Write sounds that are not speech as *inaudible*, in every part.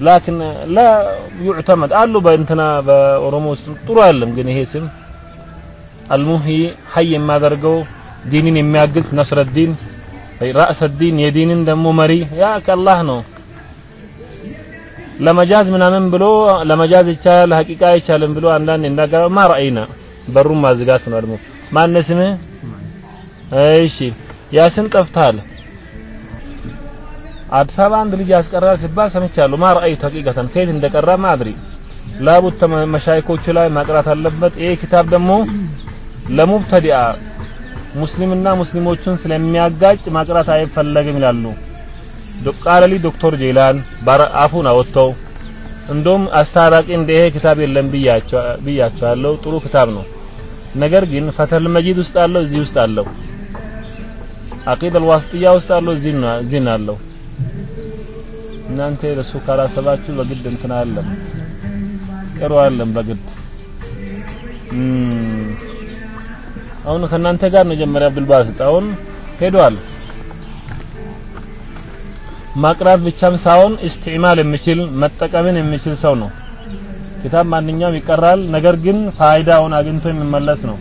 ላኪን ላ ዩዕተመድ አሉ በእንትና በኦሮሞ ውስጥ ጥሩ አይደለም። ግን ይሄ ስም አልሙሂ ሀይ የሚያደርገው ዲንን የሚያግዝ ነስረዲን ራእሰዲን የዲንን ደግሞ መሪ ያ ከአላህ ነው። ለመጃዝ ምናምን ብሎ ለመጃዝ ይቻላል ሀቂቃ አይቻልም ብሎ አንዳንድ ይናገራ ማ ረአይና በሩን ማዝጋት ነው ደግሞ ማነ ስምህ? እሺ ያ ስም ጠፍታል። አዲስ አበባ አንድ ልጅ ያስቀራል ሲባል ሰምቻለሁ። ማ ረአይቱ ሀቂቀተን ከየት እንደቀራ ማድሪ ላቡት መሻይኮቹ ላይ ማቅራት አለበት። ይሄ ኪታብ ደግሞ ለሙብተዲአ ሙስሊምና ሙስሊሞችን ስለሚያጋጭ ማቅራት አይፈለግም ይላሉ። ቃለሊ ዶክተር ጄላን አፉን አወጥተው እንደውም አስታራቂ እንደ ይሄ ኪታብ የለም ብያቸዋለሁ። ጥሩ ኪታብ ነው። ነገር ግን ፈተል መጂድ ውስጥ አለው፣ እዚህ ውስጥ አለው። አቂድ አልዋስጥያ ውስጥ አለው፣ እዚህ አለው። እናንተ ለሱ ካላሰባችሁ በግድ እንትን አለም ቅሩ አለም በግድ አሁን ከእናንተ ጋር መጀመሪያ ብልባስጥ አሁን ሄዷል። ማቅራት ብቻም ሳይሆን ኢስቲዕማል የሚችል መጠቀምን የሚችል ሰው ነው። ኪታብ ማንኛውም ይቀራል። ነገር ግን ፋይዳውን አግኝቶ የሚመለስ ነው።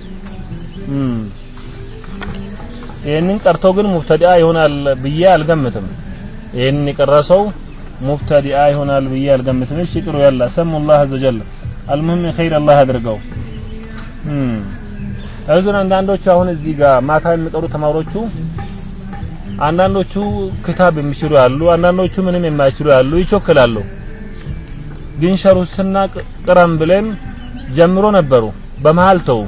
ይህንን ቀርቶ ግን ሙብተዲአ ይሆናል ብዬ አልገምትም። ይህንን የቀረ ሰው ሙብተዲአ ይሆናል ብዬ አልገምትም። እሺ ቅሩ ያላ ሰሙላህ አዘ ወጀል አልሙሂም ኸይር አላህ አድርገው። እዙን አንዳንዶቹ አሁን እዚህ ጋር ማታ የሚቀሩ ተማሪዎቹ አንዳንዶቹ ክታብ የሚችሉ አሉ፣ አንዳንዶቹ ምንም የማይችሉ አሉ፣ ይቾክላሉ። ግን ሸሩስና ቅረም ብለን ጀምሮ ነበሩ፣ በመሃል ተው።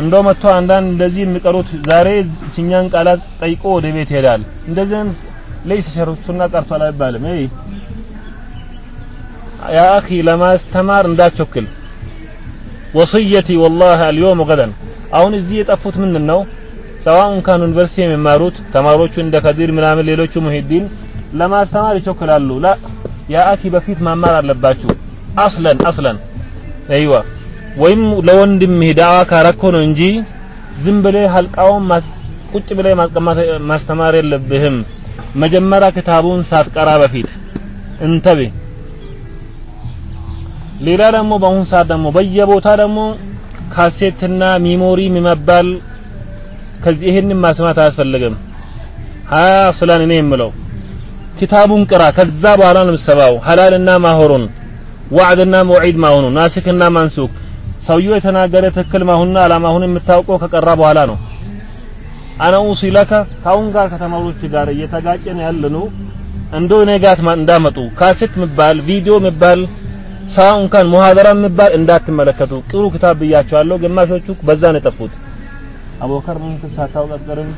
እንደው መጥቶ አንዳንድ እንደዚህ የሚቀሩት ዛሬ እችኛን ቃላት ጠይቆ ወደ ቤት ይሄዳል። እንደዚህ ለይስ ሸሩት ሱና ቀርቷል አይባልም። ይሄ ያ አኺ ለማስተማር እንዳትቸኩል። ወስየቲ ወላሂ አልዮም ገደን አሁን እዚህ የጠፉት ምንድን ነው? ሰዋውን ካን ዩኒቨርሲቲ የሚማሩት ተማሪዎቹ እንደ ከዲር ምናምን፣ ሌሎቹ ሙሂዲን ለማስተማር ይቸኩላሉ። ላ يا أخي በፊት ማማር አለባችሁ። አስለን አስለን أيوه ወይም ለወንድም ዳዋ ካረኮ ነው እንጂ ዝም ብለህ ሀልቃውን ቁጭ ብለህ ማስተማር የለብህም። መጀመሪያ ክታቡን ሳትቀራ በፊት እንተቤ ሌላ ደግሞ በአሁኑ ሰዓት ደግሞ በየቦታ ደግሞ ካሴትና memory የሚባል ከዚህ ይሄንን ማስማት አያስፈልግም። ሀያ ስላን እኔ የምለው ኪታቡን ቅራ። ከዛ በኋላ ነው የምትሰባው ሐላልና ማሆሩን ዋዕድና መውዒድ ማሆኑ ናሲክና ማንሱክ ሰውየው የተናገረ ትክክል ማሆኑና አላማሁን የምታውቀው ከቀራ በኋላ ነው። አነ ኡሲለከ ካሁን ጋር ከተማሪዎች ጋር እየተጋጨን ያለነው እንደው እኔ ጋር እንዳመጡ ካሴት የሚባል ቪዲዮ የሚባል ሰው እንኳን ሙሐደራ የሚባል እንዳትመለከቱ ቅሩ ክታብ ብያቸዋለሁ። ግማሾቹ በዛ ነው የጠፉት። አቡበከር ሙምኪን ሳታውቅ አትቀርም።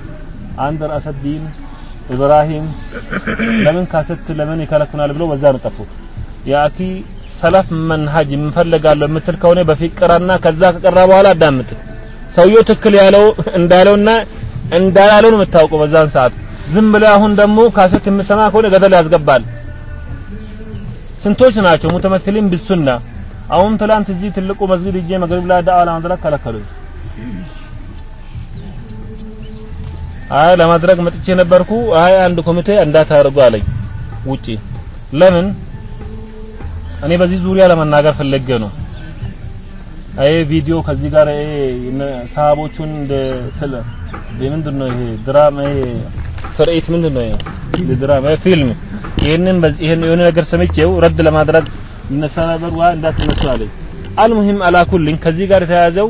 አንድ ኢብራሂም ለምን ካሰት ለምን ይከለክናል ብሎ በዛ ነው ጠፉት። ያቲ ሰለፍ መንሃጅ እንፈልጋለሁ የምትል ከሆነ በፊት ቅራና ከዛ ከቀራ በኋላ አዳምጥ። ሰውየው ትክክል ያለው እንዳለውና እንዳላለው ነው የምታውቀው በዛን ሰዓት። ዝም ብለህ አሁን ደግሞ ካሰት የምሰማ ከሆነ ገደል ያስገባል። ስንቶች ናቸው ሙተመሲሊን ቢሱና። አሁን ትላንት እዚህ ትልቁ መስጊድ ሂጄ መግሪብ ላይ ዳዋ ለማድረግ ከለከሉኝ። አይ ለማድረግ መጥቼ ነበርኩ። አይ አንድ ኮሚቴ እንዳታደርጉ አለኝ ውጪ። ለምን እኔ በዚህ ዙሪያ ለመናገር ፈለገ ነው። አይ ቪዲዮ ከዚህ ጋር ሰሃቦቹን ምንድን ነው ይሄ ድራማ ይሄ ትርኢት ምንድን ነው ይሄ ድራማ ፊልም ይሄንን በዚህ ይሄን የሆነ ነገር ሰምቼው ረድ ለማድረግ እነሳ ዋ እንዳትነሱ አለኝ። አልሙሂም አላኩልኝ ከዚህ ጋር የተያዘው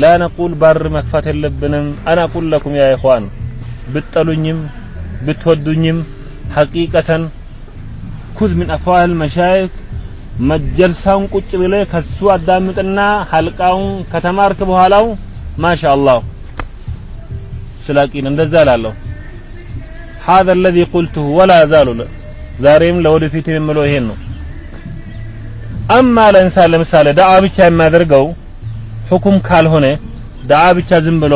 ላ ነቁል በር መክፈት የለብንም። አና ቁል ለኩም ያ ኢኽዋን ብትጠሉኝም ብትወዱኝም ሐቂቀተን ኩዝ ምን አፍዋል መሻይኽ መጀልሳውን ቁጭ ብለህ ከሱ አዳምጥና ሐልቃውን ከተማርክ በኋላው ማሻአላህ ስላቂን እንደዛ እላለሁ። هذا الذي قلته ولا زال ዛሬም ለወደፊት የምለው ይሄን ነው። አማ ለእንሳን ለምሳሌ ዳዓ ብቻ የሚያደርገው ሁኩም ካልሆነ ዳዓ ብቻ ዝም ብሎ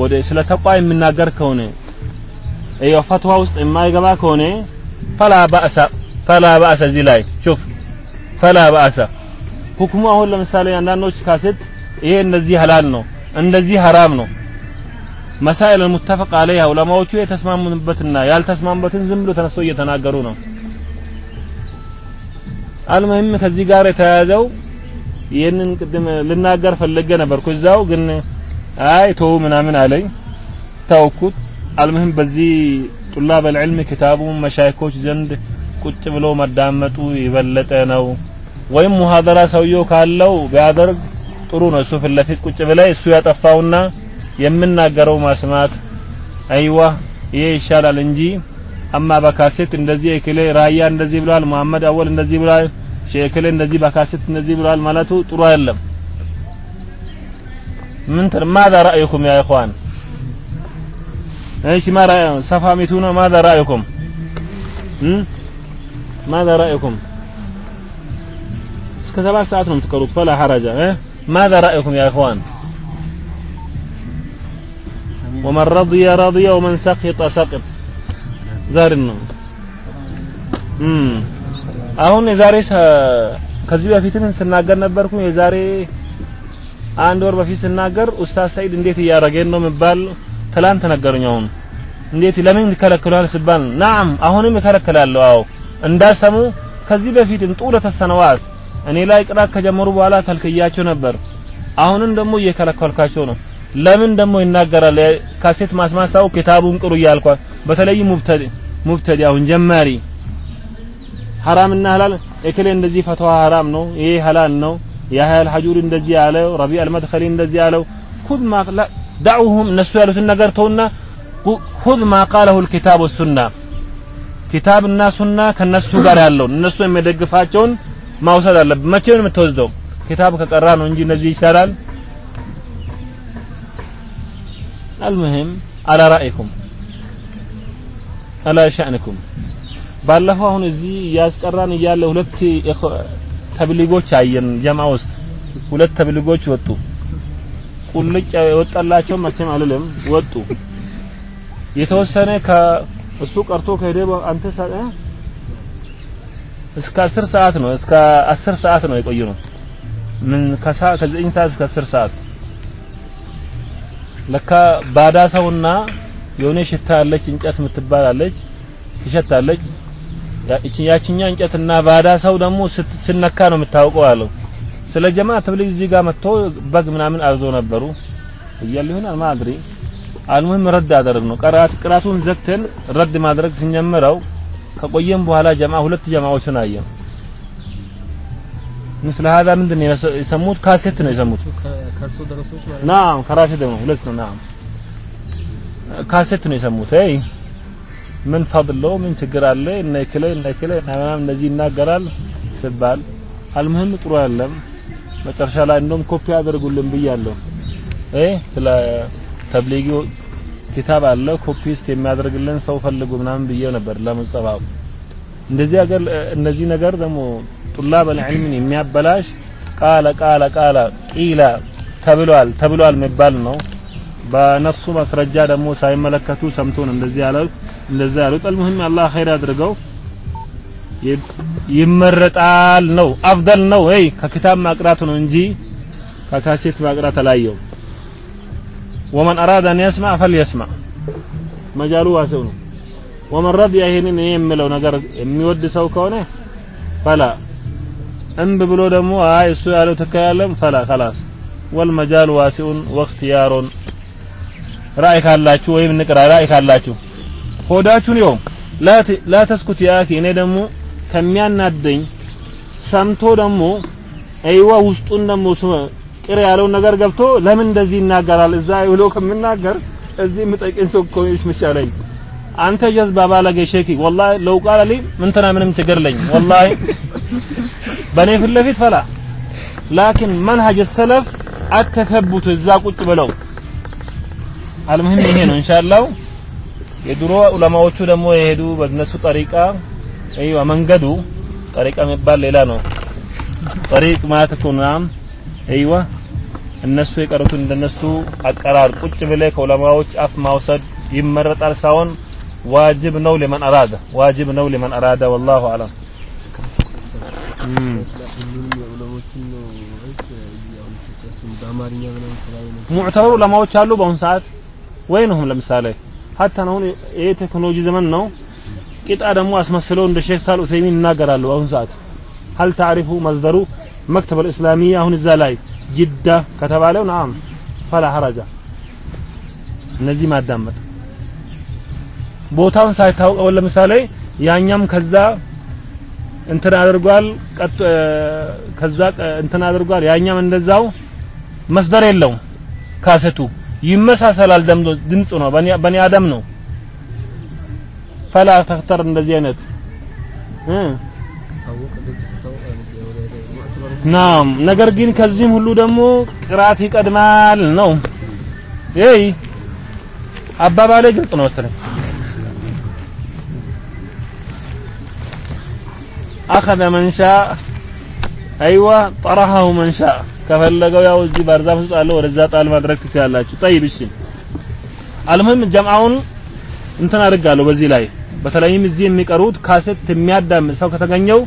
ወደ ስለ ተቋ የሚናገር ከሆነ ይኸው ፈትዋ ውስጥ የማይገባ ከሆነ ፈላ ባእሳ ፈላ ባእሳ እዚህ ላይ ሹፍ ፈላ ባእሳ ሁክሙ አሁን ለምሳሌ አንዳንዶች ካሴት ይሄ እንደዚህ ሀላል ነው እንደዚህ ሀራም ነው መሳኢል ሙተፈቅ አለይሃ ዑለማዎቹ የተስማሙበትና ያልተስማሙበትን ዝም ብሎ ተነስቶ እየተናገሩ ነው። አልሙሂም ከዚህ ጋር የተያያዘው ይህንን ቅድም ልናገር ፈለገ ነበርኩ እዛው ግን አይ ተው ምናምን አለኝ ተውኩት። አልሙሂም በዚህ ጡላብ አልዕልም ኪታቡን መሻይኮች ዘንድ ቁጭ ብሎ መዳመጡ የበለጠ ነው። ወይም ሙሐደራ ሰውየው ካለው ቢያደርግ ጥሩ ነው። እሱ ፊት ለፊት ቁጭ ብላይ እሱ ያጠፋውና የምናገረው ማስማት አይዋ ይሄ ይሻላል እንጂ አማ በካሴት እንደዚህ እክሌ ራያ እንደዚህ ብሏል፣ መሐመድ አወል እንደዚህ ብሏል፣ ሼክሌ እንደዚህ በካሴት እንደዚህ ብሏል ማለቱ ጥሩ አይደለም። ምን ተር ማዛ رأيكم يا اخوان ايش ما رأي سفاميتونا ماذا رأيكم ماذا رأيكم እስከ ሰባት ሰዓት ነው የምትቀሩት ፈላ ሐረጃ ماذا رأيكم يا اخوان ወመን ረضየ ረضየ ወመን ሰቂጠ ሰቅጥ ዛሬን ነው አሁን የዛሬ ከዚህ በፊትም ስናገር ነበርኩ። የዛሬ አንድ ወር በፊት ስናገር ኡስታዝ ሰይድ እንዴት እያረገን ነው የሚባል ትላንት ነገሩኝ። አሁን እንዴት ለምን ይከለክሏል ሲባል ናም አሁንም ይከለክላለሁ። አዎ እንዳሰሙ ከዚህ በፊት እንጡለ ተሰነዋት እኔ ላይ ቅራት ከጀመሩ በኋላ ከልክያቸው ነበር። አሁንም ደግሞ እየከለከልኳቸው ነው። ለምን ደግሞ ይናገራል? ካሴት ማስማሳው ኪታቡን ቅሩ እያልኳ በተለይ ሙብተድ ሙብተድ አሁን ጀማሪ ሐራምና ሐላል እከሌ እንደዚህ ፈትዋ ሐራም ነው ይሄ ሐላል ነው ያህል ሐጁር እንደዚህ ያለው ረቢ አልመድኸሊ እንደዚህ ያለው። ኩድ ማ ዳዑሁም እነሱ ያሉትን ነገር ተውና ኩድ ማ ልኪታብ ወሱና ኪታብና ሱና ከነሱ ጋር ያለውን እነሱ የሚደግፋቸውን ማውሰድ አለብን። መቼ ነው የምትወስደው? ኪታብ ከቀራ ነው እንጂ እነዚህ ይሻላል አልሙሂም አላ ራእይኩም አላ ሻእንኩም ባለፈው አሁን እዚህ እያስቀራን እያለ ሁለት ተብሊጎች አየን። ጀማ ውስጥ ሁለት ተብሊጎች ወጡ። ቁልጭ የወጣላቸው መቼም አልልም ወጡ። የተወሰነ ከእሱ ቀርቶ ከሄደ አንተ እስከ አስር ሰዓት ነው እስከ አስር ሰዓት ነው የቆየ ነው። ምን ከሳ ከዘጠኝ ሰዓት እስከ አስር ሰዓት ለካ ባዳ ሰውና የሆነ ሽታ ያለች እንጨት የምትባል አለች ትሸታለች። ያችኛ እንጨትና ባዳ ሰው ደግሞ ስነካ ነው የምታውቀው አለው። ስለ ጀማ ተብሊግ እዚህ ጋር መጥቶ በግ ምናምን አርዞ ነበሩ እያለ ይሆናል ማድሪ አልሙሂም ረድ አደረግ ነው ቀራት ቅራቱን ዘግተን ረድ ማድረግ ስንጀምረው ከቆየም በኋላ ጀማ ሁለት ጀማዎችን አየን። ምስለ ሀዛ ምንድን ነው የሰሙት? ካሴት ነው የሰሙት። ናም ከራሽድ ነው ሁለት ነው። ናም ካሴት ነው የሰሙት። አይ ምን ፈድሎ ምን ችግር አለ? እና ይክለ እና ይክለ እና ምናምን ይናገራል ስባል አልሙህም ጥሩ አይደለም። መጨረሻ ላይ እንደውም ኮፒ አድርጉልን ብያለሁ። አይ ስለ ተብሊጊ ኪታብ አለ ኮፒስት የሚያደርግልን ሰው ፈልጉ ምናምን ብዬው ነበር ለሙስጠፋ። እንደዚህ ነገር እንደዚህ ነገር ደግሞ ጡላብ አልዕልምን የሚያበላሽ ቃለ ቃለ ቃለ ቂላ ተብሏል ተብሏል የሚባል ነው። በነሱ ማስረጃ ደግሞ ሳይመለከቱ ሰምቶ ነው እንደዚህ ያለው እንደዚህ ያሉት። አልሙሂም አላህ ኸይር አድርገው። ይመረጣል ነው አፍደል ነው። ወይ ከኪታብ ማቅራት ነው እንጂ ከካሴት ማቅራት አላየው። ወመን አራዳ አን የስማ ፈልየስማ መጃሉ ዋሰው ነው። ወመን ረዲያ ይህንን የምለው ነገር የሚወድ ሰው ከሆነ ፈላ እምብ ብሎ ደግሞ አይ እሱ ያለው ትክክል ፈላ خلاص ወልመጃል ዋሲኡን ወእክትያሩን ራእይ ካላችሁ ወይም ንቅራ ራእይ ካላችሁ ሆዳችሁን ይኸው ላ ተስኩት ያኪ እኔ ደግሞ ከሚያናደኝ ሰምቶ ደግሞ አይዋ ውስጡን ደግሞ ቅር ያለውን ነገር ገብቶ ለምን እንደዚህ ይናገራል እዛ ብሎ ከምናገር እዚህ የምጠይቅን ሰው እኮ ይሻለኝ። አንተ ጀዝባ ባለጌ ሼኪ ወላሂ ለው ቃለ ሊ ምንትና ምንም ችግር የለኝ ወላሂ በእኔ ፊት ለፊት ፈላ። ላኪን መንሀጅ ሰለፍ አተከቡት እዛ ቁጭ ብለው። አልሙሂም ይሄ ነው ኢንሻአላህ። የድሮ ዑለማዎቹ ደግሞ የሄዱ በነሱ ጠሪቃ አይዋ መንገዱ ጠሪቃ የሚባል ሌላ ነው። ጠሪቅ ማለት እኮ ናም። አይዋ እነሱ የቀሩትን እንደነሱ አቀራር ቁጭ ብለ ከዑለማዎች አፍ ማውሰድ ይመረጣል ሳይሆን ዋጅብ ነው ለመን አራዳ። ዋጅብ ነው ለመን አራዳ። ወላሁ አለም ሙዕተበሩ ዑለማዎች አሉ በአሁን ሰዓት ወይንሁም ለምሳሌ ሀታ አሁን ይሄ ቴክኖሎጂ ዘመን ነው። ቂጣ ደግሞ አስመስለው እንደ ሼክ ሳል ኡሰይሚን ይናገራሉ። አሁን ሰዓት ሀል ታሪፉ መዝደሩ መክተብ አልእስላሚያ አሁን እዛ ላይ ከተባለው ናም ፈላ ሐረጃ እነዚህ ማዳመጥ ቦታውን ሳይታወቀው ለምሳሌ ያኛም ከዛ እንትን አድርጓል ከዛ እንትን አድርጓል። ያኛም እንደዛው መስደር የለውም ካሰቱ ይመሳሰላል ድምጽ ነው በኒ አደም ነው። ፈላ ተክተር እንደዚህ አይነት። ናም ነገር ግን ከዚህም ሁሉ ደግሞ ቅራት ይቀድማል ነው። ይይ አባባሌ ግልጽ ነው መሰለኝ አኸዘ መን ሻእ አይዋ ጠረሐሁ መን ሻእ። ከፈለገው ያው እዚህ ባርዛፍ ውስጥ አለ ወደዛ ጣል ማድረግ ትችላላችሁ። ጠይብ እሺ። አልሙሂም ጀምዓውን እንትን አድርጋለሁ በዚህ ላይ። በተለይም እዚህ የሚቀሩት ካሴት የሚያዳምጥ ሰው ከተገኘው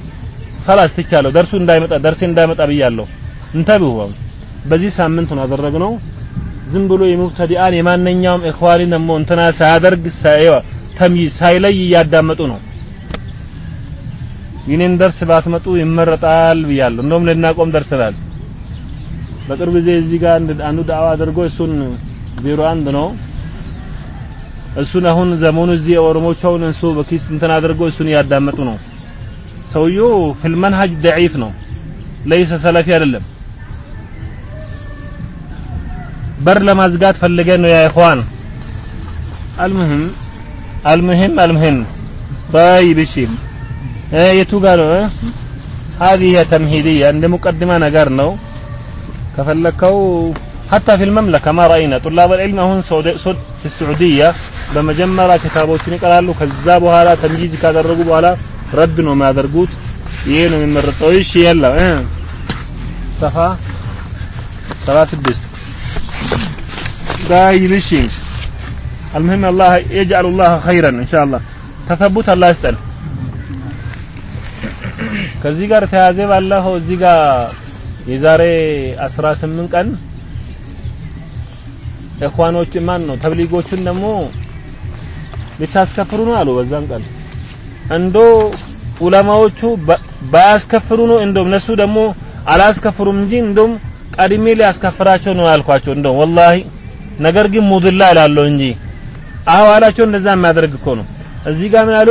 ፈላስ ትቻለሁ። ደርሱ እንዳይመጣ ደርሴ እንዳይመጣ ብያለሁ። እንተብሁ በዚህ ሳምንት ነው ያደረግነው። ዝም ብሎ የሙብተዲአን የማንኛውም ኢኽዋኒ ደግሞ እንትና ሳያደርግ ተምይዝ ሳይለይ እያዳመጡ ነው ይህንን ደርስ ባትመጡ ይመረጣል ብያለሁ። እንደውም ልናቆም ደርሰናል። በቅርብ ጊዜ እዚህ ጋር አንዱ ዳዋ አድርጎ እሱን ዜሮ አንድ ነው እሱን አሁን ዘመኑ እዚህ ኦሮሞዎች እሱ በኪስ እንትን አድርጎ እሱን እያዳመጡ ነው። ሰውየው ፊል መንሀጅ ደዒፍ ነው፣ ለይሰ ሰለፊ አይደለም። በር ለማዝጋት ፈልገን ነው ያ ኢኽዋን። አልምህም አልምህም አልምህም ጠይብ እሺ إيه، የቱ ጋር إيه؟ هذه تمهيدية لمقدمة نقرنو كفلكو حتى في المملكة ما رأينا. طلاب العلم هون سود في السعودية بمجمرة كتابوتين قالوا كذابوا هلا تمييز كذا الرقوب هلا رد وما درقوت. ينو من مرطويش يلا إيه؟ صفا؟ ثلاث الدست دا يلشين المهم الله يجعل الله خيرا إن شاء الله. تثبت الله يستر ከዚህ ጋር ተያዘ ባለፈው እዚህ ጋር የዛሬ 18 ቀን እኽዋኖች ማን ነው? ተብሊጎችን ደግሞ ሊታስከፍሩ ነው አሉ በዛን ቀን። እንዶ ዑለማዎቹ ባያስከፍሩ ነው እንደውም እነሱ ደግሞ አላስከፍሩም እንጂ እንደውም ቀድሜ ሊያስከፍራቸው ነው ያልኳቸው እንደው ወላሂ። ነገር ግን ሙድላ እላለሁ እንጂ አህዋላቸው እንደዛ የሚያደርግ እኮ ነው። እዚህ ጋር ምን አሉ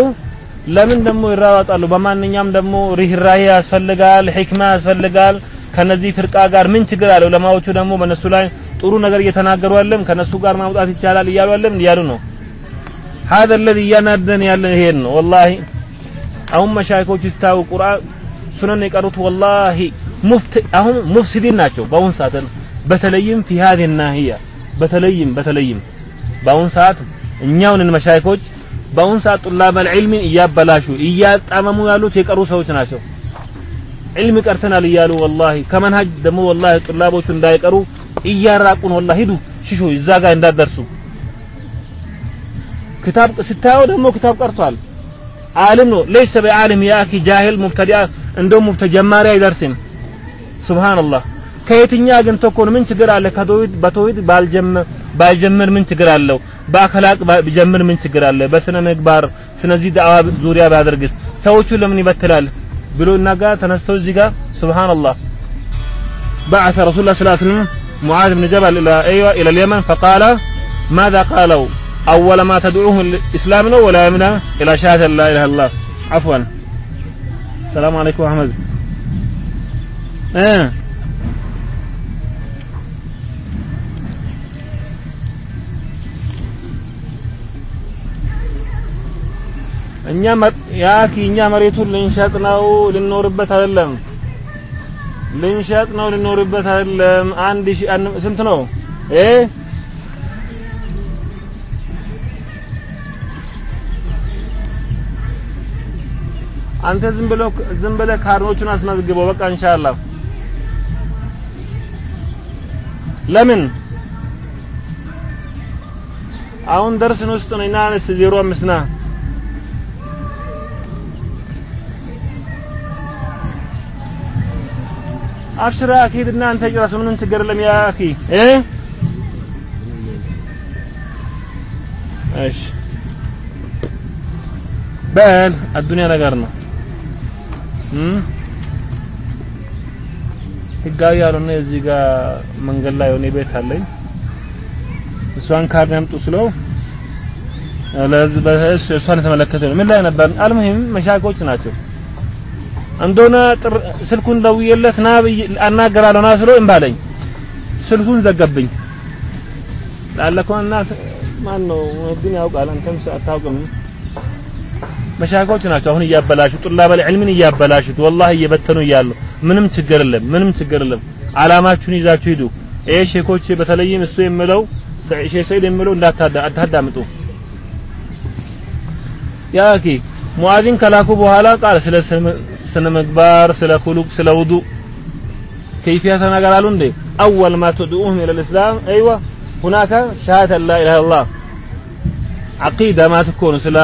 ለምን ደግሞ ይራዋጣሉ በማንኛውም ደግሞ ሪህራሄ ያስፈልጋል ህክማ ያስፈልጋል ከነዚህ ፍርቃ ጋር ምን ችግር አለው ለማዎቹ ደግሞ በነሱ ላይ ጥሩ ነገር እየተናገሩ አለም ከነሱ ጋር ማውጣት ይቻላል እያሉ አለም እያሉ ነው هذا الذي እያናደን ያለ ይሄን ነው ወላሂ አሁን መሻይኮች ስታው ቁርአን ሱነን የቀሩት ወላሂ ሙፍት አሁን ሙፍሲዲን ናቸው በአሁን ሰዓት በተለይም في هذه الناحية በተለይም በተለይም በአሁን ሰዓት እኛውን መሻይኮች በአሁን ሰዓት ጡላበል ዒልምን እያበላሹ እያጣመሙ ያሉት የቀሩ ሰዎች ናቸው። ዒልም ቀርተናል እያሉ ወላሂ ከመንሀጅ ደግሞ ወላሂ ጡላቦቹ እንዳይቀሩ እያራቁን ወላሂ ሂዱ ሽሹ እዛ ጋር እንዳትደርሱ። ክታብ ስታየው ደግሞ ክታብ ቀርቷል። ዓለም ነው ለይሰ በዓለም ያኪ ጃሂል ሙብተዲያ እንደውም ጀማሪ አይደርስም። ሱብሃንአላህ ከየትኛ ግን ተኮን ምን ችግር አለ? ከተውሂድ በተውሂድ ባልጀምር ምን ችግር አለው? በአክላቅ ቢጀምር ምን ችግር አለ በስነ ምግባር ስለዚህ ዳዋ ዙሪያ ቢያደርግስ ሰዎቹ ለምን ይበትላል ብሎ እናጋ ተነስተው እዚህ ጋር ሱብሃንአላህ بعث رسول الله صلى الله عليه وسلم معاذ بن جبل الى ايوه الى اليمن فقال ماذا قالوا اول ما تدعوهم الاسلام ነው ولا يمنع الى شهاده لا اله الا الله عفوا السلام عليكم احمد ايه እኛ ያኪ እኛ መሬቱን ልንሸጥ ነው ልንኖርበት አይደለም። ልንሸጥ ነው ልንኖርበት አይደለም። አንድ ሺህ ስንት ነው? እ አንተ ዝም ብሎ ዝም ብለህ ካርኖቹን አስመዝግበው በቃ ኢንሻአላህ። ለምን? አሁን ደርስን ውስጥ ነው። እና አንስ ዜሮ አምስት ና አብሽራ እና አንተ ጭራስ ምንም ችግር የለም ያ አኪ እ? እሺ። በል አዱንያ ነገር ነው። ህጋዊ ያልሆነ እዚህ ጋር መንገድ ላይ የሆነ ቤት አለኝ። እሷን ካርድ ያምጡ ስለው ለህዝብ እሷን የተመለከተ ነው። ምን ላይ ነበር? አልሙሂም መሻኮች ናቸው እንደሆነ ስልኩን ደውዬለት ና አናገራለሁ ና ስለው እምቢ አለኝ። ስልኩን ዘገብኝ። ላለከውና ማን ነው ግን ያውቃል? አንተም አታውቅም። መሻኮች ናቸው አሁን እያበላሹ ጡላበል ዒልምን እያበላሹት ወላሂ እየበተኑ እያሉ ምንም ችግር የለም ምንም ችግር የለም። አላማችሁን ይዛችሁ ሂዱ። ይሄ ሼኮች በተለይም እሱ የምለው ሼህ ሰይድ የምለው እንዳታዳምጡ ያኪ ሙአዚን ከላኩ በኋላ ቃል ስለ ስነ ምግባር ስለ ኩሉቅ ስለ ውዱ ከይፊያ ተናገራሉ እንዴ አወል ማ ተድኡሁም ኢላ ልእስላም አይዋ ሁናከ ሸሃደ ላ ኢላሃ ኢላላህ አቂዳ ማለት እኮ ነው ስለ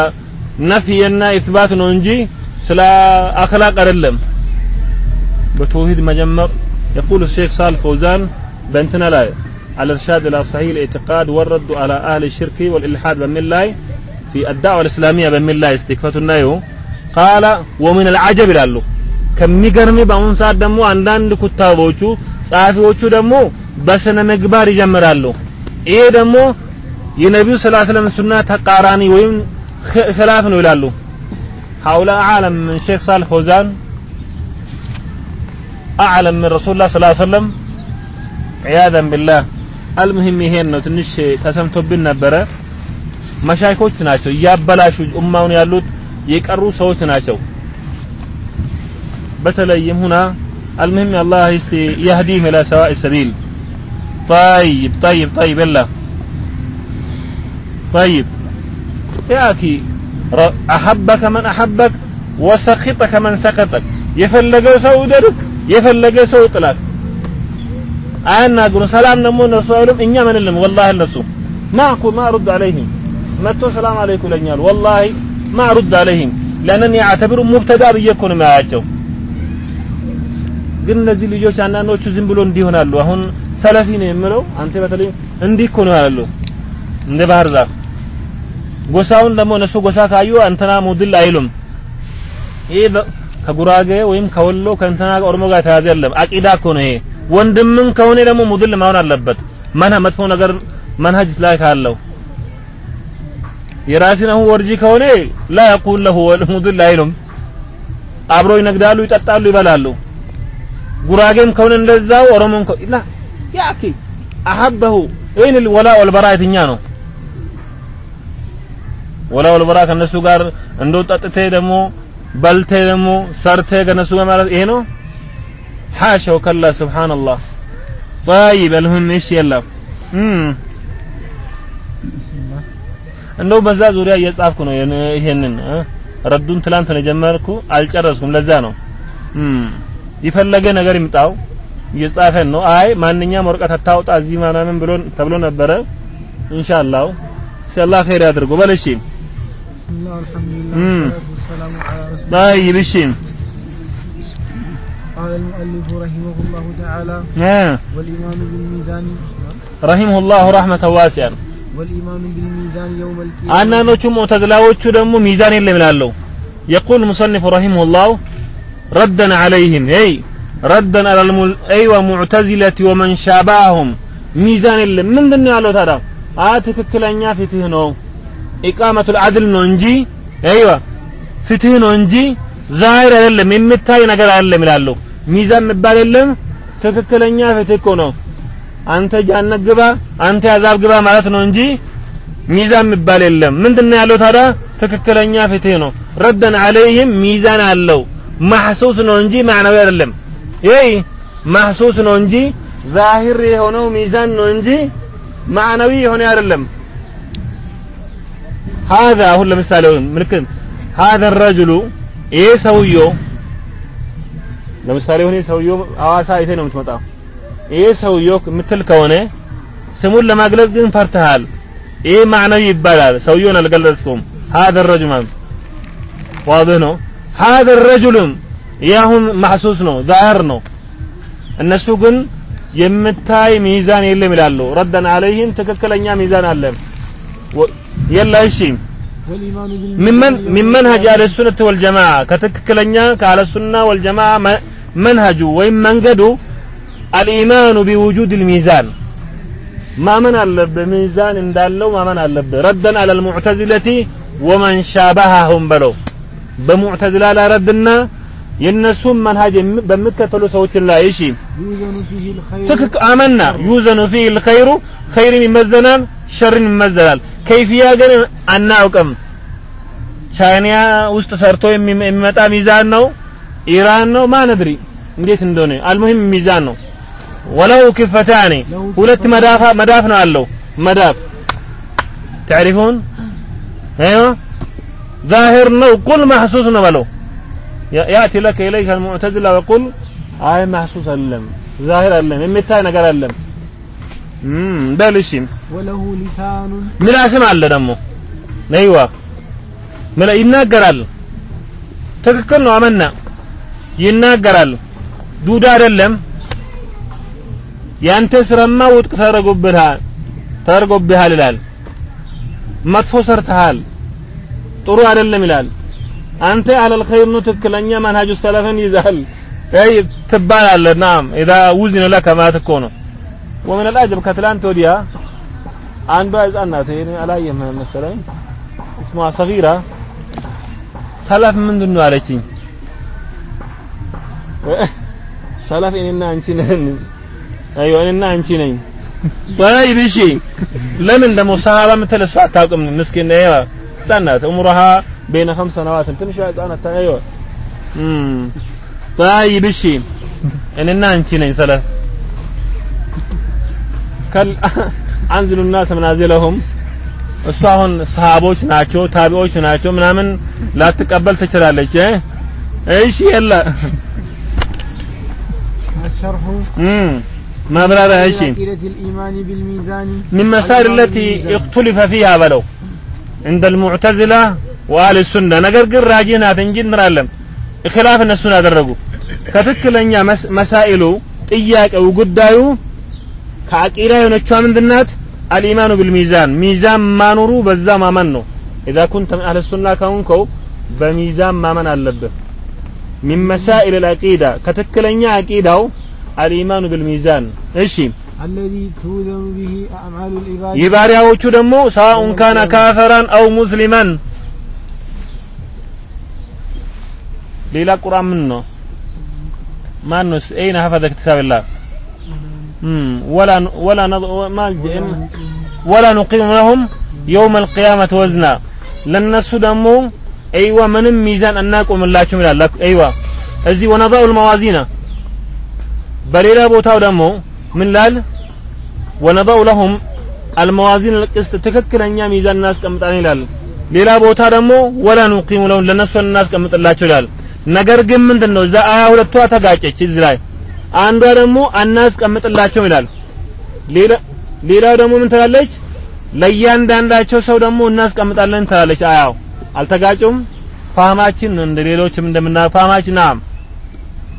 ነፍይና ኢትባት ነው እንጂ ስለ አኽላቅ አይደለም በተውሂድ መጀመር يقول الشيخ صالح فوزان بنتنا لا الارشاد الى صحيح الاعتقاد والرد على اهل الشرك والالحاد بمن الله في الدعوه الاسلاميه بمن الله استكفتنا يو ቃለ ወሚን አልዓጀብ ይላሉ። ከሚገርም በአሁን ሰዓት ደግሞ አንዳንድ ኩታቦቹ ጸሐፊዎቹ ደግሞ በስነ ምግባር ይጀምራሉ። ይሄ ደግሞ የነቢዩ ስላ ስለም ሱና ተቃራኒ ወይም ኺላፍ ነው ይላሉ። ሐውላ አዕለም ምን ሼክ ሳልህ ፈውዛን አዕለም ምን ረሱሉላህ ስላ ሰለም ዒያዘን ቢላህ አልሙሂም ይሄን ነው ትንሽ ተሰምቶብን ነበረ። መሻይኮች ናቸው እያበላሹ ኡማውን ያሉት የቀሩ ሰዎች ናቸው በተለይም ሁና المهم الله يستي يهديهم الى سواء السبيل طيب طيب طيب يلا طيب يا أخي أحبك من أحبك وسخطك من سخطك የፈለገው ሰው ውደድክ የፈለገ ሰው ጥላክ አያናግሩ ሰላም ደግሞ እነሱ አይሉም እኛ ምን ልም ወላሂ እነሱ ማ እኮ ማ ሩድ አለይህም መጥቶ ሰላም አለይኩም ይለኛል ወላሂ ማ ሩድ አለይህም? ለነን ያዕተብሩ ሙብተዳ ብዬ እኮ ነው የማያቸው። ግን እነዚህ ልጆች አንዳንዶቹ ዝም ብሎ እንዲሆናሉ አሁን ሰለፊ ነው የምለው። አንተ በተለይ እንዲህ እኮ ነው ያሉ እንደ ባህር ዛፍ። ጎሳውን ደግሞ እነሱ ጎሳ ካዩ አንተና ሙድል አይሉም። ይሄ ከጉራጌ ወይም ከወሎ ከእንትና ኦሮሞ ጋር ተያዘ የለም። አቂዳ እኮ ነው ይሄ። ወንድምን ከሆነ ደግሞ ሙድል መሆን አለበት። መንሀ መጥፎ ነገር መንሀጅ ላይ ካለው የራስን አሁን ወርጂ ከሆነ ላ የቁል ለሁ ወልሙድል አይሉም። አብሮ ይነግዳሉ፣ ይጠጣሉ፣ ይበላሉ። ጉራጌም ከሆነ እንደዛው ኦሮሞም ላ ያኪ አሐበሁ ይህን ወላ ወልበራ የትኛ ነው? ወላ ወልበራ ከነሱ ጋር እንደው ጠጥቴ ደግሞ በልቴ ደግሞ ሰርቴ ከነሱ ጋር ማለት ይሄ ነው። ሐሸው ከላ ሱብሃንአላህ። ጠይብ አልሁን እሺ የለም እንደው በዛ ዙሪያ እየጻፍኩ ነው ይሄንን ረዱን ትላንት ነው የጀመርኩ አልጨረስኩም ለዛ ነው የፈለገ ነገር ይምጣው እየጻፈን ነው አይ ማንኛውም ወረቀት አታውጣ እዚህ ምናምን ብሎ ተብሎ ነበረ ኢንሻአላህ ኢንሻአላህ ኸይር ያድርጉ በለሽ طيب እሺ قال المؤلف رحمه الله تعالى والإيمان بالميزان رحمه الله رحمة واسعة አንዳንዶቹ ሙዕተዝላዎቹ ደግሞ ሚዛን የለም ይላሉ። የቁል ሙሰኒፍ ረሂመሁላህ ረደን አለይህም ይ ረደን አይ ወሙዕተዚለት ወመን ሻባሁም ሚዛን የለም። ምንድን ነው ያለው ታዲያ? አ ትክክለኛ ፍትህ ነው ኢቃመቱል አድል ነው እንጂ አይዋ ፍትህ ነው እንጂ ዛሂር አይደለም። የሚታይ ነገር አይደለም ይላሉ። ሚዛን የሚባል የለም። ትክክለኛ ፍትህ እኮ ነው። አንተ ጃነት ግባ አንተ ያዛብ ግባ ማለት ነው እንጂ ሚዛን የሚባል የለም ምንድነው ያለው ታዲያ ትክክለኛ ፍትህ ነው ረደን አለይህም ሚዛን አለው ማህሱስ ነው እንጂ ማዕናዊ አይደለም ይህ ማህሱስ ነው እንጂ ዛሂር የሆነው ሚዛን ነው እንጂ ማዕናዊ የሆነ አይደለም هذا አሁን ለምሳሌ ምልክት هذا الرجل ይሄ ሰውየው ለምሳሌ ሆነ ሰውየው አዋሳ አይቴ ነው የምትመጣው ይሄ ሰውየው የምትል ከሆነ ስሙን ለማግለጽ ግን ፈርተሃል። ይሄ ማዕናዊ ይባላል። ሰውየውን አልገለጽኩም هذا الرجل ማለት واضح ነው። هذا الرجل ያሁን ማህሱስ ነው ዛር ነው። እነሱ ግን የምታይ ሚዛን የለም ይላሉ። ረደን አለይህም ትክክለኛ ሚዛን አለ። የላ እሺ። من من منهج أهل السنة والجماعة كتكلنا كأهل السنة والجماعة منهج الإيمان بوجود الميزان ما من اللب ميزان اندالو ما من اللب ردا على المعتزلة ومن شابههم بلو بمعتزلة لا ردنا ينسون منهج يم- بمكتلو صوت الله يشي يوزن فيه الخير ትክክ አመና ዩዘኑ ፊህ الخير خير ይመዘናል ሸር ይመዘናል ከይፍያ ግን አናውቅም ቻይና ውስጥ ሰርቶ የሚ- የሚመጣ ሚዛን ነው ኢራን ነው ማነድሪ እንዴት እንደሆነ አልሙሂም ሚዛን ነው ወለው ክፈታኒ ሁለት መዳፋ መዳፍ ነው አለው መዳፍ تعرفون ايوه ظاهر ነው ቁል محسوس ነው በለው ያ- ያእቲ ለከ ኢለይከ المعتزله وقل አይ محسوس አይደለም ዛሂር አይደለም የሚታይ ነገር አይደለም እም በል እሺ وله لسان ምላስም አለ ደግሞ ነይዋ ምላ ይናገራል ትክክል ነው አመና ይናገራል ዱዳ አይደለም ያንተ ስራማ ውድቅ ተደርጎብሃል ተደርጎብሃል ይላል። መጥፎ ሰርተሃል፣ ጥሩ አይደለም ይላል። አንተ አለል ኸይር ነው ትክክለኛ መንሃጁ ሰለፈን ይዛል አይ ትባላለህ። ናም ኢዛ ውዝነ ለከ ማለት እኮ ነው። ወምን አልአጀብ ከትላንት ወዲያ አንዷ ህፃን ናት፣ ይሄን አላየህም መሰለኝ። እስሟ ሰጊራ ሰለፍ ምንድን ነው አለችኝ። ሰለፍ እኔና አንቺ ነን አዮ እኔና አንቺ ነኝ *laughs* طيب እሺ ለምን ደግሞ ሰሃባ ምትል እሷ አታውቅም ምስኪን ነው ህጻን ናት ዑምረሃ بين خمس سنوات ትንሽ ህጻን ናት አዮ እም طيب እሺ እኔና አንቺ ነኝ ሰለፍ ከል አንዝሉ الناس منازلهم እሱ አሁን ሰሃቦች ናቸው ታቢዎች ናቸው ምናምን ላትቀበል ትችላለች እ? እሺ የለ الشرح እም ማብራሪያ እሺ። ምን መሳይር ለቲ እክቱሊፈ ፊሃ በለው። እንደ ልሙዕተዝላ ወአል ሱና። ነገር ግን ራጂ ናት እንጂ እንላለን እክላፍ እነሱን አደረጉ። ከትክክለኛ መሳኢሉ ጥያቄው ጉዳዩ ከአቂዳ የሆነቿ ምንድናት አልኢማኑ ብልሚዛን ሚዛን ማኖሩ በዛ ማመን ነው። ኢዛ ኩንተ ምን አህለ ሱና በሚዛን ማመን አለብህ። ሚን መሳኢል ልአቂዳ ከትክክለኛ አቂዳው አልኢማኑ ቢልሚዛን እሺ የባሪያዎቹ ደግሞ ሳኡን ካነ ካፈራን አው ሙስሊማን ሌላ ቁርአን ምን ነው ማን ነው አይነ ሀፈዘ ክታብላ ولا ولا ما ولا نقيم. لهم يوم القيامة وزنا. لن دمو ايوا من ميزان أنكم لا ايوا أزي ونضع الموازين. በሌላ ቦታው ደግሞ ምን ላል ወነضع لهم الموازين القسط ትክክለኛ ሚዛን እናስቀምጣለን ይላል። ሌላ ቦታ ደግሞ ወላ ኑቂሙ ለሁም ለነሱ እናስቀምጥላቸው ይላል። ነገር ግን ምንድነው እዛ አያ ሁለቷ ተጋጨች። እዚህ ላይ አንዷ ደግሞ አናስቀምጥላቸው ይላል። ሌላ ሌላው ደግሞ ምን ትላለች? ለእያንዳንዳቸው ሰው ደግሞ እናስቀምጣለን ትላለች። አያው አልተጋጩም። ፋማችን እንደ ሌሎችም እንደምና ፋማችን ናም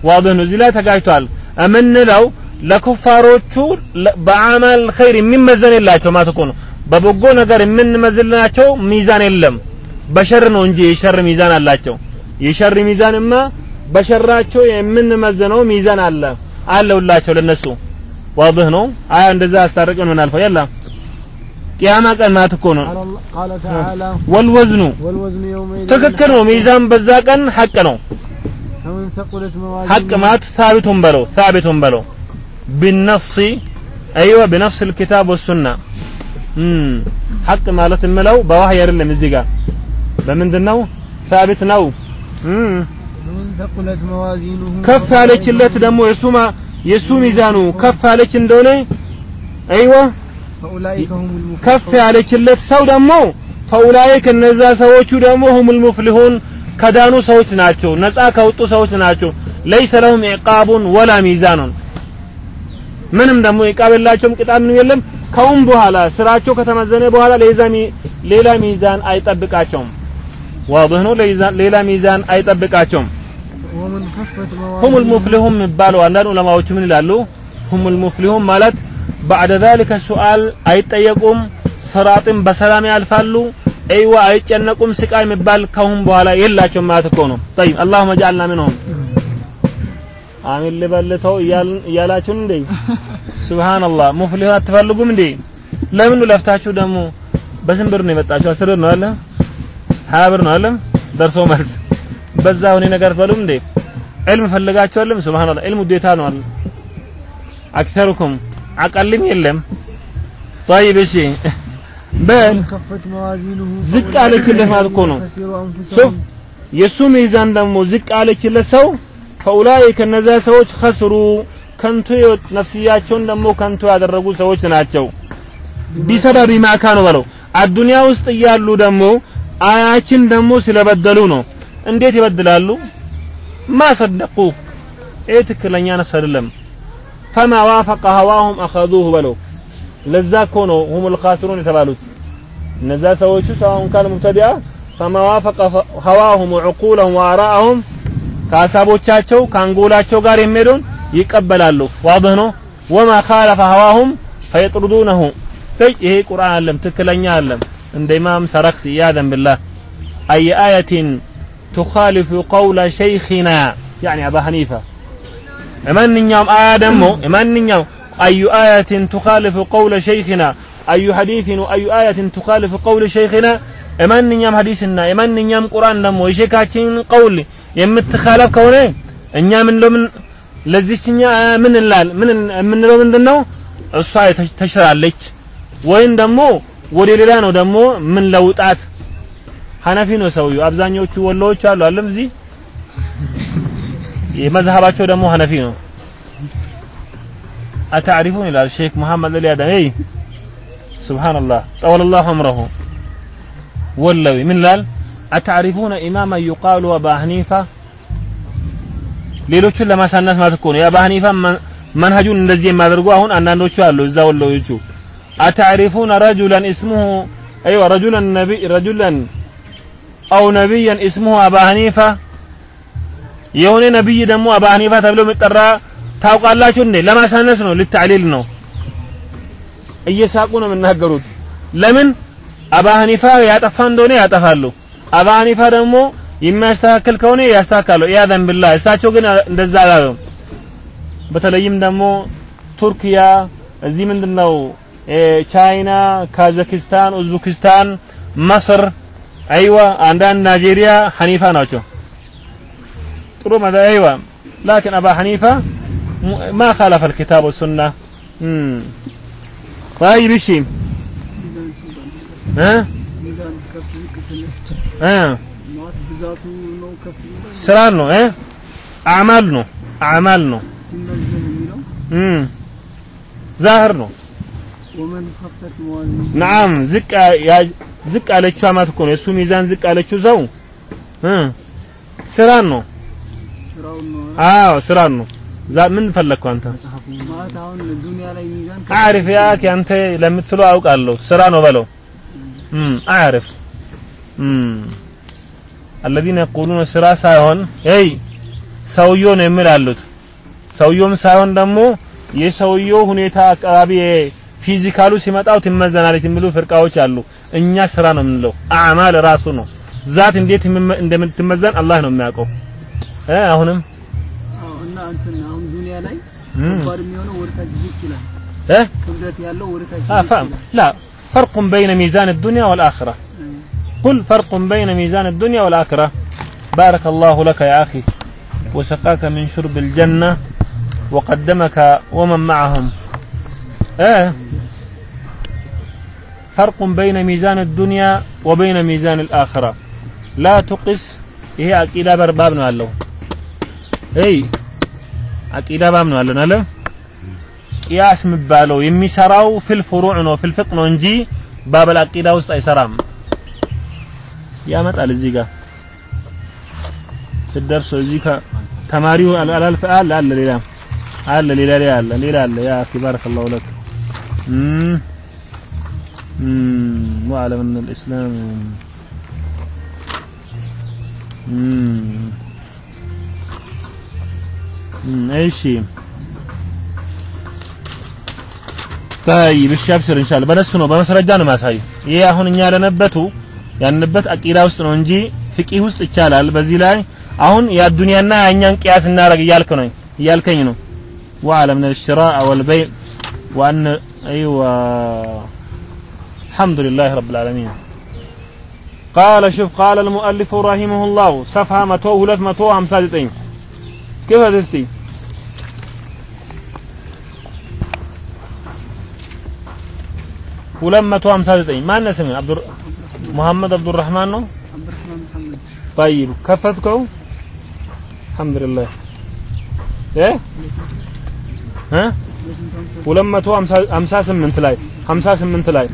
ዋብኑ እዚህ ላይ ተጋጭቷል። የምንለው ለኩፋሮቹ በአማል ኸይር የሚመዘን የላቸው ማለት እኮ ነው። በበጎ ነገር የምንመዝንላቸው ሚዛን የለም። በሸር ነው እንጂ የሸር ሚዛን አላቸው። የሸር ሚዛንማ በሸራቸው የምንመዝነው ሚዛን አለ አለውላቸው ለነሱ ዋድህ ነው። አያ እንደዛ አስታርቀን ምን አልፈው ያላ ቂያማ ቀን ማለት እኮ ነው። ወልወዝኑ ትክክል ነው። ሚዛን በዛ ቀን ሐቅ ነው። فمن ثقلت موازينه حق مات ثابت بلو ثابت بلو بالنص ايوه بنص الكتاب والسنه امم حق ማለት የምለው በዋህይ አይደለም እዚህ ጋር በምንድነው ثابت ነው امم فمن ثقلت موازينه ከፍ ያለችለት ደግሞ የሱማ የሱ ሚዛኑ ከፍ ያለች እንደሆነ አይዋ فأولئك هم المفلحون ከፍ ያለችለት ሰው ደግሞ ፈኡላይክ እነዛ ሰዎቹ ደግሞ ሁሙል ሙፍሊሁን ከዳኑ ሰዎች ናቸው፣ ነጻ ከወጡ ሰዎች ናቸው። ليس لهم عقاب ولا ميزان ምንም ደግሞ عقاب የላቸውም፣ ቅጣት ምንም የለም። ከውም በኋላ ስራቸው ከተመዘነ በኋላ ሌላ ሚዛን አይጠብቃቸውም። واضح ነው። ሌላ ሚዛን አይጠብቃቸውም። ሁሙል ሙፍሊሁን የሚባለው አንዳንድ ዑለማዎች ምን ይላሉ? ሁሙል ሙፍሊሁን ማለት ባዕደ ዛሊከ ሱአል አይጠየቁም፣ ሰራጥን በሰላም ያልፋሉ። አይዋ አይጨነቁም ስቃይ የሚባል ካሁን በኋላ የላቸውም ማለት እኮ ነው طيب اللهم اجعلنا منهم አሚን ልበልተው እያላችሁን እንዴ ሱብሃንአላህ ሙፍሊህ አትፈልጉም እንዴ ለምን ለፍታችሁ ደግሞ በስንት ብር ነው የመጣችሁ አስር ብር ነው አለ ሀያ ብር ነው አለ ደርሶ መልስ በዛ ሁኔ ነገር ትበሉም እንዴ ዕልም ፈልጋችሁ አለም ሱብሃንአላህ ዕልም ውዴታ ነው አለ አክተሩኩም አቀልም የለም طيب እሺ በል። ዝቅ አለችለት ማለት እኮ ነው። ሱፍ የሱ ሚዛን ደግሞ ዝቅ አለችለት ሰው ፈኡላኢከ እነዛ ሰዎች ከስሩ ከንቱ ነፍስያቸውን ደግሞ ከንቱ ያደረጉ ሰዎች ናቸው። ቢሰበብ ማካ በለው። አዱንያ ውስጥ እያሉ ደግሞ አያችን ደግሞ ስለበደሉ ነው። እንዴት ይበድላሉ? ማሰደቁ ይህ ትክክለኛ ነስ አይደለም። ፈማ ዋፈቀ ሀዋሁም አኸዙሁ በለው ለዛ እኮ ነው ሁም ልካስሩን የተባሉት። እነዛ ሰዎቹ ሰዋውን ካን ሙብተዲአ ፈማ ዋፈቀ ሀዋሁም ወዕቁለሁም ወአራአሁም ከሀሳቦቻቸው ከአንጎላቸው ጋር የሚሄደውን ይቀበላሉ። واضح ነው። وما خالف هواهم فيطردونه። طيب ይሄ ቁርአን አለም ትክክለኛ አለም። እንደ ኢማም ሰረክሲ عياذا بالله أي آية تخالف قول شيخنا يعني አባ ሐኒፋ። ማንኛውም አያ ደግሞ ማንኛውም أي آية تخالف قول شيخنا أي حديث أي آية تخالف قول شيخنا የማንኛውም ሐዲስና የማንኛውም ቁርአን ደግሞ የሼካችንን قول የምትኻለፍ ከሆነ እኛ ምን ለው ምን ለዚችኛ አያ ምን እንላል ምን የምንለው ምንድነው እሷ የተሽ- ተሽራለች ወይም ደግሞ ወደ ሌላ ነው ደግሞ ምን ለውጣት ሐነፊ ነው ሰውየው አብዛኞቹ ወሎዎች አሉ። አለም እዚህ? የመዝሀባቸው ደግሞ ሐነፊ ነው አታዕሪፉን ይላል ሼክ መሐመድ አሊ አደም ይ ሱብሃንአላህ ጠወለላሁ አምረሁ ወለዊ ምን ላል አታዕሪፉነ ኢማማ ዩቃሉ አባ ሐኒፋ ሌሎቹን ለማሳነስ ማለት እኮ ነው የአባ ሐኒፋ መ- መንሀጁን እንደዚህ የሚያደርጉ አሁን አንዳንዶቹ አሉ እዛ ወሎዎቹ። አታዕሪፉነ ረጁላን እስሙሁ አይዋ ረጁላን ነቢ ረጁላን አው ነቢያን እስሙሁ አባ ሐኒፋ። የሆነ ነብይ ደግሞ አባ ሐኒፋ ተብሎ የሚጠራ ታውቃላችሁ እንዴ? ለማሳነስ ነው ልታዕሊል ነው። እየሳቁ ነው የሚናገሩት። ለምን? አባ ሐኒፋ ያጠፋ እንደሆነ ያጠፋሉ። አባ ሐኒፋ ደግሞ የሚያስተካክል ከሆነ ያስተካክላሉ። ኢያዘን ቢላህ እሳቸው ግን እንደዛ አላሉም። በተለይም ደግሞ ቱርኪያ እዚህ ምንድነው? ቻይና ካዛክስታን ኡዝቤኪስታን መስር አይዋ አንዳንድ ናይጄሪያ ሐኒፋ ናቸው። ጥሩ መዳ አይዋ። ላኪን አባ ሐኒፋ ما خالف الكتاب والسنة مم. طيب እሺ ሚዛን ሲባል እ ሚዛን ከፍ ዝቅ ስል እ ማለት ብዛቱ ነው ከፍ የሚለው ስራ ነው እ አዕማል ነው አዕማል ነው ሲመዘን የሚለው እም ዛህር ነው ወመን ከፈት መዋዚኑሁ ነዓም ዝቅ ያ- ዝቅ አለችው አማት እኮ ነው የእሱ ሚዛን ዝቅ አለችው ሰው እ ስራን ነው ስራውን ነው አዎ ስራን ነው ዛ ምን ፈለግከው አንተ ማለት አሁን ዱንያ ላይ ሚዛን አሪፍ ያክ ያንተ ለምትለው አውቃለሁ ስራ ነው በለው እም አሪፍ እም الذين يقولون ስራ ሳይሆን ኤይ ሰውየው ነው የሚላሉት ሰውየውም ሳይሆን ደግሞ የሰውየው ሁኔታ አካባቢ ፊዚካሉ ሲመጣው ትመዘናለች የሚሉ ፍርቃዎች አሉ እኛ ስራ ነው የምንለው አዕማል ራሱ ነው ዛት እንዴት የምመ- እንደምትመዘን አላህ ነው የሚያውቀው እ አሁንም አዎ እና እንትን አሁን ዱንያ ها آه فهم لا فرق بين ميزان الدنيا والآخرة قل فرق بين ميزان الدنيا والآخرة بارك الله لك يا أخي وسقاك من شرب الجنة وقدمك ومن معهم آه فرق بين ميزان الدنيا وبين ميزان الآخرة لا تقس هي إلى بربابنا له أي عقيدة باب نوالو نالو ቅያስ የሚባለው የሚሰራው ፊል ፍሩዕ ነው ፊል ፍቅ ነው እንጂ ባበል አቂዳ ውስጥ አይሰራም ያመጣል እዚህ ጋር ስደርሱ እዚህ ተማሪው አላልፈ አለ አለ ሌላ አለ ሌላ ሌላ አለ ሌላ አለ ያ አኺ ባረከላሁ ለክ እም እም ወአለም ان الاسلام እም እም እሺ طيب እሺ አብሽር ኢንሻአላህ በነሱ ነው በመስረጃ ነው ማሳይ ይሄ አሁን እኛ ለነበቱ ያንበት አቂዳ ውስጥ ነው እንጂ ፍቂህ ውስጥ ይቻላል። በዚህ ላይ አሁን የአዱንያና ያኛን ቅያስ እናረግ እያልክ ነው እያልከኝ ነው። ወአለም من الشراء والبيع وأن أيوة الحمد لله رب العالمين قال شوف قال المؤلف رحمه الله صفحة Give her this thing. ሁለት መቶ ሀምሳ ዘጠኝ ማነ ስም አብዱር ሙሐመድ አብዱራህማን ነው። طيب ከፈትከው? አልሐምዱሊላህ እ እ 258 ላይ 58 ላይ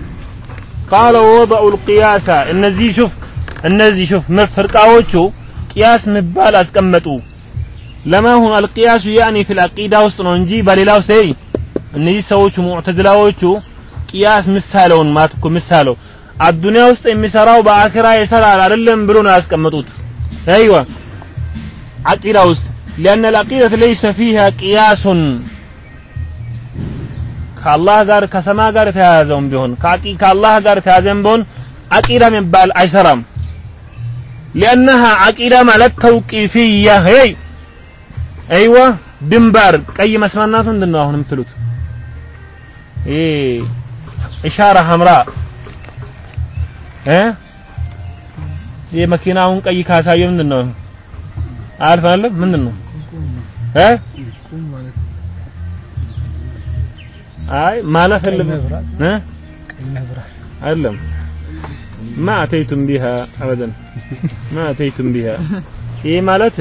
قال وضع القياس እነዚህ ሹፍ እነዚህ ሹፍ ምፍርቃዎቹ ቂያስ ምባል አስቀመጡ ለማሁን አልቅያሱ ያኒ ፊል አቂዳ ውስጥ ነው እንጂ በሌላ ውስጥ እነዚህ ሰዎቹ ሙዕተዝላዎቹ ቅያስ ምሳሌውን ማለት እኮ ምሳሌው አዱንያ ውስጥ የሚሰራው በአኺራ ይሰራል አይደለም ብሎ ነው ያስቀመጡት። አይዋ አቂዳ ውስጥ لأن العقيدة ليس فيها قياس ከአላህ ጋር ከሰማ ጋር የተያያዘውም ቢሆን ከአላህ ጋር የተያያዘም ቢሆን አቂዳ የሚባል አይሰራም። لأنها عقيدة ማለት ተውቂፍያ ሄይ አይዋ ድንባር ቀይ መስማናቱ ምንድን ነው አሁን የምትሉት? ይሄ ኢሻራ ሐምራ። እ? የመኪናውን ቀይ ካሳየ ምንድን ነው? አልፍ ምንድን ነው እ? አይ ማለፍ የለም። እ? አይደለም። ማ አተይቱም ቢሃ አበደን? ማ አተይቱም ቢሃ? ይሄ ማለት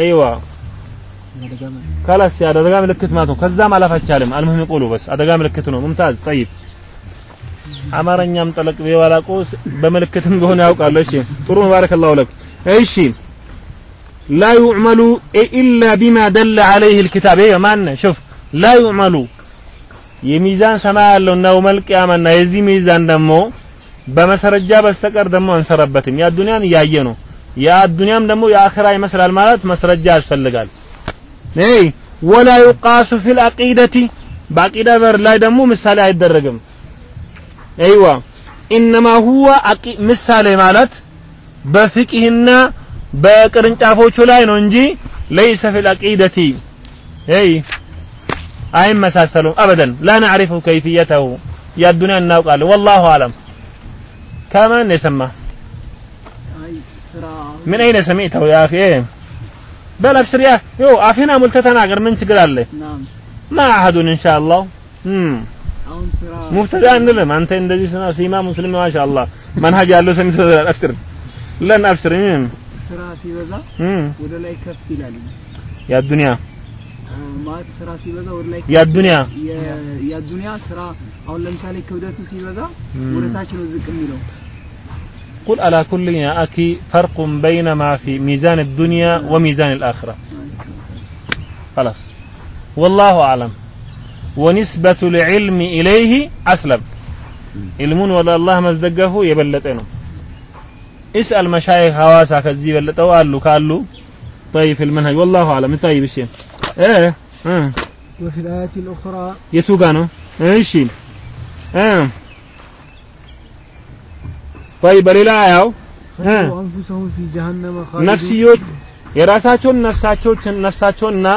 አይዋ ከላስ አደጋ ምልክት ማለት ነው። ከዛ ማለፍ አይቻልም። አልሙሂም ይቆሉ በስ አደጋ ምልክት ነው። ሙምታዝ ጠይብ አማርኛም ጠለቅ ቢባላቁ በምልክትም ቢሆን ያውቃሉ። እሺ ጥሩ ባረከላሁ ለክ። እሺ ላ ዩዕመሉ ኢላ ቢማ ደለ ዐለይህ ልኪታብ ይሄ ማን ላ ዩዕመሉ የሚዛን ሰማይ ያለውና የውመል ቂያማና የዚህ ሚዛን ደግሞ በመስረጃ በስተቀር ደግሞ አንሰራበትም። የአዱንያን እያየ ነው። የአዱንያም ደግሞ የአኺራ ይመስላል ማለት መስረጃ ያስፈልጋል። ነይ ولا يقاس في العقيدة በአቂዳ በር ላይ ደግሞ ምሳሌ አይደረግም። أيوه إنما هو ምሳሌ ማለት በፍቂህና በቅርንጫፎቹ ላይ ነው እንጂ ليس في العقيدة أي አይመሳሰሉም أبدا لا نعرف كيفيته የአዱንያ እናውቃለን ወላሁ አለም ከማን የሰማ ምን አይነ ያ በል አብሽር ያ ዮ አፊና ሙልተ ተናገር ምን ችግር አለ? ማ አሐዱን ኢንሻአላህ? ሙብተዳ አንልም። አንተ እንደዚህ ስና ሲማ ሙስሊም ማሻአላህ። መንሀጅ ያለው ሰሚ ስለዘላል አብሽር ለን አብሽር ስራ ሲበዛ ወደ ላይ ከፍ ይላል። የአዱንያ ማለት ስራ ሲበዛ ወደ ላይ የአዱንያ የአዱንያ ስራ አሁን ለምሳሌ ክብደቱ ሲበዛ ወደ ታች ነው ዝቅ የሚለው قل على كل يا أخي فرق بين ما في ميزان الدنيا وميزان الآخرة. خلاص. والله أعلم. ونسبة العلم إليه أسلم. علمون ولا الله مزدقفه يبلتنا اسأل مشايخ حواسا كذي بلتوا قالوا قالوا طيب في المنهج. والله أعلم. طيب الشيء إيه. آه وفي الآية الأخرى يتوقع إيش آه طيب በሌላ ያው አንፉሰሁም ፊ ጀሀነመ ነፍስዮች የራሳቸውን ነፍሳቸውን ነፍሳቸውና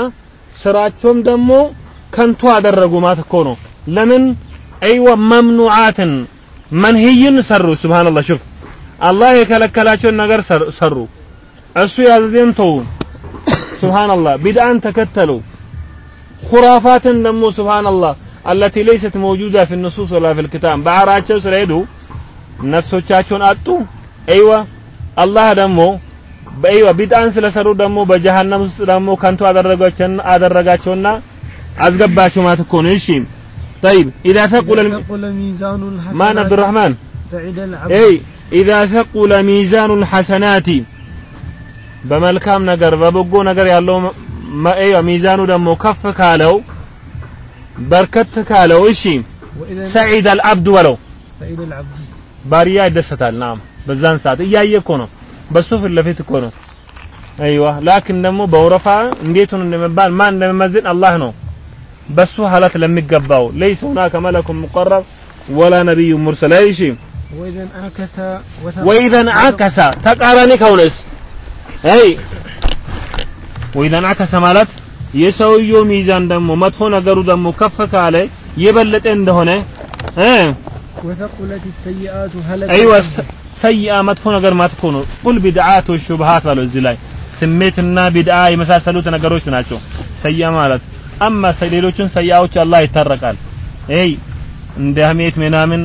ስራቸውም ደግሞ ከንቱ አደረጉ ማለት እኮ ነው። ለምን አይወ መምኑዓትን መንህይን ሰሩ። ሱብሃንአላህ ሹፍ አላህ የከለከላቸውን ነገር ሰሩ። እሱ ያዘዘን ተው። ሱብሃንአላህ ቢድአን ተከተሉ። ኩራፋትን ደግሞ ሱብሃንአላህ አለቲ ለይሰት መውጁዳ ፊ ንሱስ ወላ ፊል ኪታብ በአራቸው ስለሄዱ ነፍሶቻቸውን አጡ። አይዋ አላህ ደግሞ በአይዋ ቢድአን ስለሰሩ ደግሞ በጀሃነም ውስጥ ደግሞ ከንቱ አደረጋቸውና አደረጋቸውና አስገባቸው ማለት እኮ ነው። እሺ طيب اذا ثقل ميزان ማን አብዱራህማን سعيد العبد اي اذا ثقل ميزان الحسنات በመልካም ነገር በበጎ ነገር ያለው አይዋ ሚዛኑ ደግሞ ከፍ ካለው በርከት ካለው እሺ ሰዒድ አልዓብዱ በለው سعيد العبد ባሪያ ይደሰታል። ናም በዛን ሰዓት እያየ እኮ ነው። በሱ ፊት ለፊት እኮ ነው። አይዋ ላኪን ደግሞ በወረፋ እንዴቱን እንደመባል ማን እንደመመዝን አላህ ነው። በሱ ሀላት ለሚገባው ለይስ ሁናከ መለኩን ሙቀረብ ወላ ነቢዩ ሙርሰል። አይሺም ወኢዘን አከሰ ተቃራኒ ከሆነስ? አይ ወኢዘን አከሰ ማለት የሰውየው ሚዛን ደግሞ መጥፎ ነገሩ ደግሞ ከፍ ካለ የበለጠ እንደሆነ ወተቁለት ሰይአቱ ሀለቀ አይዋ ሰይአ መጥፎ ነገር ማጥፎ ነው። ቁል ቢድዓቱ ሹብሃት ባለው እዚህ ላይ ስሜትና ቢድዓ የመሳሰሉት ነገሮች ናቸው። ሰይአ ማለት አማ ሌሎችን ሰይአዎች አላህ ይታረቃል። አይ እንደ ሀሜት ምናምን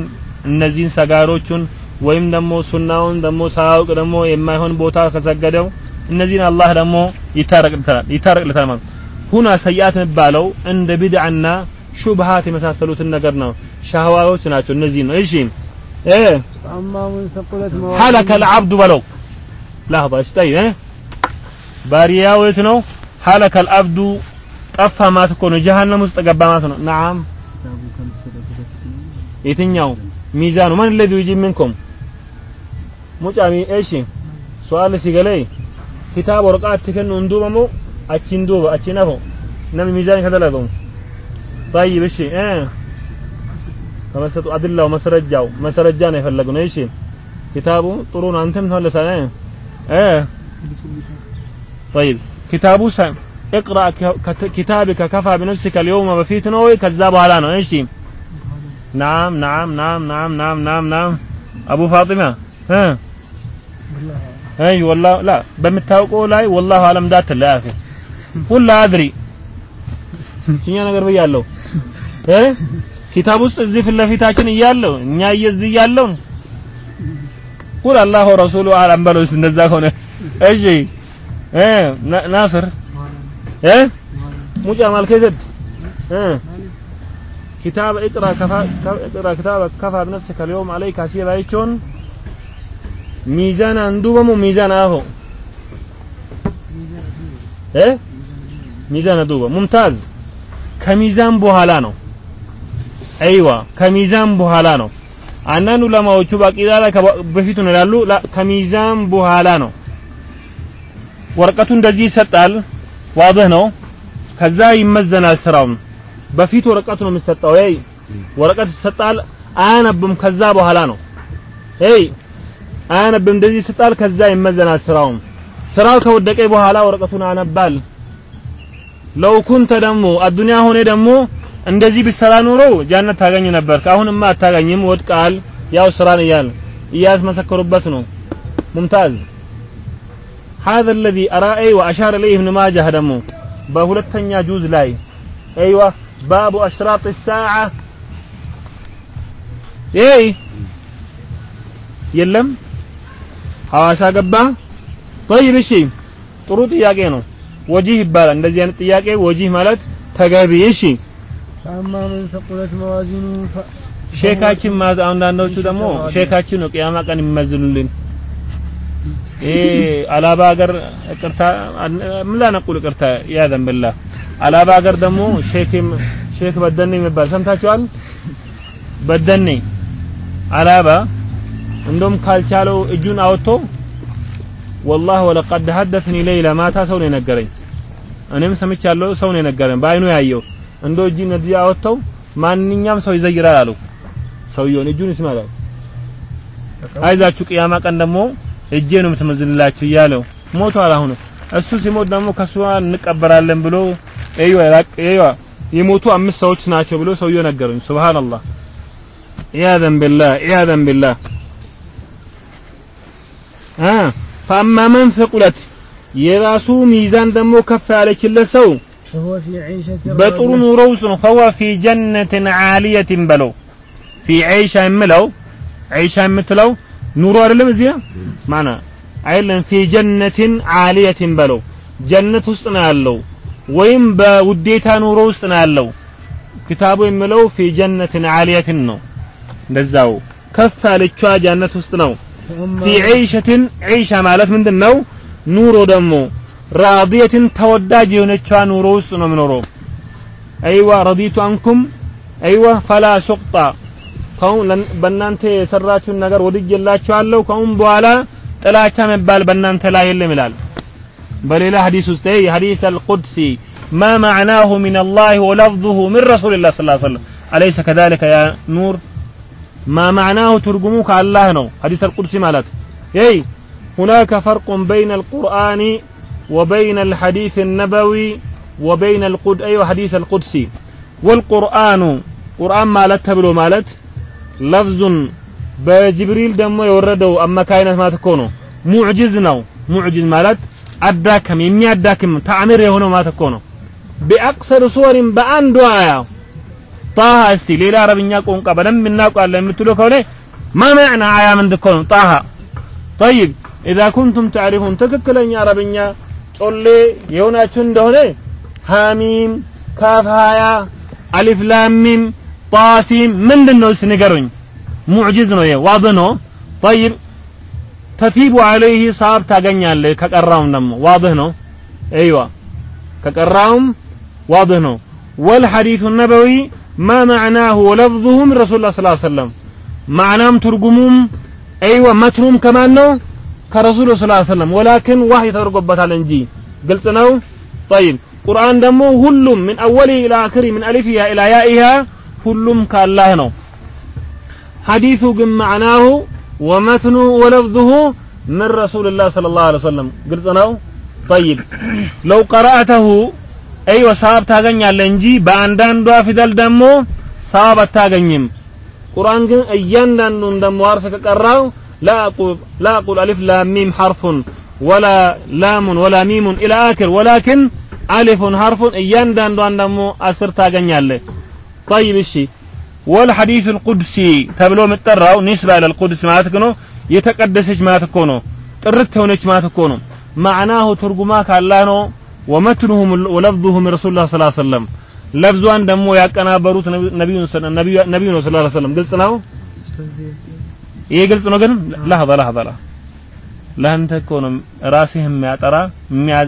እነዚህን ሰጋሮቹን ወይም ደግሞ ሱናውን ደግሞ ሳያውቅ ደግሞ የማይሆን ቦታ ከሰገደው እነዚህን አላህ ደግሞ ይታረቅልታል ይታረቅልታል ማለት ሁና ሰይአት የሚባለው እንደ ቢድዓና ሹብሃት የመሳሰሉትን ነገር ነው። ሻህዋዎች ናቸው እነዚህ ነው እሺ እ فأما من ثقلت ሀለከ ልዓብዱ በለው ላህባ እስታይ እ ባሪያው የት ነው ሀለከ ልአብዱ ጠፋ ማለት እኮ ነው ጀሃነም ውስጥ ገባ ማለት ነው ነዓም የትኛው ሚዛኑ ማን الذي يجيب منكم ሙጫሚ እሺ ሱአል ሲገለይ ኪታብ ወረቃት ትከኑ እንዱበሙ አቺ እንዱበ አቺ ነፎ ነም ሚዛን ከተለበሙ طيب እሺ እ ከመሰጡ አድላው መስረጃው መስረጃ ነው የፈለግነው እሺ ኪታቡ ጥሩ ነው አንተም ተመለሰ እ طيب ኪታቡ اقرا كتابك كفى بنفسك اليوم بفيت ነው ወይ ከዛ በኋላ ነው እሺ نعم نعم نعم نعم نعم نعم نعم ابو فاطمه ها اي والله لا በምታውቀው ላይ والله አለም ዳት لا يا اخي قل لا ادري እኛ ነገር ብያለሁ እ ኪታብ ውስጥ እዚህ ፊት ለፊታችን እያለው እኛ እየዚህ እያለው ቁል አላሁ ረሱሉ አለም በለው እስኪ እንደዛ ከሆነ እሺ እ ናስር እ ሙጫ ማልከዘት እ كتاب اقرا كفى اقرا كتابك كفى بنفسك اليوم عليك حسيبا يچون ميزان اندوبم ميزان اهو እ ሚዛን ዱባ ሙምታዝ ከሚዛን በኋላ ነው አይዋ ከሚዛን በኋላ ነው። አንዳንድ ዑለማዎቹ በቂዳ ላይ በፊቱ ነው ይላሉ። ከሚዛን በኋላ ነው። ወረቀቱ እንደዚህ ይሰጣል። ዋድህ ነው። ከዛ ይመዘናል ስራው በፊት ወረቀቱ ነው የሚሰጠው አይ ወረቀት ይሰጣል። አያነብም። ከዛ በኋላ ነው። አይ አያነብም። እንደዚህ ይሰጣል። ከዛ ይመዘናል ስራው ስራው ከወደቀ በኋላ ወረቀቱን አነባል። ለው ደግሞ አዱንያ ሆነ ደግሞ እንደዚህ ብሰራ ኖሮ ጃነት ታገኝ ነበር ካሁንማ አታገኝም ወድቃል ያው ስራን እያል እያስመሰከሩበት ነው ሙምታዝ هذا الذي أرى أيوة أشار إليه ابن ماجه دمو بهولتنيا جوز لاي أيوة باب أشراط الساعة إيه የለም ሐዋሳ ገባ طيب እሺ ጥሩ ጥያቄ ነው ወጂህ ይባላል እንደዚህ አይነት ጥያቄ ወጂህ ማለት ተገቢ እሺ ፈአማ መን ሰቁለት መዋዚኑ ሼካችን ማለት አንዳንዶቹ ደግሞ ሼካችን ነው ቅያማ ቀን የሚመዝኑልን አላባ ሀገር ቅርታ ምን ላነቁል ቅርታ ያዘን ብላ አላባ ሀገር ደግሞ ሼክም ሼክ በደኔ የሚባል ሰምታችኋል። በደኔ አላባ እንደውም ካልቻለው እጁን አወጥቶ ወላህ ወለቀድ ሐደስኒ ሌይላ ማታ ሰው ነው የነገረኝ። እኔም ሰምቻለሁ። ሰው ነው የነገረኝ በአይኑ ያየው እንዶ እጁን እዚህ አወጥተው ማንኛውም ሰው ይዘይራል አሉ ሰውየውን እጁን ይስማል አይዛችሁ ቅያማ ቀን ደግሞ እጄ ነው የምትመዝንላችሁ እያለው ሞቷል አሁን እሱ ሲሞት ደግሞ ከሱ እንቀበራለን ብሎ እዩዋ እዩዋ የሞቱ አምስት ሰዎች ናቸው ብሎ ሰውየው ነገሩኝ ሱብሃንአላህ ኢያዘን ቢላህ ኢያዘን ቢላህ አ ፈአማ መን ثقلت የራሱ ሚዛን ደግሞ ከፍ ያለችለት ሰው فهو في عيشة በጥሩ راضية. ኑሮ ውስጥ ነው ፈዋ ፊ ጀነትን ዓሊየትን በለው ፊ ዒሻ የምለው ዒሻ የምትለው ኑሮ አይደለም እዚህ ማና አይደለም ፊ ጀነትን ዓሊየትን በለው ጀነት ውስጥ ነው ያለው ወይም በውዴታ ኑሮ ውስጥ ነው ያለው ክታቡ የሚለው ፊ ጀነትን ዓሊየትን ነው እንደዛው ከፍ ያለችዋ ጀነት ውስጥ ነው فأما ፊ ዒሸትን ዒሻ ማለት ምንድን ነው ኑሮ ደግሞ ራዲየትን ተወዳጅ የሆነችዋ ኑሮ ውስጥ ነው የምኖረው አይዋ ረዲቱ አንኩም አይዋ ፈላ ሱቅጣ ከሁን በእናንተ የሰራችሁን ነገር ወድጄላችኋለሁ ከሁን በኋላ ጥላቻ መባል በእናንተ ላይ የለም ይላል በሌላ ሐዲስ ውስጥ ይሄ ሐዲስ አልቁድሲ ما معناه من الله ولفظه من رسول الله صلى الله عليه وسلم أليس كذلك يا نور ማ ማዕናሁ ትርጉሙ ከአላህ ነው ሐዲስ አልቁድሲ ማለት ይይ ሁናከ ፈርቁን በይነ አልቁርአኒ وبين الحديث النبوي وبين القد أيوة حديث القدسي. والقرآن قرآن مالت تبلو مالت لفظ بجبريل دمو يوردو أما كائنات ما تكونو. معجز معجز مالت أداكم يمي أداكم تعمير يهونو ما تكونو. بأقصر صور بأندو آية. طه استي ليلة عربية قنقة بدم من ناقو ألا يملتلو كوني ما معنى آية من دكونو طه طيب إذا كنتم تعرفون ትክክለኛ عربية ጮሌ የሆናችሁ እንደሆነ ሐሚም ካፍ ሀያ አሊፍ ላሚም ጣሲም ምንድን ነው እስቲ ንገሩኝ ሙዕጅዝ ነው ይሄ ዋድ ነው طيب ተፊቡ عليه ሳብ ታገኛለህ ከቀራውም ደግሞ ዋድህ ነው ايوه ከቀራውም ዋድህ ነው والحديث النبوي ما معناه ولفظه من رسول الله صلى الله عليه وسلم معنام ترجموم ايوه متنوم كمان ነው ከረሱል ስ ሰለም ወላኪን ዋህይ ተደርጎበታል እንጂ ግልጽ ነው طيب ቁርአን ደግሞ ሁሉም ምን አወሊ ኢላ አክሪ ምን አሊፊያ ኢላ ያኢሃ ሁሉም ካላህ ነው ሐዲሱ ግን ማዕናሁ ወመትኑ ወለፍዙሁ ምን ረሱልላህ ሰለላሁ ዐለይሂ ወሰለም ግልጽ ነው ጠይብ ለው ቀረአተሁ አይወ ሰዋብ ታገኛለህ እንጂ በአንዳንዷ ፊደል ደግሞ ሰዋብ አታገኝም ቁርአን ግን እያንዳንዱን ደግሞ ሐርፍ ከቀራው ላ አቁል አሊፍ ላም ሚም ሐርፉን ወላ ላሙን ወላ ሚሙን ኢላ አክር ወላኪን አሊፉን ሐርፉን እያንዳንዷን ደግሞ አስር ታገኛለህ ጠይብ እሺ والحديث القدسي ተብሎ የምጠራው ኒስባ ኢላ القدس ማለት ነው የተቀደሰች ማለት እኮ ነው ጥርት የሆነች ማለት እኮ ነው ማዕናሁ ትርጉማ ካላህ ነው ወመትኑሁ ወለፍዙሁ من رسول الله صلى الله عليه وسلم ለፍዟን ደግሞ ያቀናበሩት ነብዩ ነብዩ ነው ሰለላሁ ዐለይሂ ወሰለም ግልጽ ነው ይሄ ግልጽ ነው ግን? ለሐዛ ለሐዛ ለአንተ እኮ ነው ራስህ የሚያጠራ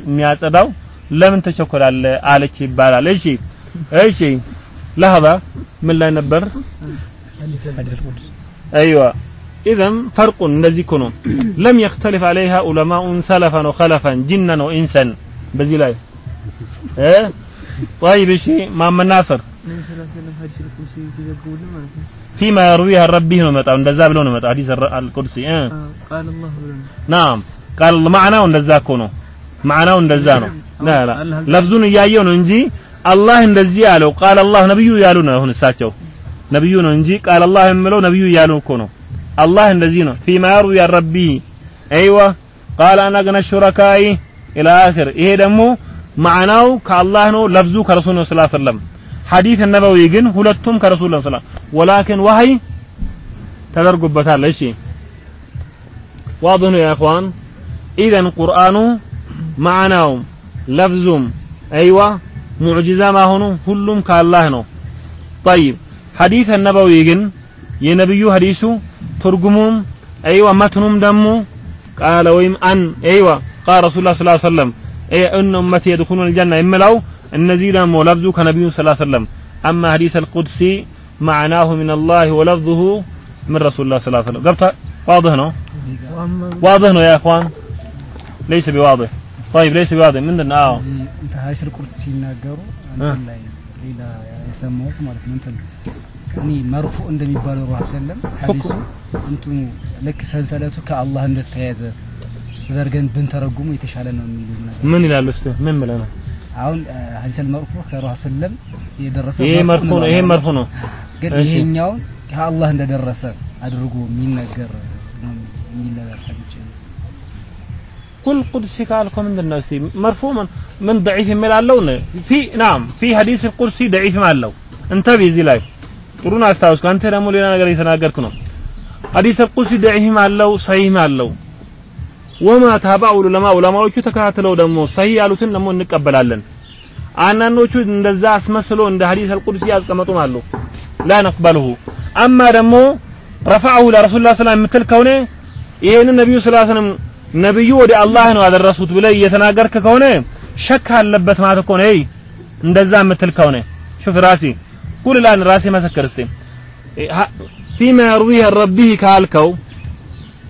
የሚያጸዳው ለምን ተቸኮላለ አለች ይባላል። እሺ እሺ። ለሐዛ ምን ላይ ነበር? አይዋ ኢዘን ፈርቁን እንደዚህ እኮ ነው። ለም የክተልፍ አለይሃ ዑለማኡን ሰለፈን ወኸለፈን ጅነን ወኢንሰን በዚህ ላይ ጠይብ እሺ። ማመናሰር ፊማ የርዊሃ ረቢህ ነው መጣው እንደዛ ብለው ነው መጣው ሐዲስ አልቁድሲ። ናም። ቃል ማዕናው እንደዛ እኮ ነው። ማዕናው እንደዛ ነው። ለፍዙን እያየው ነው እንጂ አላህ እንደዚህ ያለው ቃል አላህ ነብዩ ያሉ ነው። አሁን እሳቸው ነብዩ ነው እንጂ ቃል አላህ የምለው ነብዩ ያሉ እኮ ነው። አላህ እንደዚህ ነው። ፊማ የርዊሃ ረቢህ። አይዋ ቃል አና ገነ ሹረካይ ኢላ አኺር። ይሄ ደግሞ ማዕናው ከአላህ ነው ለፍዙ ከረሱል ነው ሰለላሁ ዐለይሂ ወሰለም። حديث النبوي جن هلتم كرسول الله صلى الله عليه وسلم. ولكن وحي تدرج بثال شيء واضح يا إخوان اذا القران معناه لفظهم أيوه معجزة ما هو كلهم كالله نو. طيب حديث النبوي جن يا نبي حديثه ترجمهم أيوه متنهم دمه. قال أن أيوه قال رسول الله صلى الله عليه وسلم أي أن أمتي يدخلون الجنة. يملوا እነዚህ ደግሞ ለፍዙ ከነብዩ ሰለላሁ ዐለይሂ ወሰለም አማ ሐዲስ القدسي معناه من الله ولفظه من رسول الله صلى الله عليه وسلم قبط واضح ነው واضح ነው يا اخوان ليس بواضح طيب ليس بواضح من اه እንትን ሀዲስል ቁርስ ሲናገሩ እንትን ላይ ሌላ የሰማሁት ማለት ነው እንትን እኔ መርፉ እንደሚባለው ሩህ ሰለም ሀዲሱ እንትኑ ልክ ሰንሰለቱ ከአላህ እንደተያዘ ተደርገን ብንተረጉሙ የተሻለ ነው የሚሉ ነገር ምን ይላሉ እስቲ ምን ብለህ ነው አሁን ሀዲሰል መርፉ ከረዋ ስለም የደረሰ ይሄ መርፉ ነው። ይሄ መርፉ ነው። ግን ይሄኛውን ከአላህ እንደደረሰ አድርጎ የሚነገር የሚነገር ሰምቼ ቁል ቁድሲ ካልኮ ምንድን ነው እስቲ መርፉ ምን ደዒፍ የሚል አለው? ፊ ናም ፊ ሀዲስ ቁድሲ ደዒፍም አለው። እንተቢ እዚህ ላይ ጥሩን አስታውስኩ አንተ ደግሞ ሌላ ነገር እየተናገርክ ነው። ሀዲስ ቁድሲ ደዒፍም አለው ሰሂህም አለው። ወማ ታባኡ ዑለማ ዑለማዎቹ ተከታትለው ደግሞ ሰሂህ ያሉትን ደግሞ እንቀበላለን አንዳንዶቹ እንደዛ አስመስሎ እንደ ሐዲስ القدسي ያስቀመጡም አሉ ላ ነቅበልሁ አማ ደግሞ ረፈዐሁ ለረሱል ላ ሰላም የምትል ከሆነ ይህንን ነቢዩ ስላ ሰለም ነብዩ ወደ አላህ ነው ያደረሱት ብለ እየተናገርክ ከሆነ ሸክ አለበት ማለት እኮ ነው። እንደዛ የምትል ከሆነ ሹፍ ራሲ ቁል ላን ራሴ መሰከር እስቲ ፊማ የርዊህ ረቢህ ካልከው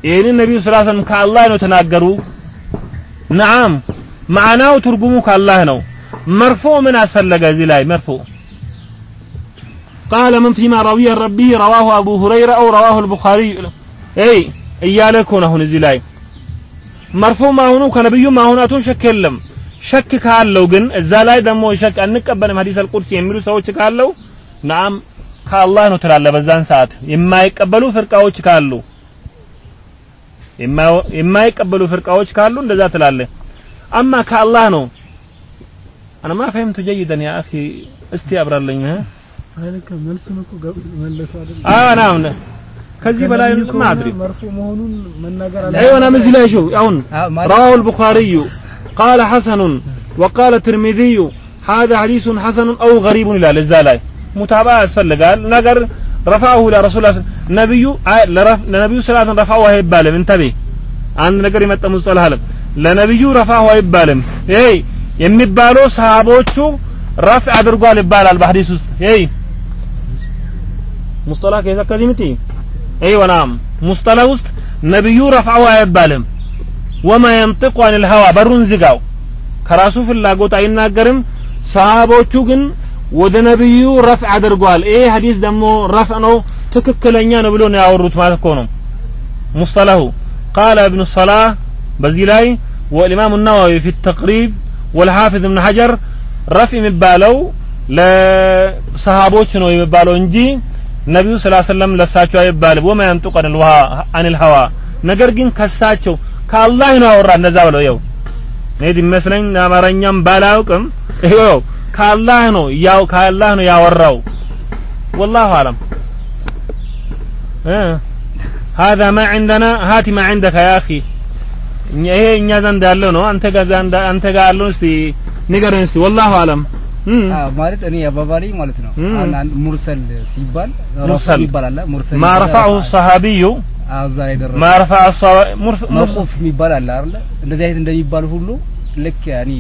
ይህንን ነቢዩ ስላ ሰለም ከአላህ ነው የተናገሩ ነዓም ማዕናው ትርጉሙ ከአላህ ነው። መርፎ ምን አስፈለገ እዚህ ላይ? መርፎ። ቃለ ምን ፊማ ረዊየ ረቢ ረዋሁ አቡ ሁረይራ አው ረዋሁ አልቡኻሪ። እይ እያለ እኮ ነው አሁን እዚህ ላይ። መርፎ ማሁኑ ከነብዩ ማሁናቱን ሸክ የለም። ሸክ ካለው ግን እዛ ላይ ደግሞ ሸክ አንቀበልም። ሐዲስ አልቁድሲ የሚሉ ሰዎች ካለው ናም ከአላህ ነው ትላለ በዛን ሰዓት። የማይቀበሉ ፍርቃዎች ካሉ የማይቀበሉ ፍርቃዎች ካሉ እንደዛ ትላለ አማ ከአላህ ነው انا ما فهمت جيدا يا اخي እስቲ አብራለኝ አይልከ መልሱን እኮ ገብ- መለሱ አይደል? اه نعم ከዚህ በላይ ከነቢዩ ما ከሆነ ادري መርፎ መሆኑን መናገር አለ ايوه انا مزي لا شوف አሁን አዎ፣ ማለት رواه البخاري قال حسن وقال الترمذي هذا حديث حسن او غريب ይላል እዛ ላይ ሙታባ ያስፈልጋል ነገር ረፋሁ ለረሱል ነብዩ ለነብዩ ሰላትን ረፋሁ አይባልም እንተቤ አንድ ነገር የመጣ ሙስጠላህ አለ ለነብዩ ረፋሁ አይባልም ይሄ የሚባለው ሰሃቦቹ ረፍ አድርጓል ይባላል በሐዲስ ውስጥ ይሄ ሙስጠላህ ከዛ ከዚምቲ ايوه نعم ሙስጠላህ ውስጥ ነብዩ ረፋሁ አይባልም ወማ የንጥቁ አን ልሀዋ በሩን ዝጋው ከራሱ ፍላጎት አይናገርም ሰሃቦቹ ግን ወደ ነብዩ ረፍ አድርጓል። ይሄ ሐዲስ ደግሞ ረፍ ነው። ትክክለኛ ነው ብሎ ነው ያወሩት ማለት እኮ ነው። ሙስጠላሁ ቃለ እብኑ ሰላህ በዚህ ላይ ወልኢማሙ ናዋዊ ፊ ተቅሪብ ወልሓፊዝ እብን ሐጀር ረፍ የሚባለው ለሰሃቦች ነው የሚባለው እንጂ ነቢዩ ስላ ሰለም ለሳቸው አይባልም። ወማ ያንጡቅ አን ልሀዋ ነገር ግን ከሳቸው ከአላህ ነው ያወራ። እንደዛ ብለው ይኸው እኔ ይመስለኝ አማርኛም ባላውቅም ይኸው ከአላህ ነው ያው ከአላህ ነው ያወራው። ወላሁ አለም። ሀዛ ማ ዐንደና ሀቲ ማ ዐንደከ ያ አኺ። ይሄ እኛ ዘንድ ያለው ነው። አንተ ጋር አንተ ጋር ያለው እስቲ ንገረን እስቲ። ወላሁ አለም። ማለት እኔ አባባሪ ማለት ነው። ሙርሰል ሲባል ሙርሰል ይባላል ሙርሰል ማ ረፈዐሁ ሰሃቢዩ አዛ ይደረሰ ማ ረፈዐሁ ሙርሰል የሚባል አለ አይደል እንደዚህ አይነት እንደሚባል ሁሉ ልክ ያኔ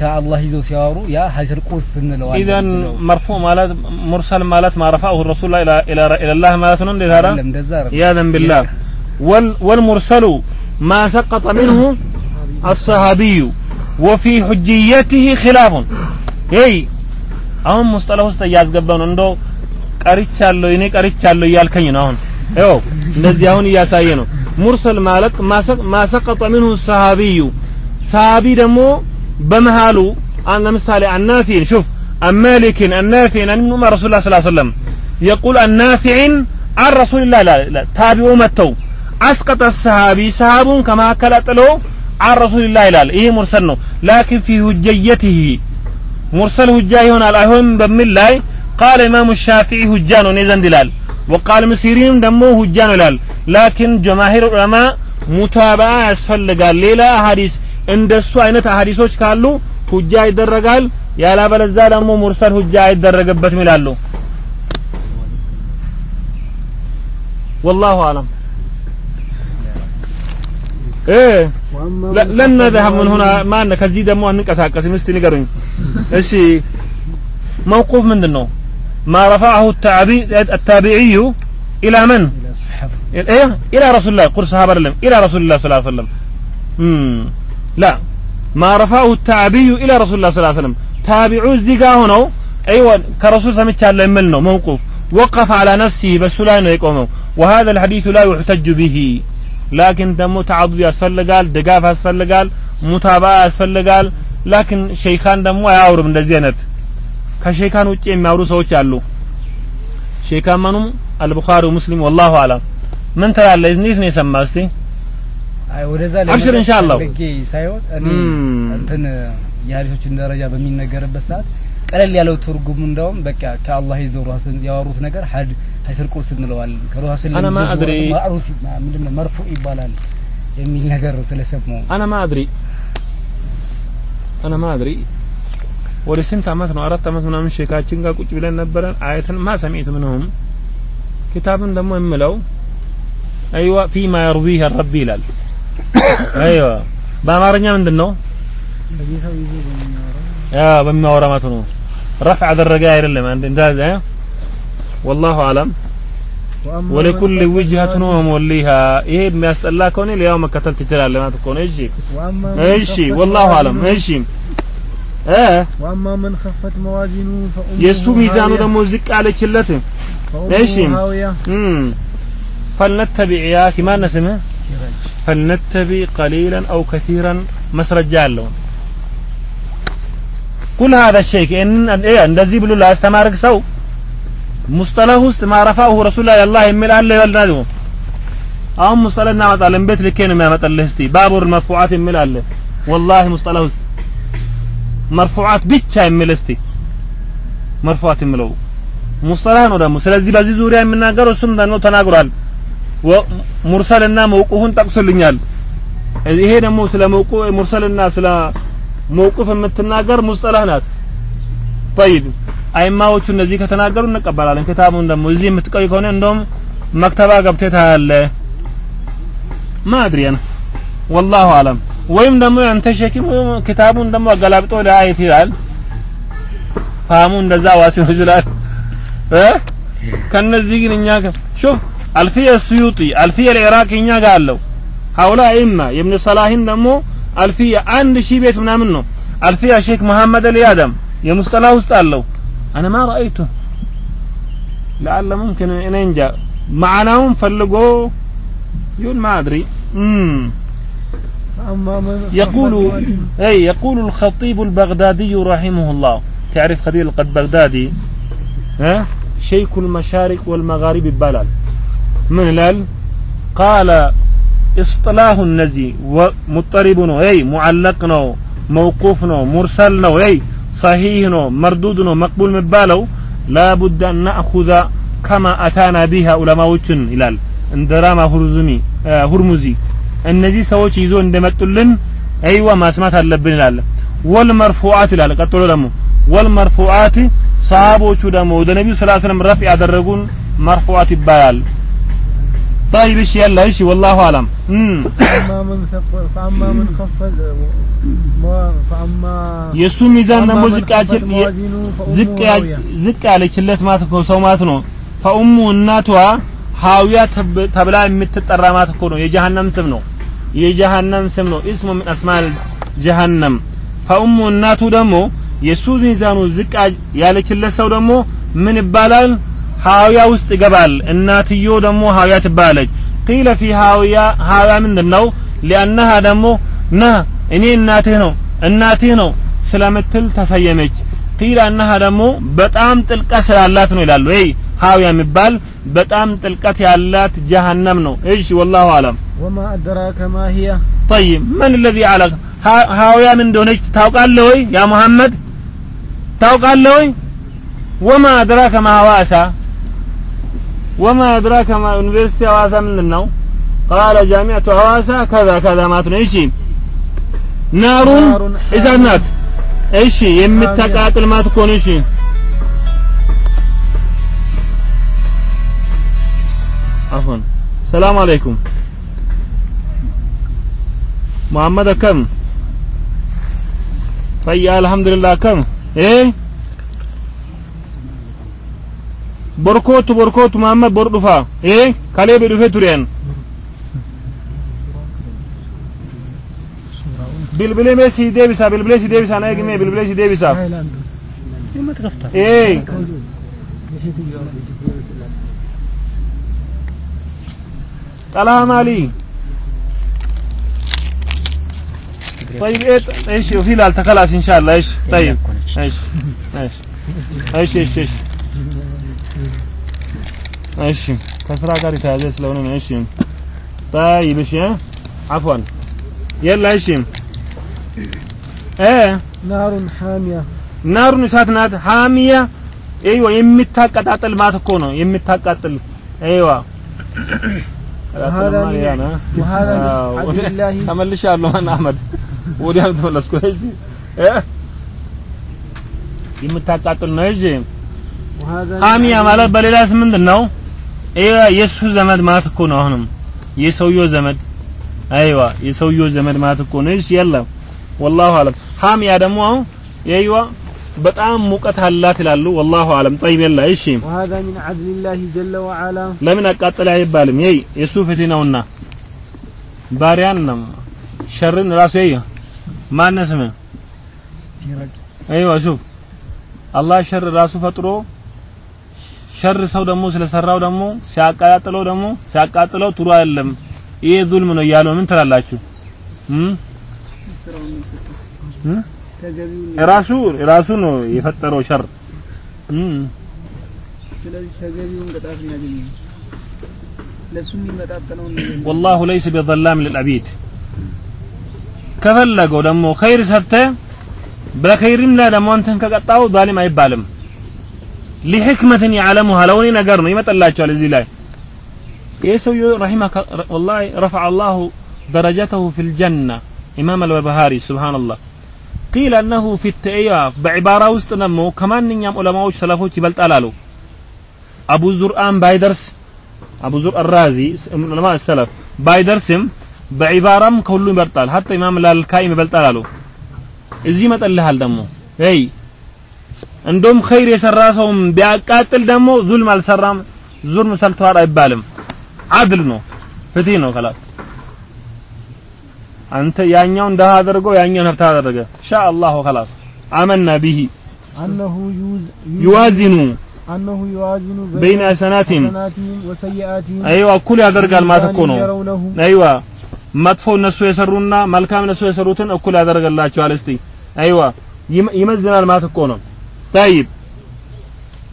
ከአላህ ይዘው ሲያወሩ ያ ሀጀር ቁርስ እንለዋለን اذا ብለው። مرفوع مالت مرسل مالت ما رفعه الرسول الى الى الى الله مالت ነው እንዴ ታዲያ አይደለም እንደዛ አይደለም። عياذا بالله وال والمرسل ما سقط منه الصحابي وفي حجيته خلاف هي አሁን ሙስጠላህ ውስጥ እያስገባው ነው እንደው ቀርቻለሁ እኔ ቀርቻለሁ እያልከኝ ነው አሁን ይኸው እንደዚህ አሁን እያሳየ ነው ሙርሰል ማለት ማሰቅ- ማሰቀጠ ምንሁ ሰሃቢዩ ሰሃቢ ደግሞ በመሃሉ አን ለምሳሌ አናፊን ሹፍ አማሊክን አናፊን አን ዑመር ረሱሉላህ ሰለላሁ ዐለይሂ ወሰለም የቁል አናፊዕን አን ረሱልላህ ላ ታቢዑ መተው አስቀጠ ሰሃቢ ሰሃቡን ከመካከል አጥሎ አን ረሱልላህ ይላል። ይሄ ሙርሰል ነው። ላኪን ፊ ሁጀየቲሂ ሙርሰል ሁጃ ይሆናል አይሆንም በሚል ላይ ቃል ኢማሙ ሻፊዒ ሁጃ ነው እኔ ዘንድ ይላል። ወቃል ምሲሪም ደግሞ ሁጃ ነው ይላል። ላኪን ጀማሂር ዑለማ ሙታባ ያስፈልጋል። ሌላ አሀዲስ እንደሱ አይነት አሀዲሶች ካሉ ሁጃ ይደረጋል። ያላበለዛ ደግሞ ሙርሰል ሁጃ አይደረግበትም ይላሉ። والله اعلم إيه لن نذهب من هنا ما ان كذي دمو اننقساقس مستي نغرني እሺ موقوف ምንድነው? ما رفعه التابعي التابعي إلى من إلى رسول الله قر صحابه إلى رسول الله صلى الله عليه وسلم امم لا ما رفعه التعبي إلى رسول الله صلى الله عليه وسلم تابعوا الزقاه نو أيوة كرسول سمت الله يملنا موقوف وقف على نفسه بس لا يقومه وهذا الحديث لا يحتج به لكن دمو تعضد يسفلقال دقاف يسفلقال متابعة يسفلقال لكن شيخان دمو يعور من الزينة كشيخان وجه يمعورو سوچ يالو شيخان منهم البخاري ومسلم والله أعلم من ترى الله إذن يسمى استي ابشر ان شاء الله بكي سايوت أنا انتن يا ريتوچن درجه بمين نغر بسات قلل يالو ترغم اندوم بكا كالله يزور حسن ياوروت نغر حد هاي سرقو سنلوال كرو حسن أنا ما ادري معروف ما مندنا مرفوع يبالال يمين نغر سلسمو أنا ما ادري أنا ما ادري ورسين تعمت اردت تعمت من شيكاچين غا قچ بلا نبرن ما سميت منهم كتابن دمو يملو أيوه فيما يرويه الرب لال አይዋ በአማርኛ ምንድን ነው በሚያወራ ማለት ነው። ረፍዕ አደረገ አይደለም። እንደዛ ወላሁ አለም። ወለኩል ውጅሀቱን ወሞሊሃ። ይሄ የሚያስጠላ ከሆነ ሌላው መከተል ትችላለህ ማለት እኮ ነው። እሺ እሺ ወላሁ አለም። እሺ የእሱ ሚዛኑ ደግሞ ዝቅ አለችለት። እሺ ፈለተቢዕያ ኪማን ስምህ فلنتبي قليلا أو كثيرا مسر جالون كل هذا الشيء إن ان عند زيب الله استمارك سو. مصطلح ما رفعه رسول الله الله من الله والنادو أم آه، مصطلح نعم تعلم بيت لكين ما مطلح استي باب المرفوعات من الله والله مصطلح مرفوعات بيتشا من استي مرفوعات من الله مصطلح نعم سلزي بزي زوريا من ناقر وسندن وتناقر الله ሙርሰልና መውቁሁን ጠቅሶልኛል። ይሄ ደግሞ ስለ መውቁ ሙርሰልና ስለ መውቁፍ የምትናገር ሙስጠላህ ናት። ጠይብ አይማዎቹ እነዚህ ከተናገሩ እንቀበላለን። ክታቡን ደግሞ እዚህ የምትቀይ ከሆነ እንደውም መክተባ ገብቴ ታያለ ማድሪያ ወላሁ አለም። ወይም ደግሞ አንተ ሸኪም ክታቡን ደግሞ አገላብጦ ለአየት ይላል። ፋሙ እንደዛ ዋሲኖ ይችላል። ከነዚህ ግን እኛ ሹፍ الفي السيوطي الفي العراقي نيا قال له هؤلاء إما يمن صلاحين النمو، الفي عند شي بيت منا منه الفي شيخ محمد اليادم يا وسط له أنا ما رأيته لعل ممكن أن ينجا معناهم فلقوا يقول ما أدري مم. يقول أي يقول الخطيب البغدادي رحمه الله تعرف خطيب البغدادي ها شيخ المشارق والمغارب بلال ምን ይላል? ቃለ ኢስጥላሁ እነዚህ ሙጠሪቡ ነው። ይ ሙዓለቅ ነው መውቁፍ ነው ሙርሰል ነው። ይ ሰሂህ ነው መርዱድ ነው መቅቡል የሚባለው ላቡድ አን ናእኹዘ ከማ አታና ቢሃ ዑለማዎችን ይላል። እንደ ራማ ሁርሙዚ። እነዚህ ሰዎች ይዞ እንደመጡልን አይዋ ማስማት አለብን ይላል። ወልመርፉዓት ይላል። ቀጥሎ ደግሞ ወልመርፉዓት ሰሃቦቹ ደግሞ ወደ ነቢዩ ስላ ስለም ረፍ ያደረጉን መርፉዓት ይባላል። طيب ايش يلا ايش والله اعلم امم فأما من ثق- فأما من خفت موا- فأما የሱ ሚዛን ደግሞ فأما من ዝቅ خفت ያችል موازينه ዝቅ فأمه ያ- هاوية ዝቅ ያለችለት ማለት እኮ ሰው ማለት ነው ፈኡሙ እናቷ ሀዊያ ተብ- ተብላ የምትጠራ ማለት እኮ ነው የጀሃነም ስም ነው የጀሃነም ስም ነው እስሙ ምን አስማል ጀሃነም ፈኡሙ እናቱ ደግሞ የሱ ሚዛኑ ዝቅ ያለችለት ሰው ደግሞ ምን ይባላል ሀዊያ ውስጥ ይገባል። እናትዮ ደግሞ ሀዊያ ትባለች ቂለ ፊ ሀዊያ ሀዊያ ምንድን ነው ሊአነሃ ደግሞ ና እኔ እናትህ ነው እናትህ ነው ስለምትል ተሰየመች። ቂላ እነሃ ደግሞ በጣም ጥልቀት ስላላት ነው ይላሉ። ይ ሀዊያ የሚባል በጣም ጥልቀት ያላት ጀሀነም ነው። እሺ ወላሁ አለም። ወማ አድራከ ማ ሂያ? ጠይብ መን ለዚ አለቅ ሀዊያ ምን እንደሆነች ታውቃለህ ወይ? ያ ሙሐመድ ታውቃለህ ወይ? ወማ አድራከ ማ ሀዋሳ ወማ አድራከ ማ ዩኒቨርሲቲ ሐዋሳ ምንድን ነው ቃለ ጃሚዐቱ ሐዋሳ ከዛ ከዛ ማለት ነው እሺ ናሩን ናሩን እሳት ናት እሺ የምታቃጥል ማለት እኮ ነው እሺ አሁን ሰላም አለይኩም محمد كم طيب الحمد لله كم ايه بركوت بركوت محمد بردفا ايه كالي بدفه تريان بلبلي ميسي ديبسا بلبلي سي ديبسا انا يجي بلبلي سي ديبسا هايلاند ايه سلام علي طيب ايه ايش وفي لالتا خلاص ان شاء الله ايش طيب ايش ايش ايش ايش ايش ايش ከስራ ጋር የተያዘ ስለሆነ ነው እሺ طيب እሺ عفوا يلا እሺ እ نار حامية ናሩን እሳት ናት ሐሚያ አይዋ የምታቀጣጥል ማለት እኮ ነው የምታቃጥል አይዋ وهذا من- وهذا من عدل الله ተመልሻለሁ ማን አህመድ ወዲያው ተመለስኩ እሺ እ የምታቃጥል ነው እሺ وهذا من ሐሚያ عدل ማለት በሌላ ስም ምንድን ነው አይዋ የሱ ዘመድ ማለት እኮ ነው አሁንም የሰውየው ዘመድ አይዋ የሰውየው ዘመድ ማለት እኮ ነው እሺ የላ ወላሁ አለም ሐሚያ ደግሞ አሁን አይዋ በጣም ሙቀት አላት ይላሉ ወላሁ አለም ጠይብ የላ እሺ وهذا من عدل الله جل وعلا ለምን አቃጠለ አይባልም ይይ የሱ ፍትህ ነውና ባሪያን ነው ሸርን ራሱ ይይ ማነው ስምህ ሲረቅ አይዋ ሹፍ አላህ ሸር ራሱ ፈጥሮ ሸር ሰው ደግሞ ስለሰራው ደግሞ ሲያቃጥለው ደግሞ ሲያቃጥለው ጥሩ አይደለም። ይሄ ዙልም ነው እያለው ምን ትላላችሁ? ራሱ ራሱ ነው የፈጠረው ሸር። እም ስለዚህ ተገቢውን ቅጣት እናገኝ ለሱ የሚመጣጠነውን ነገር ነው። ወላሁ ለይሰ ቢዘላም ልልዐቢድ ከፈለገው ደግሞ ኸይር ሰርተ በኸይርም ላይ ደግሞ አንተን ከቀጣው ዛሊም አይባልም ሊሕክመትን ያዕለሙሃ ለሆነ ነገር ነው ይመጣላቸዋል እዚህ ላይ ይህ ሰውዬ ረሒመከ ወላሂ ረፈዐ አላሁ ደረጀተሁ ፊ ልጀና ኢማም አልበርባሃሪ ሱብሓነላህ ቂል አነሁ ፊ ተእያ በዕባራ ውስጥ ደግሞ ከማንኛውም ዑለማዎች ሰለፎች ይበልጣል አሉ አቡ ዙርአን ባይደርስ አቡ ዙር አራዚ ዑለማ ሰለፍ ባይደርስም በዒባራም ከሁሉ ይበልጣል ሀታ ኢማም ላልካኢም ይበልጣል አሉ እዚህ ይመጣልሃል ደግሞ ይ እንደውም ኸይር የሰራ ሰውም ቢያቃጥል ደግሞ ዙልም አልሰራም። ዙልም ሰልተዋል አይባልም። አድል ነው ፍትህ ነው ከላስ አንተ ያኛውን ደሃ አድርጎ ያኛውን ሀብታ አደረገ። ኢንሻአላሁ ከላስ አመና ቢሂ። አነሁ ዩዋዚኑ አነሁ ዩዋዚኑ በይነ ሐሰናቲሂም ወሰይአቲሂም አይዋ እኩል ያደርጋል ማለት እኮ ነው። አይዋ መጥፎ እነሱ የሰሩና መልካም እነሱ የሰሩትን እኩል ያደርግላቸዋል እስቲ። አይዋ ይመዝናል ማለት እኮ ነው። ጠይብ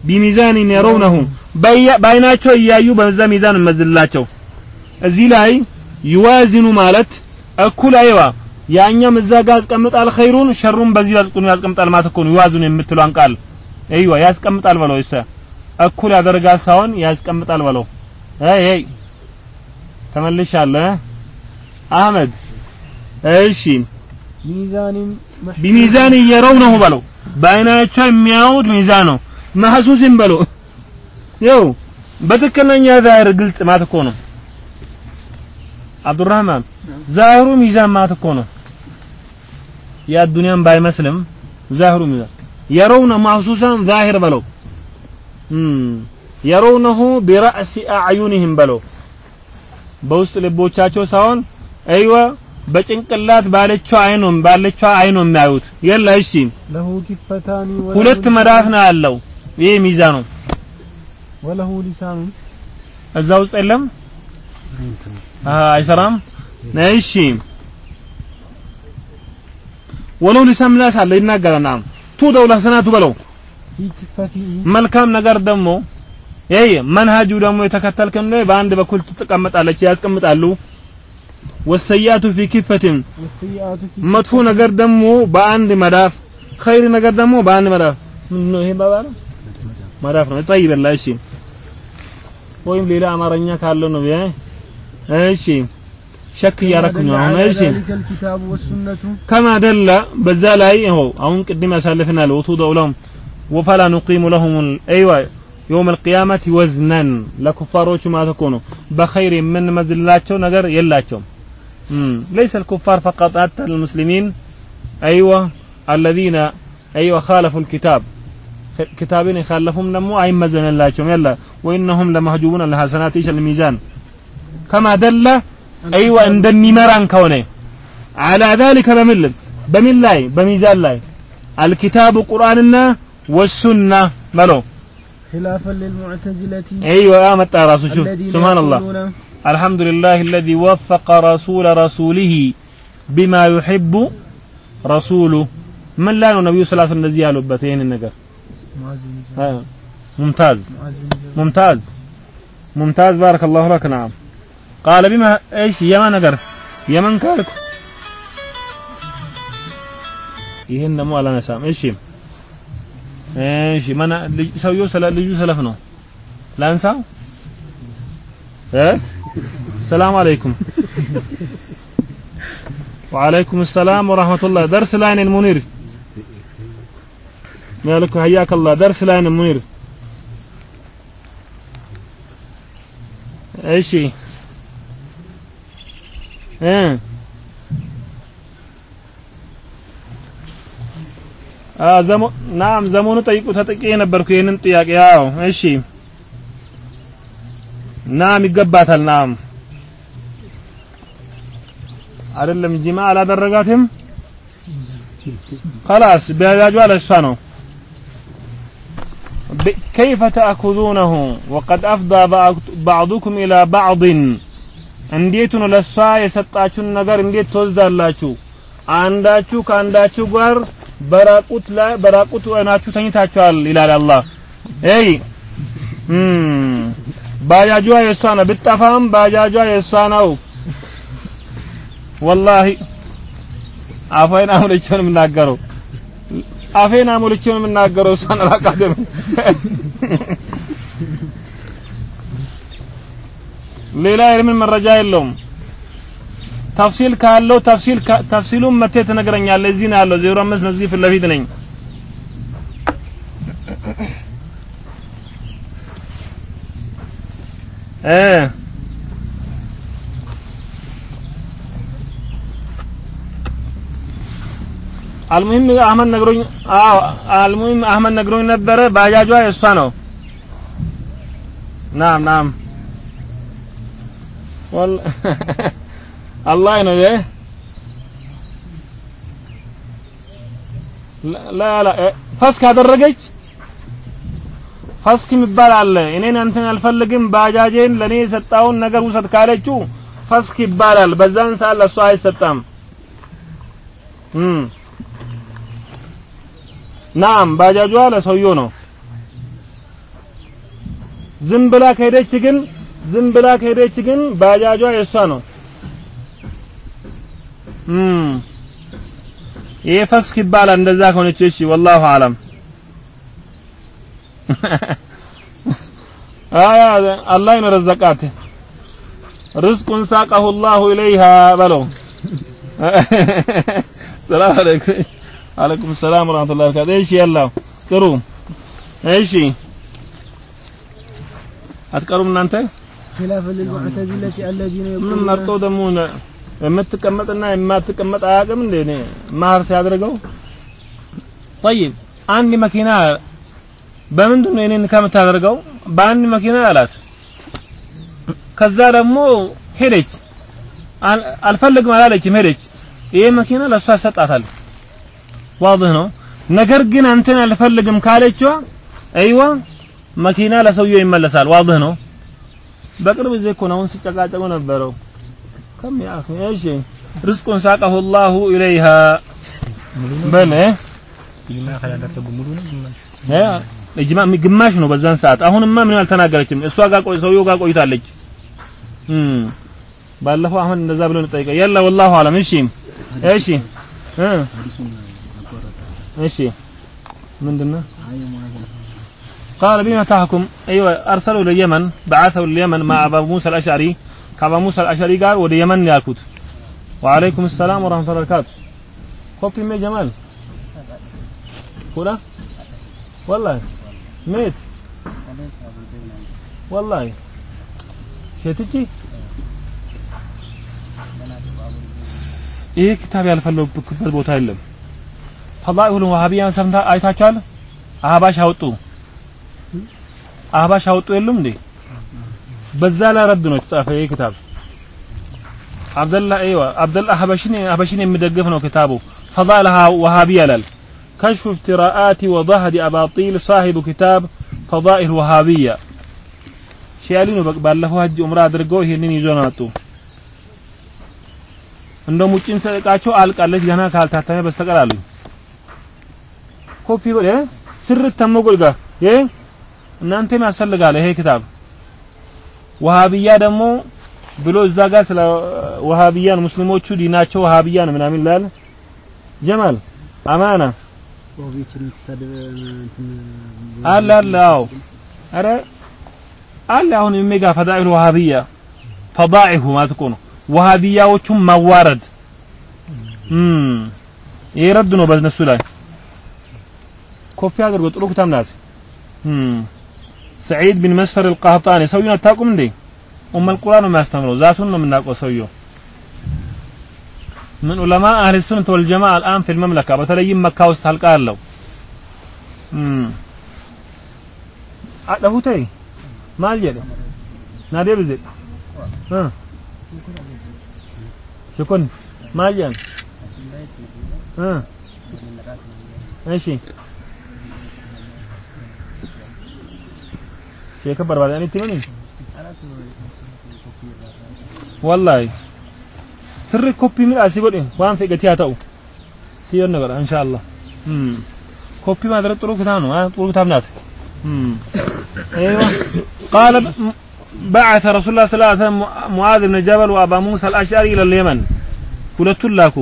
ቢሚዛኒን የረውነሁ በአይናቸው እያዩ በዛ ሚዛን እንመዝንላቸው። እዚህ ላይ ይዋዝኑ ማለት እኩል አይዋ ያኛም እዛ ጋር ያስቀምጣል ኸይሩን ሸሩን በዚህ ባዝቁን ያስቀምጣል ማለት እኮ ነው። ይዋዝኑ የምትለዋን ቃል አይዋ ያስቀምጣል በለው እስተ እኩል ያደርጋል ሳይሆን ያስቀምጣል በለው። አይ አይ ተመልሻለህ አህመድ። እሺ ሚዛኒን ቢሚዛኒ የረውነሁ በለው በአይናቸው የሚያዩት ሚዛን ነው። መሐሱስም በለው ይው በትክክለኛ ዛሂር ግልጽ ማለት እኮ ነው። አብዱራህማን ዛሂሩ ሚዛን ማለት እኮ ነው። የአዱንያን ባይመስልም ዛሂሩ ሚዛን። የረውነ ማህሱሳን ዛሂር በለው። የረውነሁ ቢራእሲ አዕዩኒህም በለው። በውስጥ ልቦቻቸው ሳይሆን አይወ በጭንቅላት ባለችው አይኖም ባለችው አይኖ የሚያዩት። የለ። እሺ። ሁለት መዳፍ ነው ያለው። ይሄ ሚዛኑ። ወለሁ ሊሳኑ። እዛ ውስጥ የለም። አይሰራም። እሺ። ወለው ሊሳን ምላስ አለ ይናገራል። ቱ ደውላ ሰናቱ በለው። መልካም ነገር ደግሞ ይሄ መንሃጁ ደግሞ የተከተልከን በአንድ በኩል ትቀመጣለች ያስቀምጣሉ። والسيئات في መጥፎ ነገር ደግሞ በአንድ መዳፍ ኸይር ነገር ደግሞ በአንድ መዳፍ ምንድን ነው ይሄ ባባለ መዳፍ ነው ጠይበላ እሺ ወይም ሌላ አማርኛ ካለው ነው ቢያ እሺ ሸክ እያረኩኝ ነው አሁን እሺ ذلك الكتاب والسنة ከማ ደለ በዛ ላይ ይኸው አሁን ቅድም ያሳልፈናል ወቱደ ለሁም ወፈላ ኑቂሙ ለሁም አይዋ يوم القيامة وزنا ለኩፋሮቹ ማለት እኮ ነው በኸይር የምንመዝላቸው ነገር የላቸውም مم. ليس الكفار فقط حتى المسلمين. أيوة الذين أيوة خالفوا الكتاب. كتابين يخالفهم نمو أي مزن الله يلا وإنهم لمهجوبون الحسنات إيش الميزان؟ كما دل أيوة عند النمران كونه. على ذلك بمل بمل لاي بميزان لاي. الكتاب قرآننا والسنة ملو. خلافا للمعتزلة. أيوة يا متى راسو شوف. الذين سبحان الله. الحمد لله الذي وفق رسول رسوله بما يحب رسوله من لا ነው ነብዩ ሰለላሁ ዐለይሂ እንደዚህ ያሉበት ይሄን ነገር معاذ بن جبل አ ሙምታዝ معاذ بن جبل ሙምታዝ ሙምታዝ بارك الله لك نعم قال بما ايش የማን ነገር የመን ካልኩ ይሄን ደግሞ አላነሳም እሺ እሺ ማና ልጅ- ሰውየው ስለ ልጁ ሰለፍ ነው ላንሳው እ ሰላም አለይኩም وعليكم السلام ورحمة الله درس لاين المنير مالك حياك الله درس لاين المنير እሺ እ አ ዘሞ ናም ዘመኑ ጠይቁ ተጠቂ የነበርኩ ይሄንን ጥያቄ ያው እሺ ናም ይገባታል ናም አይደለም ጂማ አላደረጋትም خلاص ባጃጇ ለእሷ ነው ب- كيف تأخذونه وقد أفضى بعض- بعضكم إلى بعض እንዴት ነው ለእሷ የሰጣችሁን ነገር እንዴት ትወስዳላችሁ? አንዳችሁ ከአንዳችሁ ጋር በራቁት ላይ በራቁት ሆናችሁ ተኝታችኋል ይላል አላህ። ኤይ እም ባጃጇ የእሷ ነው፣ ብትጠፋም ባጃጇ የእሷ ነው። ወላሂ አፌን አሞልቼ ነው የምናገረው። አፌን አሞልቼ ነው የምናገረው። እሷን አላውቃትም። ሌላ የምን መረጃ የለውም። ተፍሲል ካለው ተፍሲል ተፍሲሉን መቴ ትነግረኛለህ። እዚህ ነው ያለው 05 ነው፣ እዚህ ፊት ለፊት ነኝ። አልሙሂም አህመድ ነግሮኝ አዎ አልሙሂም አህመድ ነግሮኝ ነበረ። ባጃጇ የእሷ ነው። ናም ናም *laughs* አላህ ነው ላ ላ እ ፈስክ ያደረገች ፈስክ የሚባል አለ። እኔን አንተን አልፈልግም ባጃጄን ለኔ የሰጣውን ነገር ውሰድ ካለችው ፈስክ ይባላል። በዛን ሰዓት ለእሷ አይሰጣም። ናም ባጃጇ ለሰውየው ነው። ዝም ብላ ከሄደች ግን ዝም ብላ ከሄደች ግን ባጃጇ የእሷ ነው። ይሄ ፈስክ ይባላል። እንደዛ ከሆነች እሺ፣ ወላሁ አለም። *laughs* አላህ ነው ረዘቃት ርዝቁን ሳቀሁ ላሁ ኢለይሃ በለው። *laughs* ሰላም አለይኩም አለይኩም ሰላም ወራህመቱላሂ ወበረካቱ። እሺ ያላው ጥሩ እሺ፣ አትቀሩም እናንተ خلافا للمعتزلة الذين ምን يقولون መርጠው ደግሞ የምትቀመጥና የማትቀመጥ አያውቅም እንዴ እኔ ማህር ሲያደርገው طيب አንድ መኪና በምንድን ነው የኔን ከምታደርገው? በአንድ መኪና አላት። ከዛ ደግሞ ሄደች። አል- አልፈልግም አላለችም ሄደች። ይሄ መኪና ለእሷ ይሰጣታል ዋضህ ነው። ነገር ግን አንተን አልፈልግም ካለችዋ አይዋ መኪና ለሰውየው ይመለሳል። ዋضህ ነው። በቅርብ ጊዜ እኮ ነው አሁን ሲጨቃጨቁ ነበረው። ከም ያኺ እሺ ርዝቁን ሳቀሁ ላሁ ኢለይሃ። በል እ? እ እጅማ ግማሽ ነው በዛን ሰዓት አሁንማ ምን አልተናገረችም እሷ ጋር ቆይ ሰውየው ጋር ቆይታለች እም ባለፈው አሁን እንደዛ ብሎ ነው ጠይቀው ያላ ወላሁ አለም እሺ እሺ እ እሺ ምንድነው قال بما تحكم ايوه ارسلوا لليمن بعثوا لليمن مع ابو موسى الاشعري كابا موسى الاشعري قال ودي يمن يالكوت وعليكم السلام ورحمه الله وبركاته كوبي مي جمال كولا والله ميت والله شتجي ይህ ኪታብ ያልፈለጉበት ቦታ የለም። ፈዳኢሁል ወሃቢያን ሰምታ አይታችኋል? አህባሽ አወጡ አህባሽ አወጡ የሉም እንዴ? በዛ ላይ ረድ ነው የተጻፈ ይህ ኪታብ። አብደላ አይዋ አብደላ ሀበሽን ሀበሽን የሚደግፍ ነው ኪታቡ። ፈዳኢል ወሃቢ ይላል። ከሽፉ እፍትራአት ወضهድ አባጢል ሳሂቡ ኪታብ ፈዳኢል ወሃቢያ ሺያሊ ነው። ባለፈው ሀጅ ዑምራ አድርገው ይሄንን ይዞ ነው መጡ። እንደውም ውጭን ሰቃቸው አልቃለች ገና ካልታተመ በስተቀር አሉኝ። ኮፒ በለ ስርት ተመጎል ጋር ይሄ እናንተም ያስፈልጋል ይሄ ክታብ ወሃቢያ ደግሞ ብሎ እዛ ጋር ስለ ወሃቢያን ሙስሊሞቹ ዲናቸው ወሃቢያን ምናምን ይላል። ጀማል አማና አለ አለ አዎ አረ አለ አሁን የሚጋ ፈዳኢል ወሃቢያ ፈዳኢሁ ማለት እኮ ነው ወሃቢያዎቹን ማዋረድ ይሄ ረድ ነው በእነሱ ላይ ኮፒ አድርጎ ጥሩ ናት። ሰዒድ ቢን መስፈር አልቃህጣኒ ሰውዬውን አታውቁም እንዴ? ኡመል ቁርአን ነው የሚያስተምረው። ዛቱን ነው የምናውቀው ሰውየው። ምን ዑለማ አህል ሱነት ወል ጀማዓ አልአን ፊል መምለካ በተለይም መካ ውስጥ ሀልቃ አለው። አጠፉተይ ማል ጀደ ናዴ ብዜ ሽኩን ማል ጀን እሺ የከበር ባለ እኔ ትመኒ ወላሂ ስሪ ኮፒ ምን አሲጎድ ዋን ፈገት ያተው ሲዮን ነገር ኢንሻአላህ እም ኮፒ ማድረግ ጥሩ ክታብ ነው አ ጥሩ ክታብ ናት እም ايوه قال بعث رسول الله صلى الله عليه وسلم معاذ بن جبل وابا موسى الاشعري الى اليمن ሁለቱን ላኩ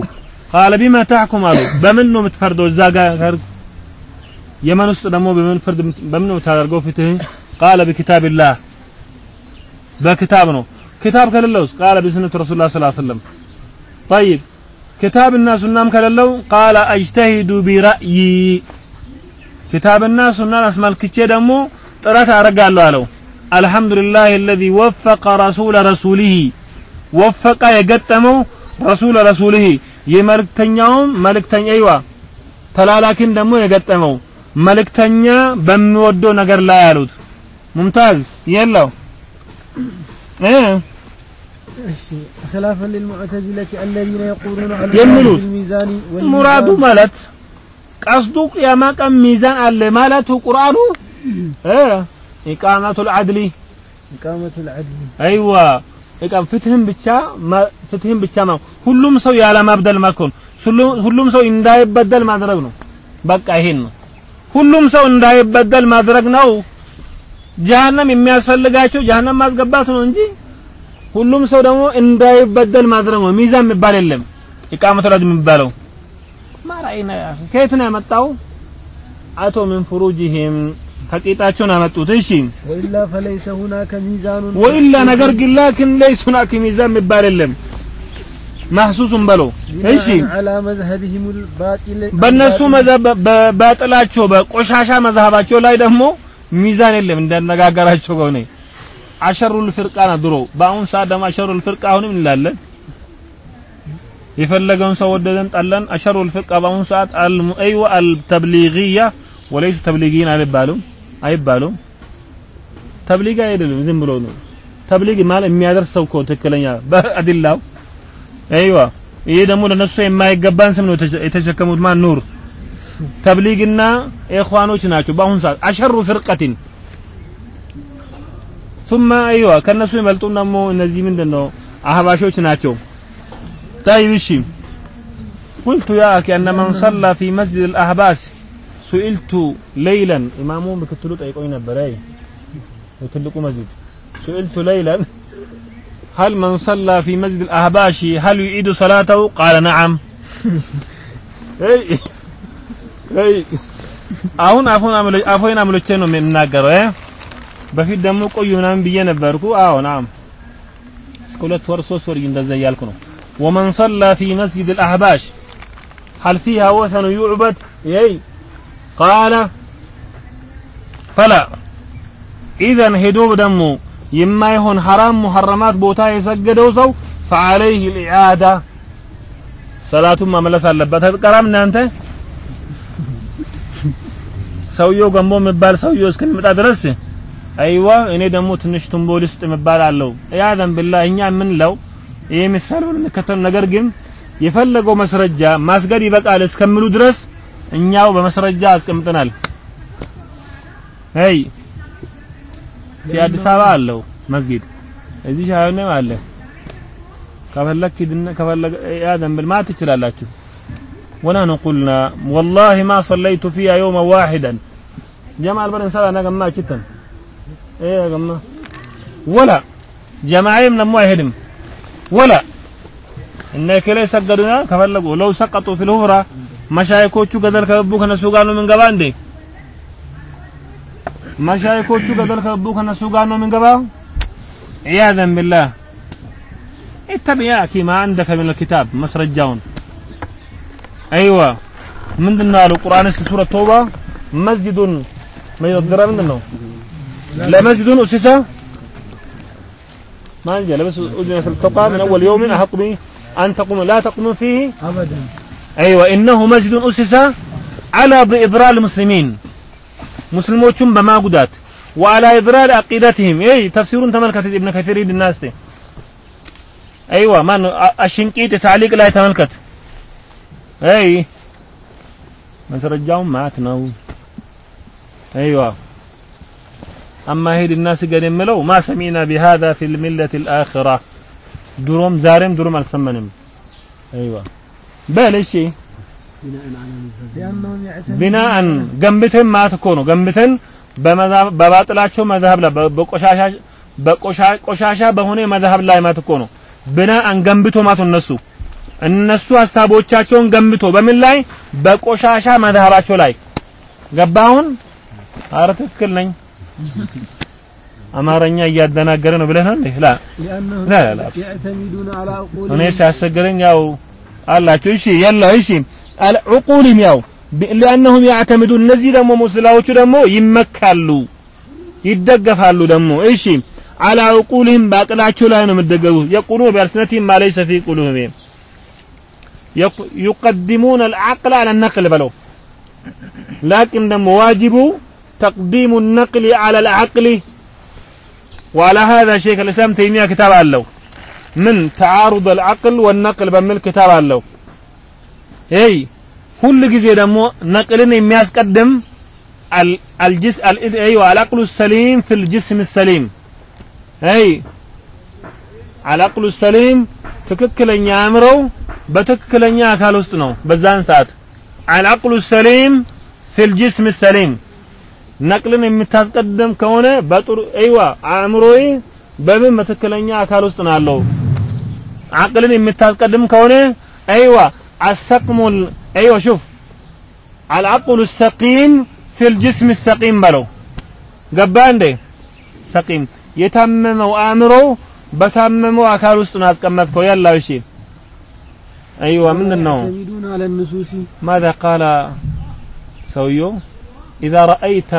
ቃለ ቢማ ታሕኩም አሉ በምን ነው የምትፈርደው እዛ ጋር የመን ውስጥ ደግሞ በምን ፍርድ በምን ነው የምታደርገው ፍትህ ቃለ ቢኪታቢላህ በክታብ ነው ክታብ ከሌለውስ ቃለ ቢሱነት ረሱሉላህ ሰለላሁ ዐለይሂ ወሰለም طيب ክታብና ሱናም ከሌለው ቃለ አጅተሂዱ ቢራእይ ክታብና ሱናን አስመልክቼ ደግሞ ጥረት አደርጋለሁ አለው አልሐምዱሊላህ الذي وفق رسول رسوله ወፈቀ የገጠመው ረሱል ረሱልህ የመልእክተኛውም መልእክተኛ ይዋ ተላላኪን ደግሞ የገጠመው መልእክተኛ በሚወደው ነገር ላይ ያሉት ሙምታዝ የለው እ خلافا للمعتزلة الذين يقولون على يملون. الميزان ሙራዱ ማለት ቀስዱ ቅያማ ቀን ሚዛን አለ ማለቱ ቁርአኑ እ ኢቃመቱል አድሊ إقامة العدل አይዋ እቃም ፍትህን ብቻ ማ- ፍትህን ብቻ ነው ሁሉም ሰው ያለ ማብደል መኮን ሁሉም ሰው እንዳይበደል ማድረግ ነው በቃ ይሄን ነው ሁሉም ሰው እንዳይበደል ማድረግ ነው ጀሃነም የሚያስፈልጋቸው ጀሃነም ማስገባት ነው እንጂ ሁሉም ሰው ደግሞ እንዳይበደል ማድረግ ነው። ሚዛን የሚባል የለም። ኢቃመቱ ላይ የሚባለው ማራይና ከየት ነው ያመጣው? አቶ ምን ፍሩጅህም ከቂጣቸውን አመጡት። እሺ ወኢላ ፈለይሰ ሁናከ ሚዛኑን ወኢላ ነገር ግን ላኪን ለይስ ሁናከ ሚዛን የሚባል የለም። ማህሱሱን በሎ እሺ በእነሱ መዛብ ባጥላቸው በቆሻሻ መዛሃባቸው ላይ ደግሞ ሚዛን የለም እንዳነጋገራቸው ከሆነ አሸሩል ፍርቃ ነው ድሮ። በአሁን ሰዓት ደግሞ አሸሩል ፍርቃ አሁንም እንላለን። የፈለገውን ሰው ወደደን ጠላን። አሸሩል ፍርቃ በአሁን ሰዓት አልሙ አይዋ አልተብሊግያ ወለይሱ ተብሊጊን አይባሉም? አይባሉም። ተብሊግ አይደለም ዝም ብሎ ነው። ተብሊግ ማለት የሚያደርስ ሰው እኮ ትክክለኛ በአዲላው። አይዋ ይሄ ደግሞ ለነሱ የማይገባን ስም ነው የተሸ- የተሸከሙት። ማን? ኑር። ተብሊግና ኢኽዋኖች ናቸው በአሁን ሰዓት አሸሩ ፍርቀቲን ثم ايوه ከነሱ ይመልጡም ደግሞ እነዚህ ምንድነው አህባሾች ናቸው طيب እሺ قلت يا أخي أن من صلى في مسجد الأحباس سئلت ليلا إمامه بكتلو ጠይቆኝ ነበር አይ የትልቁ መስጂድ سئلت ليلا هل من صلى في مسجد الأحباش هل يعيد صلاته قال نعم اي اي አሁን አፉን አምለ አፎይን አምልቼ ነው የምናገረው እ በፊት ደግሞ ቆዩ ምናምን ብዬ ነበርኩ። አዎ ናም እስከ ሁለት ወር ሶስት ወር እንደዛ እያልኩ ነው። ወመን ሰላ ፊ መስጂድ አልአህባሽ ሀል ፊሃ ወሰኑ ዩዕበድ የይ ቃለ ፈላ ኢዘን ሄዶ ደግሞ የማይሆን ሐራም ሙሐረማት ቦታ የሰገደው ሰው ፈዓለይህ ልኢዓዳ ሰላቱን መመለስ አለበት። አትቀራም እናንተ ሰውየው ገንቦ የሚባል ሰውየው እስከሚመጣ ድረስ አይዋ እኔ ደግሞ ትንሽ ቱምቦል ውስጥ የሚባል አለው ያ ዘንብላ እኛ የምንለው ይሄ ምሳሌውን እንከተል ነገር ግን የፈለገው መስረጃ ማስገድ ይበቃል እስከሚሉ ድረስ እኛው በመስረጃ አስቀምጠናል አይ አዲስ አበባ አለው መስጊድ እዚህ ሻዩንም አለ ከፈለክ ሂድና ከፈለገ ያ ዘንብል ማለት ትችላላችሁ ونحن قلنا والله ما صليت فيها يوما واحدا جماعة البرن سبع أنا جماعة جدا إيه قمنا ولا جماعي من المؤهدم ولا. انك ليس قدرنا كفلقوا. لو سقطوا في الهفرة مشايكو تشو قدر كببوك نسوغانو من قبان دي. مشايكو تشو قدر كببوك نسوغانو من قبان. عياذا بالله. اتبع كي ما عندك من الكتاب مصر الجاون أيوه. من دنا القرآن سورة توبة؟ مسجد. ما يضرب من لا مسجد أسس ما عندي. لبس أذنت التقى من أول يوم أحق به أن تقوم لا تقوم فيه؟ أبدا. أيوة. إنه مسجد أسس على إضرار المسلمين. مسلموتهم بما قدات وعلى إضرار عقيدتهم. أي تفسير تملكت ابن كثير الناس دي. أيوة. ما الشنقيط تعليق لا تملكت أي. من سرجاهم معتنا أيوة. አማ ሄድና ስገድ የምለው ማ ሰሚዕና ቢሃዛ ፊ ልሚለት ልአኽራ ድሮም ዛሬም ድሮም አልሰማንም አይዋ በል እሺ لأنهم يعتمدون ቢናአን ገንብተን ማለት እኮ ነው ገንብተን በመዛብ- በባጥላቸው መዝሀብ ላይ በ- በቆሻሻ በቆሻ- ቆሻሻ በሆነ መዝሀብ ላይ ማለት እኮ ነው ቢናአን ገንብቶ ማለት ነው እነሱ እነሱ ሀሳቦቻቸውን ገንብቶ በምን ላይ በቆሻሻ መዝሀባቸው ላይ ገባሁን አረ ትክክል ነኝ አማርኛ እያደናገረ ነው ብለህ ነው እንዴ ላ لأنهم لا لا لا. يعتمدون على እኔ عقولهم ሲያስቸግረኝ ያው አላችሁ እሺ የላ እሺ ዑቁልም ያው ቢ- ሊአነሁም ያዕተምዱን እነዚህ ደግሞ ሙስላዎቹ ደግሞ ይመካሉ ይደገፋሉ ደግሞ እሺ አላ ዑቁልህም በአቅላቸው ላይ ነው የምደገፉ የቁሉ ቢአልስነትህም ማ ለይሰ ፊ ቁሉብህም يق- يقدمون العقل على النقل بلو لكن دم واجب تقديم النقل على العقل وعلى هذا شيخ الإسلام تيمية كتاب له من تعارض العقل والنقل በሚል كتاب አለው اي ሁል ጊዜ ደግሞ ነቅልን የሚያስቀድም ال- الجس ال- ايوه العقل السليم في الجسم السليم اي العقل السليم ትክክለኛ አእምሮው በትክክለኛ አካል ውስጥ ነው በዛን ሰዓት العقل السليم في الجسم السليم ነቅልን የምታስቀድም ከሆነ በጥሩ አይዋ አእምሮዬ በምን በትክክለኛ አካል ውስጥ ነው ያለው አቅልን የምታስቀድም ከሆነ አይዋ አሰቅሙል አይዋ ሹፍ العقل السقيم في الجسم السقيم በለው ገባ እንዴ ሰቂም የታመመው አእምሮ በታመመው አካል ውስጥ ነው ያስቀመጥከው ያላው እሺ አይዋ ምንድን ነው يعتمدون على النصوص ماذا قال سويو إذا رأيت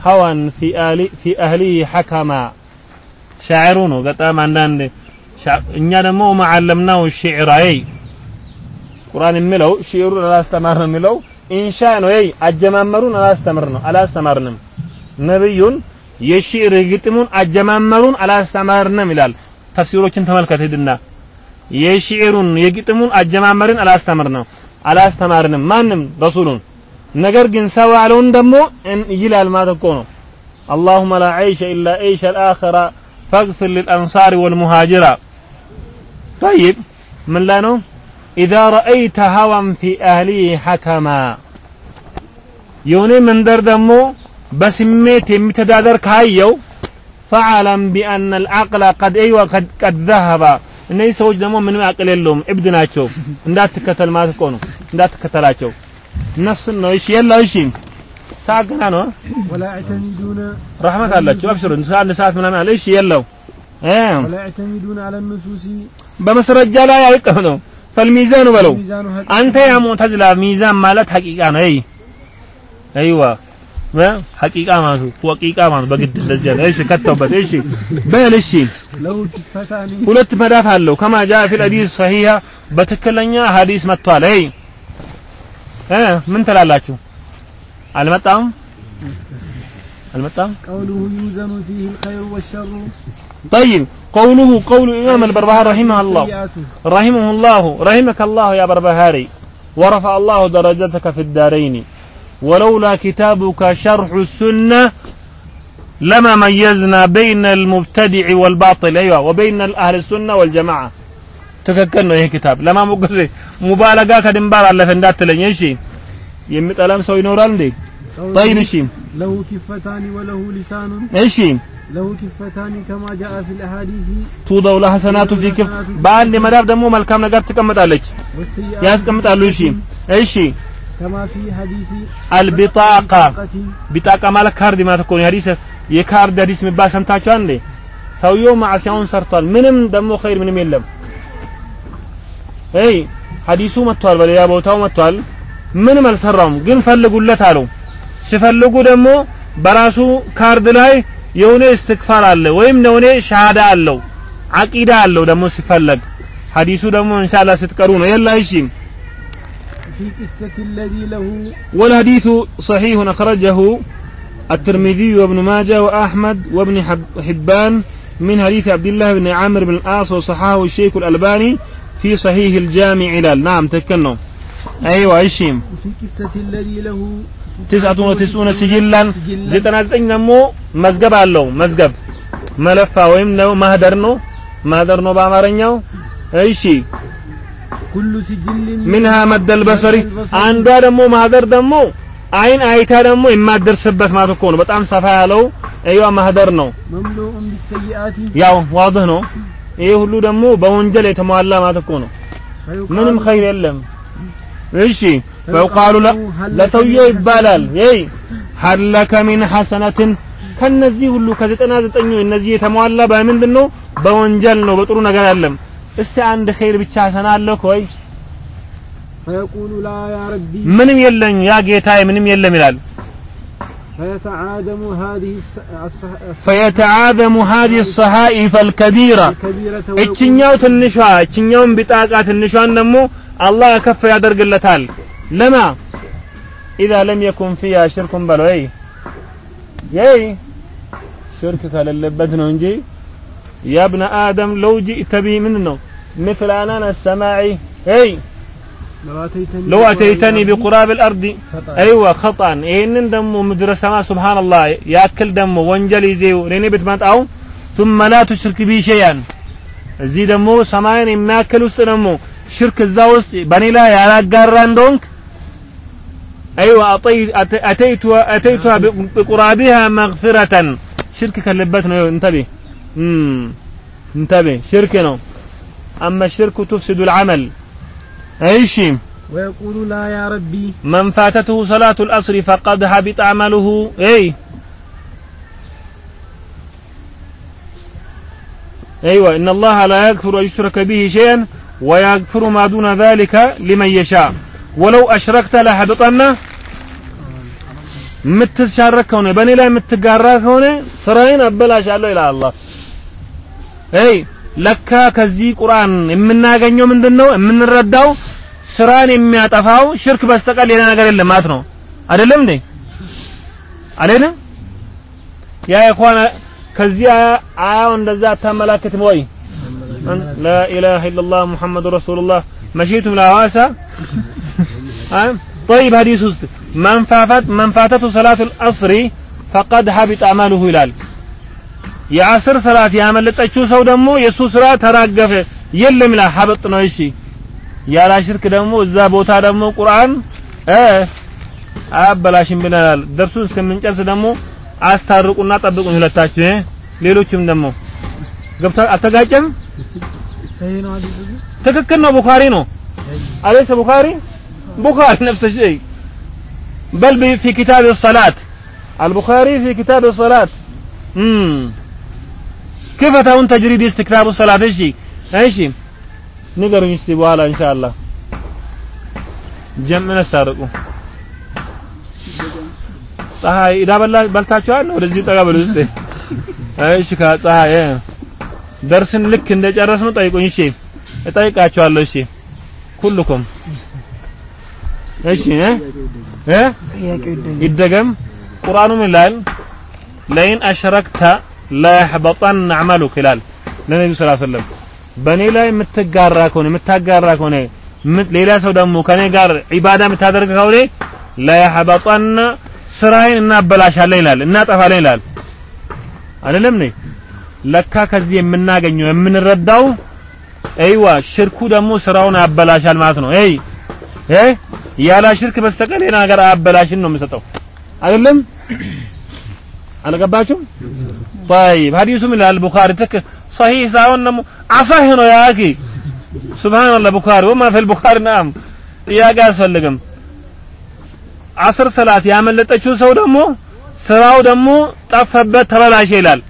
هوى في أهل في أهله حكما شاعرون قطام عندنا እኛ ደግሞ ማዓለምናው ሽዕር አይ ቁርአን የሚለው ሽዕሩን አላስተማር ነው የሚለው ኢንሻ ነው ይ አጀማመሩን አላስተምር ነው አላስተማርንም ነብዩን የሽዕር ግጥሙን አጀማመሩን አላስተማርንም ይላል ተፍሲሮችን ተመልከት ሂድና የሽዕሩን የግጥሙን አጀማመርን አላስተምር ነው አላስተማርንም ማንም ረሱሉን ነገር ግን ሰው ያለውን ደግሞ እን- ይላል ማለት እኮ ነው اللهم لا عيش إلا عيش الآخرة فاغفر للأنصار والمهاجرة طيب من لا نو إذا رأيت هوى في أهله حكما የሆነ መንደር ደግሞ በስሜት የሚተዳደር ካየው ፈዓለም ቢአነ አልዓቅለ ቀድ አይዋ ቀድ- ቀድ ዘሀባ እነዚህ ሰዎች ደግሞ ምንም አቅል የለውም እብድ ናቸው እንዳትከተል ማለት እኮ ነው እንዳትከተላቸው እነሱን ነው። እሺ የለው እሺ ሰዓት ገና ነው። ረህመት አላችሁ አብሽሩ። አንድ ሰዓት ምናምን አለ። እሺ የለው በመስረጃ ላይ አይቀር ነው። ፈልሚዛኑ በለው አንተ ያ ሙዕተዝላ ሚዛን ማለት ሐቂቃ ነው። አይ አይዋ ሐቂቃ ማለት ወቂቃ ማለት በግድ እንደዚህ ያለ እሺ፣ ከተውበት እሺ በል እሺ። ሁለት መዳፍ አለው ከማጃ ፊል ሐዲስ ሰሂሃ በትክክለኛ ሐዲስ መጥቷል። አይ ምን ትላላችሁ አልመጣም አልመጣም قوله يوزن فيه الخير والشر طيب قوله قول الإمام البربهاري رحمه الله والسيئات رحمه الله رحمك الله يا بربهاري ورفع الله درجتك في الدارين ولولا كتابك شرح السنة لما ميزنا بين المبتدع والباطل أيوة وبين أهل السنة والجماعة تككلنا ይሄ كتاب لما مقصي مبالغة ከድንባር አለፈ እንዳትለኝ እሺ የሚጠላም ሰው ይኖራል እንዴ قوله طيب እሺ له كفتان وله لسان እሺ له كفتان كما جاء في الأحاديث توضع ለሐሰናቱ في كف በአንድ መዳፍ ደግሞ መልካም ነገር ትቀምጣለች والسيئات ያስቀምጣሉ እሺ እሺ كما في حديث አልቢጣቃ قتي ቢጣቃ ማለት ካርድ ማለት እኮ ነው ሐዲስ የካርድ ሐዲስ የሚባል ሰምታችኋል እንዴ ሰውየው ማዕሲያውን ሰርቷል ምንም ደግሞ ኸይር ምንም የለም እይ ሐዲሱ መጥቷል በሌላ ቦታው መጥቷል ምንም አልሰራውም ግን ፈልጉለት አለው ሲፈልጉ ደግሞ በራሱ ካርድ ላይ የሆነ እስትግፋር አለ ወይም የሆነ ሻሃዳ አለው አቂዳ አለው ደግሞ ሲፈለግ ሐዲሱ ደግሞ ኢንሻአላህ ስትቀሩ ነው የላ እሺ في قصة الذي له والحديث صحيح أخرجه الترمذي وابن ماجه وأحمد وابن حب- حبان من حديث عبد الله بن عامر بن العاص وصححه الشيخ الألباني في صحيح الجامع علل نعم تكلم أيوة أشيم في قصة الذي له تسعة وتسعون سجلا. زيتنا زتين مو مزقب አለው مزقب ملفا ወይም نو ما هدرنو ما هدرنو በአማርኛው እሺ كل سجل منها مد البصر. አንዷ ደግሞ ማህደር ደግሞ አይን አይታ ደግሞ የማደርስበት ማለት እኮ ነው በጣም ሰፋ ያለው. እያ ማህደር ነው ያው واضح نو ይሄ ሁሉ ደግሞ በወንጀል የተሟላ ማለት እኮ ነው። ምንም ኸይር የለም። እሺ ፈቃሉ ለሰውየው ይባላል ይይ ሀል ሚን ሐሰነትን ከነዚህ ሁሉ ከዘጠና ዘጠኙ እነዚህ የተሟላ በምንድን ነው? በወንጀል ነው፣ በጥሩ ነገር አይደለም። እስቲ አንድ ኸይር ብቻ ሐሰና አለ ኮይ ምንም የለኝ ያ ጌታዬ ምንም የለም ይላል። فيتعادم هذه الس- الصح- الص- ፈየተዓዘሙ هذه الصحائف الكبيرة الكبيرة እችኛው ትንሿ እችኛውን ቢጣቃ ትንሿን ደግሞ አላህ ከፍ ያደርግለታል ለማ ኢዛ ለም የኩን ፊያ ሽርኩን በለው ይ ይይ ሽርክ ከሌለበት ነው እንጂ ያ ብነ አደም ለው ጂእተ ቢ ምን ነው مثل أنان السماع ይ لو أتيتني, بقراب الأرض. أيوة خطأ. إن دمو مدرسة ما سبحان الله. يأكل دم وانجل زي ريني بتمات أو. ثم لا تشرك بي شيئا. እዚህ ደግሞ ሰማይን የሚያክል ውስጥ شرك ሽርክ እዛ بني لا يا ያላጋራ እንደሆንክ أيوة أتيت أتيتها بقرابها مغفرة. شرك كلبتنا انتبه. امم انتبه. شركنا أما الشرك تفسد العمل. እሺ ويقول لا يا ربي من فاتته صلاة الأصر فقد حبط عمله أي أيوة إن الله لا يغفر أن يشرك به شيئا ويغفر ما دون ذلك لمن يشاء ولو أشركت لحبطن የምትሻረክ ከሆነ በእኔ ላይ የምትጋራ ከሆነ ስራዬን አበላሻለሁ ይላል አላህ አይ ለካ ከዚህ ቁርአን የምናገኘው ምንድን ነው የምንረዳው ስራን የሚያጠፋው ሽርክ በስተቀር ሌላ ነገር የለም ማለት ነው አይደለም እንዴ አይደለም ያ ኢኽዋን ከዚህ አያ- አያው እንደዛ አታመላክትም ወይ لا إله إلا الله محمد رسول الله مشيتم لهواسا آه؟ طيب حديث وسط من فافت من فاتته صلاة العصر فقد حبط أعماله ይላል የአስር ሰላት ያመለጠችው ሰው ደግሞ የሱ ስራ ተራገፈ። የለም ይላል ሀበጥ ነው። እሺ ያላ ሽርክ ደግሞ እዛ ቦታ ደግሞ ቁርአን አያበላሽም ብለናል ደርሱን እስከምንጨርስ ደግሞ አስታርቁና ጠብቁን ሁለታችሁ። ሌሎችም ደግሞ ገብታ አልተጋጨም? ትክክል ነው። ቡኻሪ ነው። አለይሰ ቡኻሪ? ቡኻሪ ነፍስ ሸይ በል ፊ ኪታብ ሰላት። አልቡኻሪ ፊ ኪታብ ሰላት። ክፈታውን ተጅሪድ ኢስቲክታቡ ሰላት። እሺ እሺ። ንገሩኝ እስቲ በኋላ ኢንሻአላህ። ጀምን አስታርቁ ፀሐይ ኢዳበላ በልታችኋል? ወደዚህ ጠጋ በሉ እስቲ። እሺ ከፀሐይ ደርስን ልክ እንደጨረስነው ጠይቁኝ። እሺ እጠይቃችኋለሁ። እሺ ኩልኩም። እሺ እ። ይደገም። ቁርአኑ ምን ይላል? ለይን አሽረክተ ለየሕበጠን አዕመሉክ ይላል ለነቢዩ ስ ሰለም በእኔ ላይ የምትጋራ ከሆነ የምታጋራ ከሆነ ሌላ ሰው ደግሞ ከኔ ጋር ዒባዳ የምታደርግ ከሆነ ለየሕበጠን ስራዬን እናበላሻለን ይላል እናጠፋለን ይላል። አይደለም ነ ለካ ከዚህ የምናገኘው የምንረዳው አይዋ ሽርኩ ደግሞ ስራውን ያበላሻል ማለት ነው። አይ ያላ ሽርክ በስተቀር ሌላ ነገር አያበላሽን ነው የምሰጠው። አይደለም አልገባችሁም طيب حديث من البخاري تك صحيح ሳይሆን ደግሞ አሳህ ነው ያ አኺ سبحان الله بخاري وما في البخاري نعم ጥያቄ አያስፈልግም አስር ሰላት ያመለጠችው ሰው ደግሞ ስራው ደግሞ ጠፈበት ተበላሸ ይላል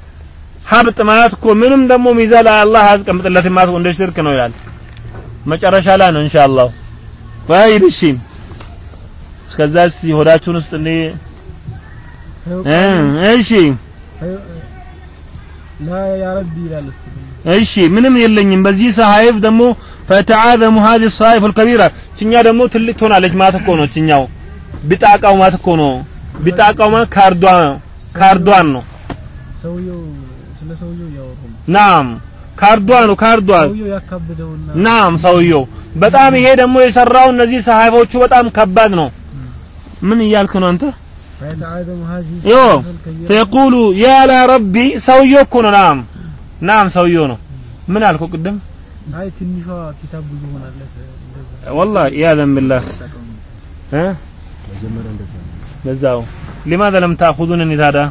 ሀብጥ ማለት እኮ ምንም ደግሞ ሚዛን አላህ አያስቀምጥለትም ማለት እንደ ሽርክ ነው ይላል መጨረሻ ላይ ነው ኢንሻአላህ طيب እሺ እስከዛ እስቲ ሆዳችሁን ውስጥ እንዴ እ እሺ እሺ ምንም የለኝም። በዚህ ሰሐይፍ ደግሞ ፈተዓዘሙ ሀዚህ ሰሐይፍ አልከቢራ ችኛ ደግሞ ትልቅ ትሆናለች ማለት እኮ ነው። ችኛው ቢጣቃው ማለት እኮ ነው። ቢጣቃው ማለት ካርዷን ካርዷን ነው። ናም ካርዷ ነው ካርዷ ናም ሰውየው በጣም ይሄ ደግሞ የሰራው እነዚህ ሰሐይፎቹ በጣም ከባድ ነው። ምን እያልክ ነው አንተ? فيتعادم هذه ዮ الصفة الكبيرة ፈየቁሉ ያ ላ ረቢ ሰውየው እኮ ነው ናም ናም ሰውየው ነው ምን አልኩ ቅድም هاي ትንሿ ኪታብ ብዙ ሆናለት እንደዛ والله يا بالله ها بزاو لماذا لم تأخذونني هذا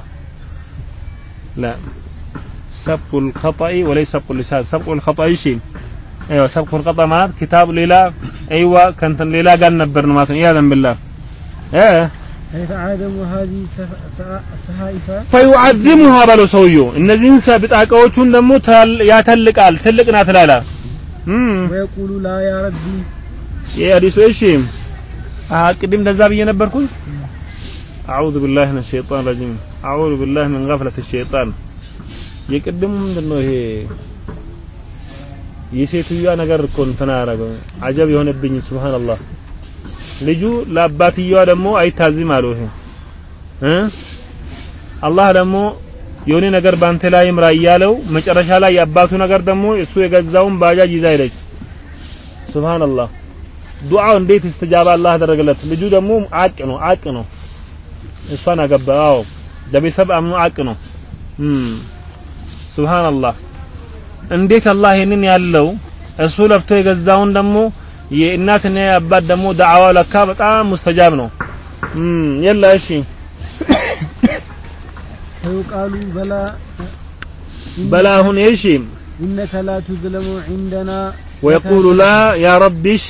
لا سبق الخطأ وليس سبق اللسان سبق الخطأ شيء ايوه سبق الخطأ مات كتاب ليلى ايوه كانت ليلى قال نبرنا مات يا بالله ايه ፈዩዓዚሙሃ ባለው ሰውየው። እነዚህን ብጣቃዎቹን ደግሞ ያተልቃል፣ ትልቅ ናት ላላ። ወየቁሉ ላ ያ ረቢ ይህ እሺ፣ ቅድም እንደዛ ብዬ ነበርኩኝ። አዑዙ ቢላሂ ሚነ ሸይጣን ረጂም። አዑዙ ቢላሂ ሚን ገፍለቲ ሸይጣን። የቅድሙ ምንድን ነው ይሄ? የሴትዮዋ ነገር እኮ እንትና አረገ አጀብ የሆነብኝ ሱብሃነላህ። ልጁ ለአባትየዋ ደግሞ አይታዝም አለው ይሄ። አላህ ደግሞ የሆነ ነገር ባንተ ላይ ይምራ እያለው መጨረሻ ላይ የአባቱ ነገር ደግሞ እሱ የገዛውን ባጃጅ ይዛ ሄደች። ሱብሃንአላህ። ዱዓው እንዴት እስትጃባ አላህ አደረገለት? ልጁ ደግሞ አቅ ነው አቅ ነው። እሷን አገባ። አዎ። ለቤተሰብ አምኖ አቅ ነው። ሱብሃንአላህ። እንዴት አላህ ይሄንን ያለው? እሱ ለፍቶ የገዛውን ደግሞ የእናትና የአባት ደግሞ ዳዕዋው ለካ በጣም ሙስተጃብ ነው። የላ እሺ ቃሉ በላ በላ ሁን እሺ ኢነከ ላ ቱዝለሙ ዒንደና ወየቁሉ ላ ያ ረቢ እሺ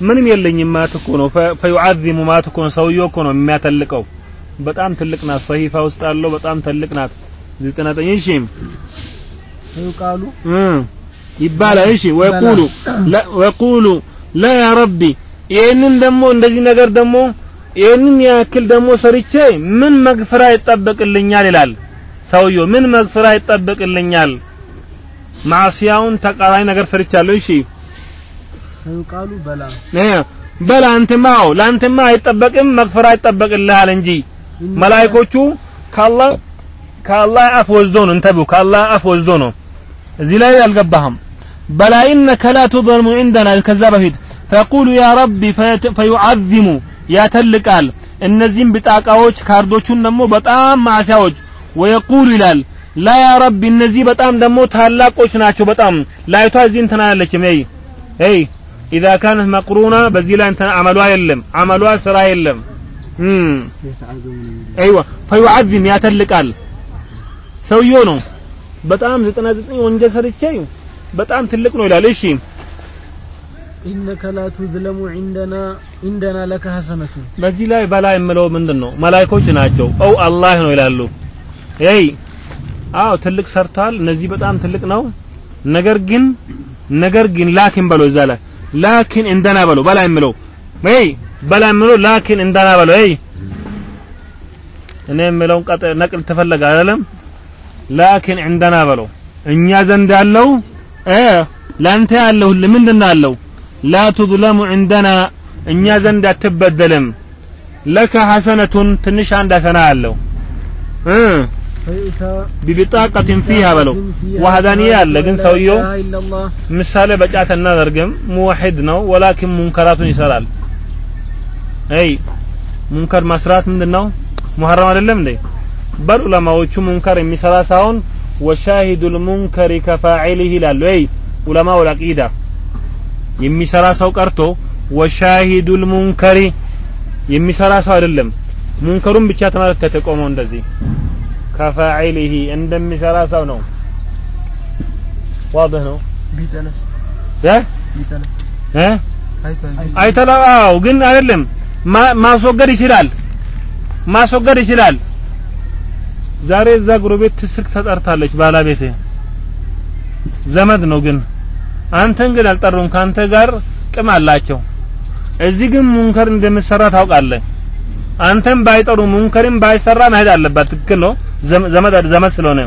ምንም የለኝም ማለት እኮ ነው። ፈዩዓዚሙ ማለት እኮ ነው። ሰውየው እኮ ነው የሚያተልቀው። በጣም ትልቅ ናት። ሰሂፋ ውስጥ አለው በጣም ትልቅ ናት። ዘጠና ዘጠኝ እሺ ይባላል እሺ ወየቁሉ ወየቁሉ ላ ያ ረቢ ይህንን ደግሞ እንደዚህ ነገር ደግሞ ይህንን ያክል ደግሞ ሰርቼ ምን መግፈራ ይጠበቅልኛል ይላል። ሰውየው ምን መግፈራ ይጠበቅልኛል? ማዕሲያውን ተቃራኒ ነገር ሰርቻለሁ። እሺ ቃሉ በላ። በላ አንተማ አዎ ለአንተማ አይጠበቅም መግፈራ ይጠበቅልሃል እንጂ። መላእኮቹ ከአላህ ከአላህ አፍ ወስዶ ነው። እንተቡ ከአላህ አፍ ወስዶ ነው። እዚህ ላይ አልገባህም። በላ ኢነከ ላ ቱظለሙ ዒንደና ከዛ በፊት ፈየቁሉ ያ ረቢ ፈዩዓዚሙ ያተልቃል እነዚህም ብጣቃዎች ካርዶቹን ደግሞ በጣም ማዕሲያዎች ወየቁሉ ይላል። ላ ያ ረቢ እነዚህ በጣም ደግሞ ታላቆች ናቸው በጣም። ላይቷ እዚህ እንትና ያለችም ይ ይ ኢዛ ካነት መቅሩና በዚህ ላይ እንትና አመሏ የለም። አመሏ ስራ የለም። አይዋ ፈዩዓዚም ያተልቃል ሰውየው ነው። በጣም 99 ወንጀል ሰርቼ በጣም ትልቅ ነው ይላል። እሺ ኢነከ ላ ቱዝለሙ ዒንደና ለከ ሐሰነቱ በዚህ ላይ በላ የምለው ምንድን ነው? መላይኮች ናቸው። ው አላህ ነው ይላሉ። ይ አዎ ትልቅ ሰርቷል። እነዚህ በጣም ትልቅ ነው። ነገር ግን ነገር ግን ላኪን በለው እዛ ላይ። ላኪን እንደና በለው። በላ የምለው። ወይ በላ የምለው ላኪን እንደና በለው። ይ እኔ የምለውን ቀጥ ነቅል ተፈለገ አይደለም። ላኪን እንደና በለው። እኛ ዘንድ ያለው እ ላንተ ያለሁልህ ምንድን ነው ያለው? ላ ቱዝለሙ ዕንደና እኛ ዘንድ አትበደልም። ለከ ሐሰነቱን ትንሽ አንድ ሐሰና አለው። ቢቢጣቀትን ፊሃ በለው። ዋህዳንያ አለ ግን ሰውየው ምሳሌ በጫት እናደርግም موحد ነው ولكن ሙንከራቱን ይሰራል። አይ منكر መስራት ምንድን ነው محرم አይደለም እንዴ? በል ዑለማዎቹ منكر የሚሰራ ሳይሆን وشاهد المنكر كفاعله ይላሉ። ይ ዑለማው ልአቂዳ የሚሰራ ሰው ቀርቶ وشاهد المنكر የሚሰራ ሰው አይደለም። ሙንከሩን ብቻ ተመለከተ ቆመው እንደዚህ كفاعله እንደሚሰራ ሰው ነው። ዋضح ነው? እ? እ? አይተላው ግን አይደለም። ማ- ማስወገድ ይችላል። ማስወገድ ይችላል። ዛሬ እዛ ጎረቤት ስልክ ተጠርታለች ባለቤት ዘመድ ነው ግን አንተን ግን አልጠሩም ካንተ ጋር ቅም አላቸው። እዚህ ግን ሙንከር እንደምሰራ ታውቃለህ። አንተም ባይጠሩ ሙንከርም ባይሰራ መሄድ አለባት ትክክል ነው? ዘመ- ዘመድ ዘመድ ስለሆነ።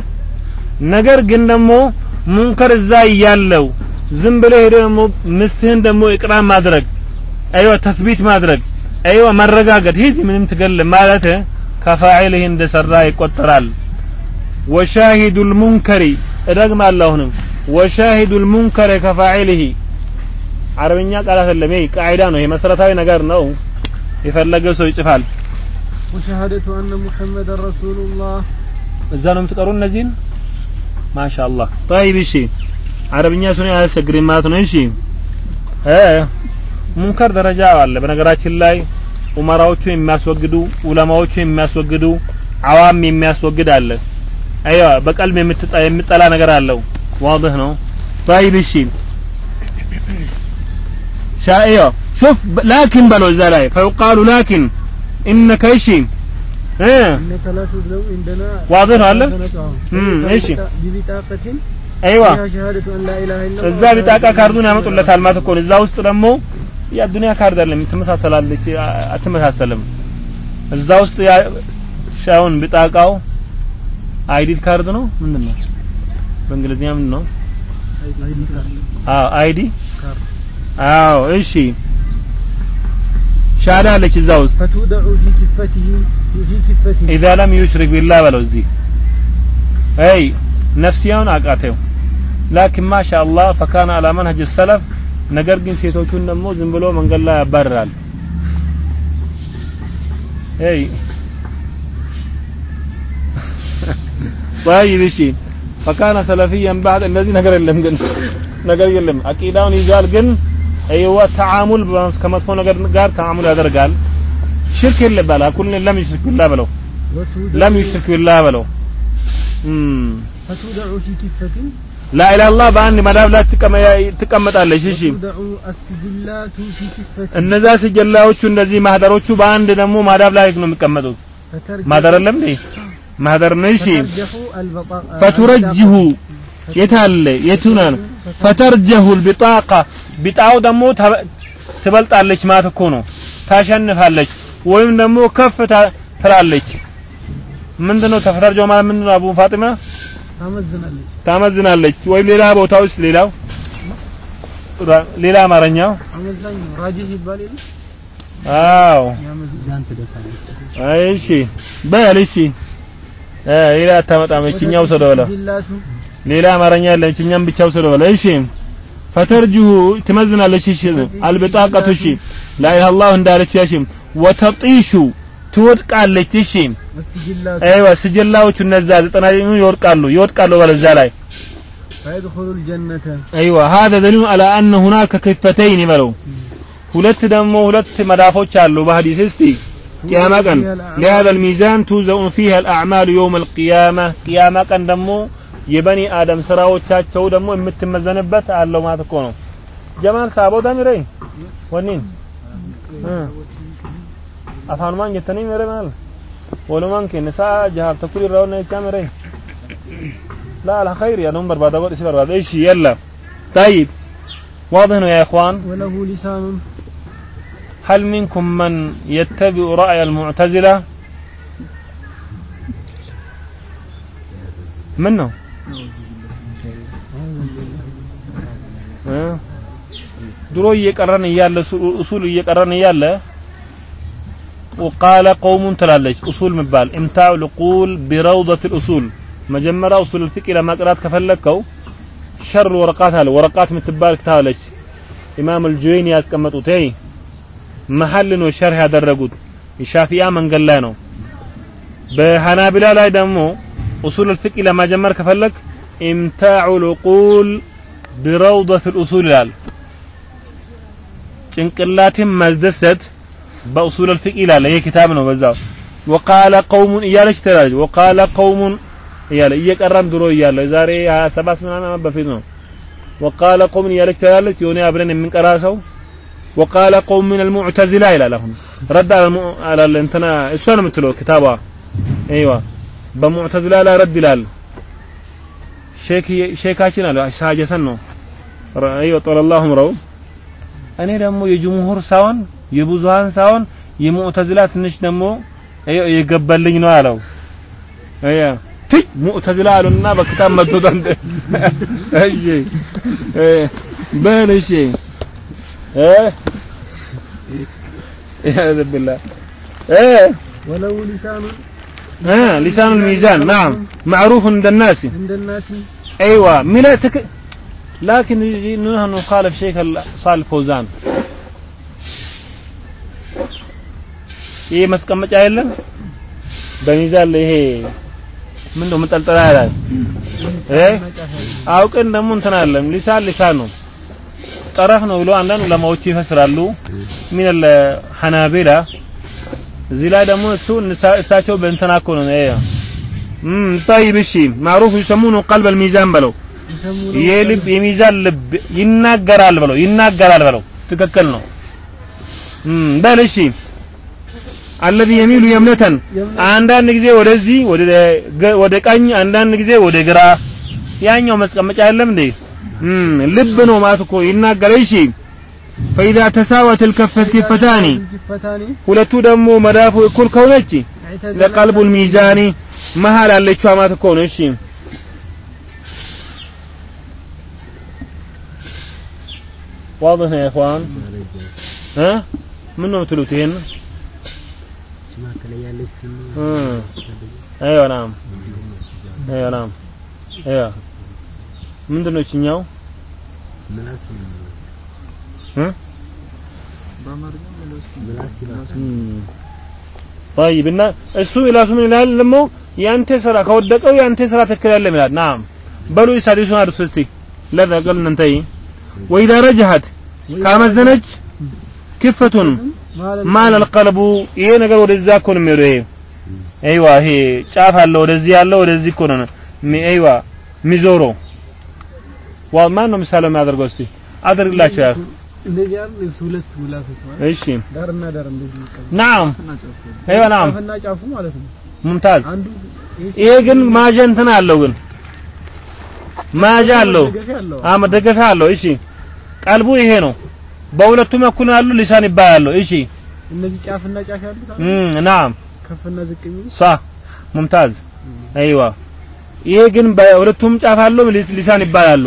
ነገር ግን ደግሞ ሙንከር እዛ እያለው ዝም ብለህ ሄደህ ደግሞ ምስትህን ደግሞ ኢቅራም ማድረግ አይዋ ተስቢት ማድረግ አይዋ መረጋገጥ ሂድ ምንም ትገል ማለት ከፋዒልህ እንደሰራ ይቆጠራል። ወሻሂዱል ሙንከሪ እደግማለሁ አሁንም ወሻሂዱ ልሙንከር ከፋዒልህ አረብኛ ቃላት አለም ይሄ ቃዒዳ ነው። ይሄ መሰረታዊ ነገር ነው። የፈለገ ሰው ይጽፋል። ወሸሃደቱ አነ ሙሐመድ ረሱሉላህ እዛ ነው የምትቀሩ እነዚህን ማሻአላህ። ጠይብ እሺ፣ አረብኛ ሲሆን አያስቸግርም ማለት ነው። እሺ ሙንከር ደረጃ አለ። በነገራችን ላይ ኡመራዎቹ የሚያስወግዱ ኡለማዎቹ የሚያስወግዱ አዋም የሚያስወግድ አለ። አይዋ በቀልብ የምትጠላ ነገር አለው። واضح ነው። طيب እሺ ሻእዮ شوف ላኪን በሎ እዛ ላይ ፈዩቃሉ ላኪን እነከ እሺ። واضح ነው አለ? እሺ። ቢቢጣቀትን አይዋ እዛ ቢጣቃ ካርዱን ያመጡለታል ማለት እኮ እዛ ውስጥ ደግሞ ያ ዱንያ ካርድ አይደለም ትመሳሰላለች አትመሳሰልም። እዛ ውስጥ ሻውን ቢጣቃው አይዲድ ካርድ ነው? ምንድን ነው በእንግሊዝኛ ምንድን ነው? አዎ አይዲ አዎ እሺ ሻዳ አለች እዛ ውስጥ فتودع في كفته في كفته ኢዛ ለም ዩሽሪክ ቢላህ በለው እዚህ አይ ነፍሲያውን አቃተው ላኪን ማሻ አላህ ፈካነ አላ መንሀጅ ሰለፍ ነገር ግን ሴቶቹን ደግሞ ዝም ብሎ መንገድ ላይ ያባርራል አይ طيب እሺ *laughs* ፈካነ ሰለፊየን ባህል እንደዚህ ነገር የለም ግን ነገር የለም አቂዳውን ይዛል ግን እይዋ ተዓሙል ከመጥፎ ነገር ጋር ተዓሙል ያደርጋል ሽርክ የለባል አኩል ለም ዩሽርክ ቢላ በለው ለም ዩሽርክ ቢላ በለው ፈቱደዑ ፊ ኪፈትን ላኢላላህ በአንድ መዳብ ላይ ትቀመጣለች። እሺ እነዛ ስጀላዎቹ እንደዚህ ማህደሮቹ በአንድ ደግሞ ማዳብ ላይ ነው የሚቀመጡት። ማህደር የለም እንዴ? ማህደር ነው እሺ فترجح البطاقة ፈቱረጅሁ የታለ የቱና ነው ፈተርጀሁ البطاقة ቢጣው ደግሞ ተ- ትበልጣለች ማለት እኮ ነው ታሸንፋለች ወይም ደግሞ ከፍ ታ- ትላለች ምንድነው ተፈተርጀው ማለት ምንድነው አቡ ፋጢማ ታመዝናለች ታመዝናለች ወይም ሌላ ቦታ ውስጥ ሌላው ራ- ሌላ አማርኛው አመዛኝ ነው ራጂህ ይባል የለ አዎ ሚዛን ትደፋለች። እሺ በል እሺ እ ሌላ አታመጣም እችኛው ሰው ደወለ ስጅላቱ ሌላ አማርኛ የለም እችኛም ብቻው ሰው ደወለ እሺ ፈተርጅሁ ትመዝናለች እሺ አልብጣቀቱ እሺ ላኢላሃ ኢላላህ እንዳለች ያሺ ወተጢሹ ትወድቃለች እሺ السجلات አይዋ ስጅላዎቹ እነዛ ዘጠና ይወድቃሉ ይወድቃሉ በለዛ ላይ فيدخل الجنة ايوه هذا دليل على ان هناك كفتين بلو ሁለት ደግሞ ሁለት መዳፎች አሉ በሐዲስ እስቲ ቂያማ ቀን لهذا الميزان توزع فيها الاعمال يوم القيامه ቂያማ ቀን ደግሞ የበኒ አደም ስራዎቻቸው ደግሞ የምትመዘንበት አለው ማለት እኮ ነው ጀማል ሳቦ ዳሚሬ ወኒን አፋን ማን ጀተኒ መረ ማል ወለማን ከነሳ ጃሃር ተኩል ይራውና ይካመረ لا على خير يا نمبر بعد وقت اسمه بعد ايش يلا طيب واضح إنه يا اخوان وله لسان هل منكم من يتبع رأي المعتزلة منه እ? ድሮ እየቀረን እያለ ሱ- ኡሱል እየቀረን እያለ وقال قوم ትላለች ኡሱል ምባል امتاع العقول بروضة الأصول መጀመሪያ ኡሱል الفقه ለማቅራት ከፈለከው ሸር ወረቃት አለ ወረቃት የምትባል ክታለች ኢማም አልጁወይኒ ያስቀመጡት ይ መሀል ነው ሸርህ ያደረጉት የሻፊያ መንገድ ላይ ነው። በሐናቢላ ላይ ደግሞ ኡሱል አልፊቅህ ለማጀመር ከፈለክ ኢምታዑ ልቁል ቢረውደት ልኡሱል ይላል። ጭንቅላትን ማስደሰት በኡሱል አልፊቅህ ይላል። ይሄ ኪታብ ነው በዛው ወቃለ ቀውሙን እያለች ትላለች። ወቃለ ቀውሙን እያለ እየቀራም ድሮ እያለ ዛሬ 27 ምናምን በፊት ነው። ወቃለ ቀውሙን እያለች ትላለች። የሆነ አብረን የምንቀራ ሰው وقال قوم من المعتزلة ይላል አሁን ረድ على الم- على እንትና እሷ ነው የምትለው ኪታቧ ايوه በሙዕተዝላ ላይ ረድ ይላል ሼክ ሼካችን አለ ሳጀሰን ነው አይወ ጠለላሁ ምረው እኔ ደግሞ የጅምሁር ሳይሆን የብዙሃን ሳይሆን የሙዕተዝላ ትንሽ ደግሞ አዮ የገባልኝ ነው አለው አያ ትይ ሙዕተዝላ አሉና በክታብ መጥቶታል እሺ እ በል እሺ እ يا بالله ايه وله لسان اه لسان الميزان نعم معروف عند الناس عند الناس ايوه ملا تك لكن نحن نخالف شيخ صالح فوزان ይሄ መስቀመጫ የለም በሚዛን ላይ ይሄ ምን ነው መጠልጠላ ያላል እ አውቀን ደግሞ እንትን አለም ሊሳን ሊሳን ነው ጠረፍ ነው ብሎ አንዳንድ ዑለማዎች ይፈስራሉ ምን ሐናቢላ እዚህ ላይ ደግሞ እሱ እሳቸው በእንትና እኮ ነው እ እም طيب እሺ معروف يسمونه قلب الميزان በለው የልብ የሚዛን ልብ ይናገራል በለው ይናገራል በለው ትክክል ነው እም በል እሺ አለዚ የሚሉ የምነተን አንዳንድ ጊዜ ወደዚህ ወደ ቀኝ አንዳንድ ጊዜ ወደ ግራ ያኛው መስቀመጫ አይደለም እንዴ እም ልብ ነው ማለት እኮ ይናገር እሺ فإذا تساوت الكفة كفتان الكفتان ሁለቱ ደግሞ መዳፉ እኩል ከሆነች اعتدل ለቀልቡ ሚዛኒ መሀል ያለችው ማለት እኮ ነው እሺ واضح يا اخوان ها ምን ነው የምትሉት ይሄን ايوه نعم ايوه نعم ايوه ምንድን ነው እችኛው طيب እና እሱ ኢላሱ ምን ይላል ደግሞ ያንተ ስራ ከወደቀው ያንተ ስራ ትክክል አይደለም ይላል ናም በሉ ኢሳዲሱን አድርሱ እስቲ ለነገል እንንተይ ወኢዛ ረጀሐት ካመዘነች ክፈቱን ማል አልቀልቡ ይሄ ነገር ወደዛ እኮ ነው የሚሄደው ይሄ አይዋ ይሄ ጫፍ አለው ወደዚህ ያለው ወደዚህ እኮ ነው ሚ- አይዋ ሚዞሮ ዋ ማን ነው ምሳሌ የሚያደርገው? እስቲ አድርግላቸው ያ እንደዚህ አይደል ልብስ ሁለት ምላሶች ማለት እሺ። ዳርና ዳር እንደዚህ ይቀመጥ ናም አይዋ ናም ጫፍና ጫፉ ማለት ነው። ሙምታዝ። ይሄ ግን ማጃ እንትን አለው ግን ማጃ አለው። አ መደገፊያ አለው። እሺ ቀልቡ ይሄ ነው። በሁለቱም በኩል ያሉ ሊሳን ይባላሉ። እሺ እነዚህ ጫፍና ጫፍ ያሉት? እም ናም ከፍና ዝቅ የሚሉ? صح ሙምታዝ። አይዋ ይሄ ግን በሁለቱም ጫፍ አለው ሊሳን ይባላሉ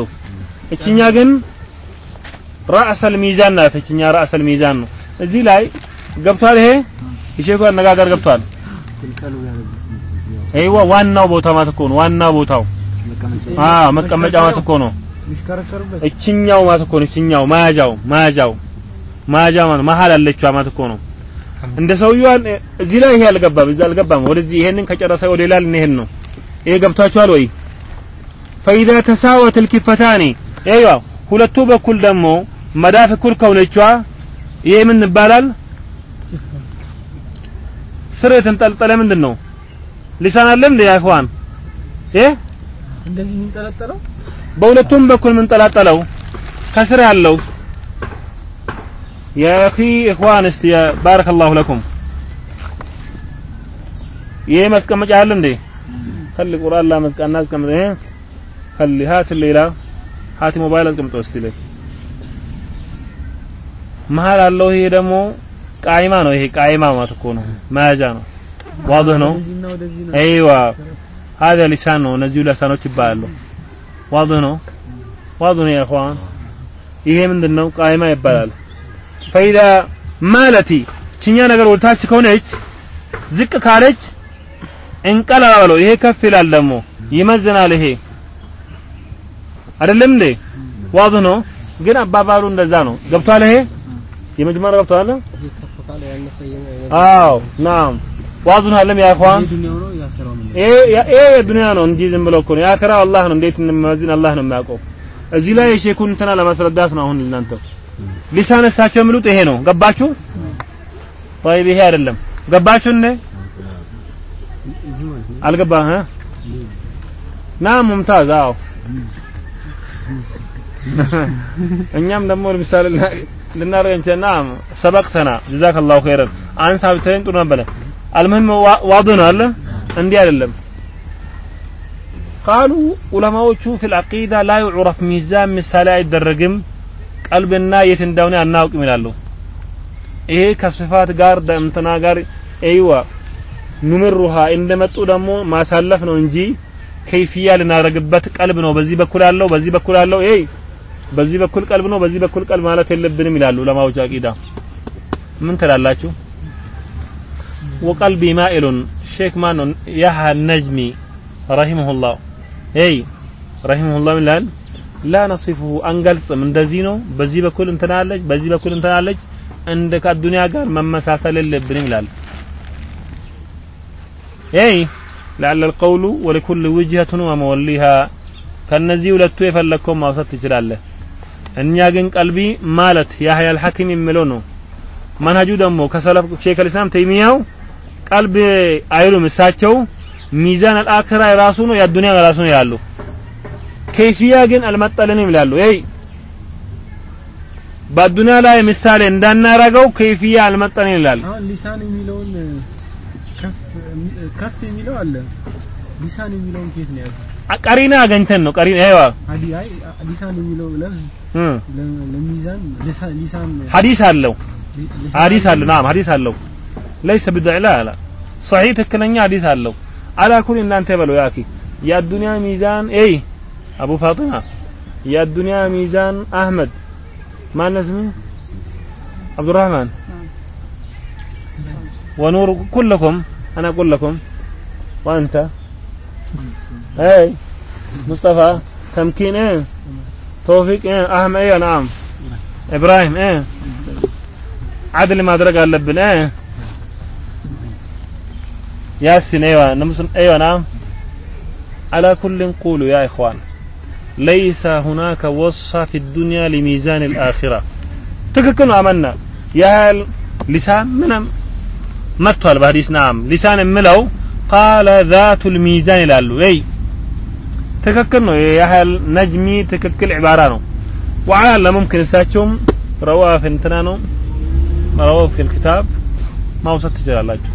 እችኛ ግን ራእሰል ሚዛን ናት። እችኛ ራእሰል ሚዛን ነው። እዚህ ላይ ገብቷል። ይሄ የሼኩ አነጋገር ገብቷል። ይዋ ዋናው ቦታ ማለት እኮ ነው። ዋና ቦታው አዎ፣ መቀመጫ ማለት እኮ ነው። እችኛው ማለት እኮ ነው። እችኛው መያዣው መያዣው መያዣ ማለት መሀል አለችዋ ማለት እኮ ነው። እንደ ሰውየዋን እዚህ ላይ ይሄ አልገባም፣ እዚህ አልገባም። ወደዚህ ይሄንን ከጨረሰ ወደ ሌላ ልንሄድ ነው። ይሄ ገብቷችኋል ወይ? ፈኢዛ ተሳወት ልኪፈታኒ ይኸው ሁለቱ በኩል ደግሞ መዳፍ እኩል ከሆነችዋ ይሄ ምን ይባላል? ስር የተንጠለጠለ ምንድን ነው? ሊሳን አለም ለያህዋን ይሄ እንደዚህ የሚንጠለጠለው በሁለቱም በኩል የምንጠላጠለው ከስር ያለው يا اخي اخوان است يا بارك الله لكم ይሄ መስቀመጫ አለ እንዴ? ከል ቁርአን ላ መስቀና መስቀመጫ ከል هات الليله ሀቲ ሞባይል አስቀምጦ እስቲ ላይ መሀል አለው። ይሄ ደግሞ ቃይማ ነው። ይሄ ቃይማ ማለት እኮ ነው፣ መያዣ ነው። ዋድህ ነው። አይዋ ሀዛ ሊሳን ነው። እነዚህ ሊሳኖች ይባላሉ። ዋድህ ነው፣ ዋድህ ነው። ያኹዋን ይሄ ምንድነው? ቃይማ ይባላል። ፈይዳ ማለት እቺኛ ነገር ወደታች ከሆነች ዝቅ ካለች እንቀላባለው። ይሄ ከፍ ይላል፣ ደግሞ ይመዝናል ይሄ አይደለም እንዴ? ዋዝ ነው። ግን አባባሉ እንደዛ ነው። ገብቷል ይሄ? የመጀመሪያ ገብቷል አዎ ናም። ዋዝ አለም ያኸዋን ይሄ የዱንያ ነው እንጂ ዝም ብሎ እኮ ነው። ያኸራ አላህ ነው። እንዴት እንመዝን አላህ ነው የሚያውቀው። እዚህ ላይ የሼኩን እንትና ለማስረዳት ነው አሁን እናንተ ሊሳን የምሉት ይሄ ነው። ገባችሁ? طيب ይሄ አይደለም። ገባችሁ እንዴ? አልገባህ? ናም ሙምታዝ። አዎ። እኛም ደግሞ ለምሳሌ ልናደርግ እንችላለን። نعم سبقتنا جزاك الله خيرا አንሳ ብትለኝ ጥሩ ነበረ المهم واضح ነው አለ እንዲህ አይደለም። ቃሉ ዑለማዎቹ في العقيدة لا يعرف ሚዛን ምሳሌ አይደረግም። ቀልብና የት እንደሆነ አናውቅም ይላሉ። ይሄ ከስፋት ጋር እንትና ጋር አይዋ ኑምሩሃ እንደመጡ ደግሞ ማሳለፍ ነው እንጂ ከይፍያ ልናደርግበት ቀልብ ነው። በዚህ በኩል አለው በዚህ በኩል አለው። ይሄ በዚህ በኩል ቀልብ ነው በዚህ በኩል ቀልብ ማለት የለብንም ይላሉ ለማዎች አቂዳ። ምን ትላላችሁ? ወቀልቢ ማኢሉን ሼክ ማን ነው? ያህ ነጅሚ ረሂመሁላህ። ይሄ ረሂመሁላህ ይላል? ላ ነሲፉሁ አንገልጽም። እንደዚህ ነው በዚህ በኩል እንትናለች በዚህ በኩል እንትናለች እንደ ከአዱንያ ጋር መመሳሰል የለብንም ይላል። ይሄ ለዓለ ልቀውሉ ወሊኩል ውጅሀቱን ወመወሊሃ ከነዚህ ሁለቱ የፈለግከውን ማውሰድ ትችላለህ። እኛ ግን ቀልቢ ማለት ያህያ አልሐኪም የሚለው ነው። መንሀጁ ደግሞ ከሰለፍ ሼክ አልኢስላም ተይሚያው ቀልብ አይሉም እሳቸው ሚዛን አልአኺራ የራሱ ነው፣ የዱንያ የራሱ ነው ያሉ። ከይፍያ ግን አልመጠልንም ይላሉ። ይሄ በዱንያ ላይ ምሳሌ እንዳናረገው ከይፍያ አልመጠልን ይላል። ከፍ ከፍ የሚለው አለ። ሊሳን የሚለውን ከየት ነው ያዘው? ቀሪና አገኝተን ነው ቀሪና አይዋ አዲ አይ ሊሳን የሚለው ለፍዝ እ ለ- ለሚዛን ሊሳን ሊሳን ሐዲስ አለው ሊሳን ሐዲስ አለ ናም ሐዲስ አለው ለይሰ ቢድዕላ አላ ሰሒህ ትክክለኛ ሐዲስ አለው አላ ኩል እናንተ በለው ያኪ የአዱንያ ሚዛን ኤይ አቡ ፋጢማ የአዱንያ ሚዛን አህመድ ማነው ስሙ አብዱራህማን ونور كلكم أنا أقول لكم وأنت؟ *laughs* أي مصطفى تمكين إيه؟ توفيق إيه؟ أهم إيه؟ نعم. إبراهيم إيه؟ عدل ما درجة اللبن إيه؟ ياسين أيوة نمسلم أيوة نعم. على كل قولوا يا إخوان ليس هناك وصفة في الدنيا لميزان الآخرة. تككن عملنا يا لسان منم መጥቷል በሐዲስ ናም። ሊሳን የምለው ቃለ ዛቱ ልሚዛን ይላሉ። ይ ትክክል ነው። ያህል ነጅሚ ትክክል ዕባራ ነው። ወዓላ ሙምኪን እሳቸውም ረዋ ፊ እንትና ነው። ረዋ ፊ ልክታብ ማውሰድ ትችላላችሁ።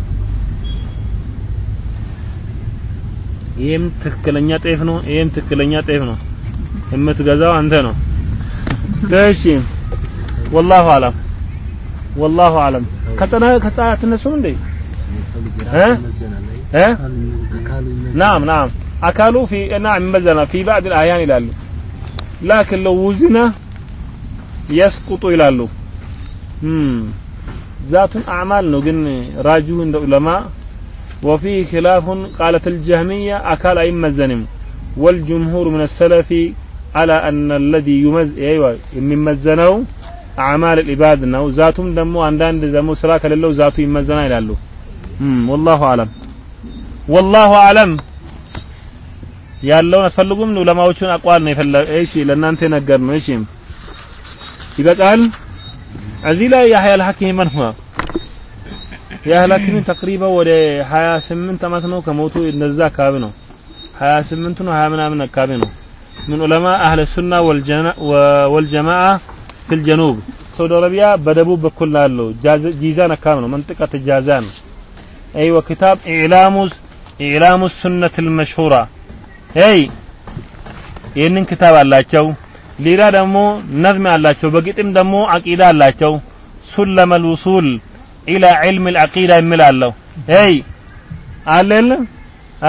ይህም ትክክለኛ ጤፍ ነው። ይህም ትክክለኛ ጤፍ ነው። የምትገዛው አንተ ነው። እሺ ወላሁ አለም ወላሁ አለም ከፀናት እነሱም እንዴ? ናም ናም። አካሉ في نعم مزنا في بعض إلى اللو. لكن لو وزن يسقط إلى اللو ይላሉ ذات أعمال ነው ግን راجو عند علماء وفيه خلاف قالت الجهمية أكل أي مزنم والجمهور من السلف على أن الذي يمز أيوة من مزنه አዕማል ልዒባድ ነው። ዛቱም ደግሞ አንዳንድ ደግሞ ስራ ከሌለው ዛቱ ይመዘና ይላሉ። ወላሁ አለም ወላሁ አለም ያለውን አትፈልጉም? ዑለማዎቹን አቋል ነው የፈለ እሺ፣ ለእናንተ ነገር ነው። እሺ ይበቃል። እዚህ ላይ ያህያ አልሐኪም መን ሁዋ ያህያ አልሐኪም ተቅሪባ ወደ 28 ዓመት ነው ከሞቱ እንደዛ አካባቢ ነው 28 ነው 20 ምናምን አካባቢ ነው ምን ዑለማ አህለ ሱና ወልጀማ ወልጀማዓ والجماعة في الجنوب سعودي عربيا بدبوب بكل له جيزان كامل منطقة جازان أيوة كتاب إعلام إعلام السنة المشهورة أي ይህንን ክታብ አላቸው ሌላ ደግሞ ነዝም አላቸው በግጥም ደግሞ አቂዳ አላቸው ሱለመል ውሱል ኢላ ዒልም ልዓቂዳ የሚል አለው ይ አለል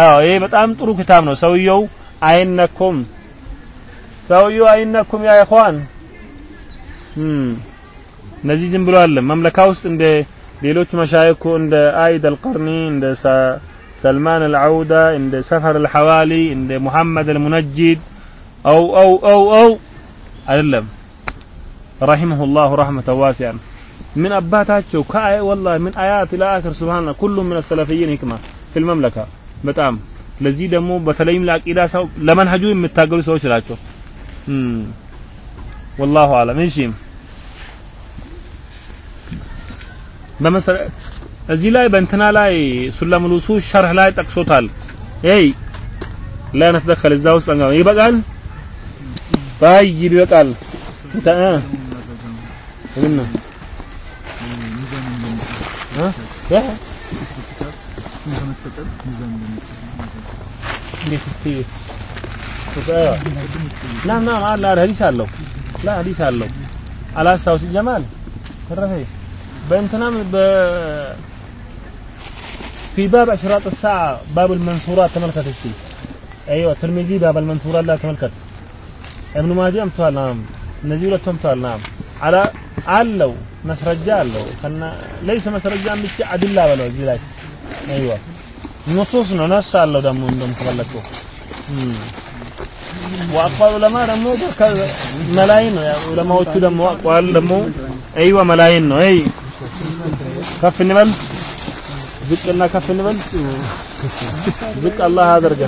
አዎ ይሄ በጣም ጥሩ ክታብ ነው ሰውየው አይነኩም ሰውየው አይነኩም ያ ኢኽዋን እነዚህ ዝም ብሎ አለ መምለካ ውስጥ እንደ ሌሎች መሻይኮ እንደ አይድ አልቀርኒ እንደ ሰልማን አልዓውዳ እንደ ሰፈር አልሐዋሊ እንደ ሙሐመድ አልሙነጂድ አው አው አው አው አይደለም رحمه الله رحمة واسعة من أباتاتشو كأي والله من آيات إلى آخر سبحان الله كل من السلفيين حكمة في المملكة በጣም ለዚህ ደግሞ በተለይም ለአቂዳ ሰው ለመንሀጁ የምታገሉ ሰዎች ናቸው ወላሁ አለም እሺ እዚህ ላይ በእንትና ላይ سلم الوصول شرح ላይ ጠቅሶታል። أي لا نتدخل እዛ ውስጥ አንጋ ይበቃል? ባይ ይበቃል። እንተ እ ምን እ? እንዴት እስቲ? ናም ናም አለ ሐዲስ አለው። ላ ሐዲስ አለው። አላስታውስ ጀማል። ተረፈ በእንትናም በ في باب أشراط الساعة باب المنصورات تملكت الشيء أيوة الترمذي باب المنصورات لا تملكت ابن ماجه أمثال نعم نزيل أمثال نعم على አለው መስረጃ አለው ከና ለይሰ መስረጃን ብቻ አድላ በለው እዚህ ላይ አይዋ ንሱስ ነው ነስ አለው ደግሞ እንደምትመለከው ወአቋል ዑለማ ደግሞ በከ- መላይን ነው ያው ዑለማዎቹ ደግሞ አቋል ደግሞ አይዋ መላይን ነው አይ كف النبل. زك لنا كف النبل. زك الله هذا رجع.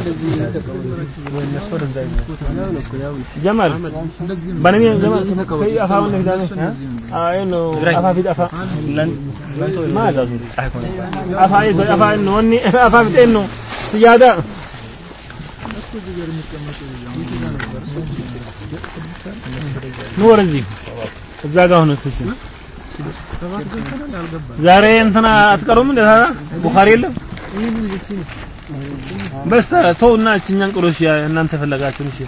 جمال. بنمي جمال. في أفا من هداني آه إنه أفا في أفا ما لازم أفا إيش؟ أفا إنه وني. أفا في إنه. سيادة نور الزيف. الزاقة هنا كسر ዛሬ እንትና አትቀሩም? እንደ ታዲያ? ቡኻሪ የለም? በስተ ተውና እችኛን ቅሮሽ እናንተ ፈለጋችሁ እሺ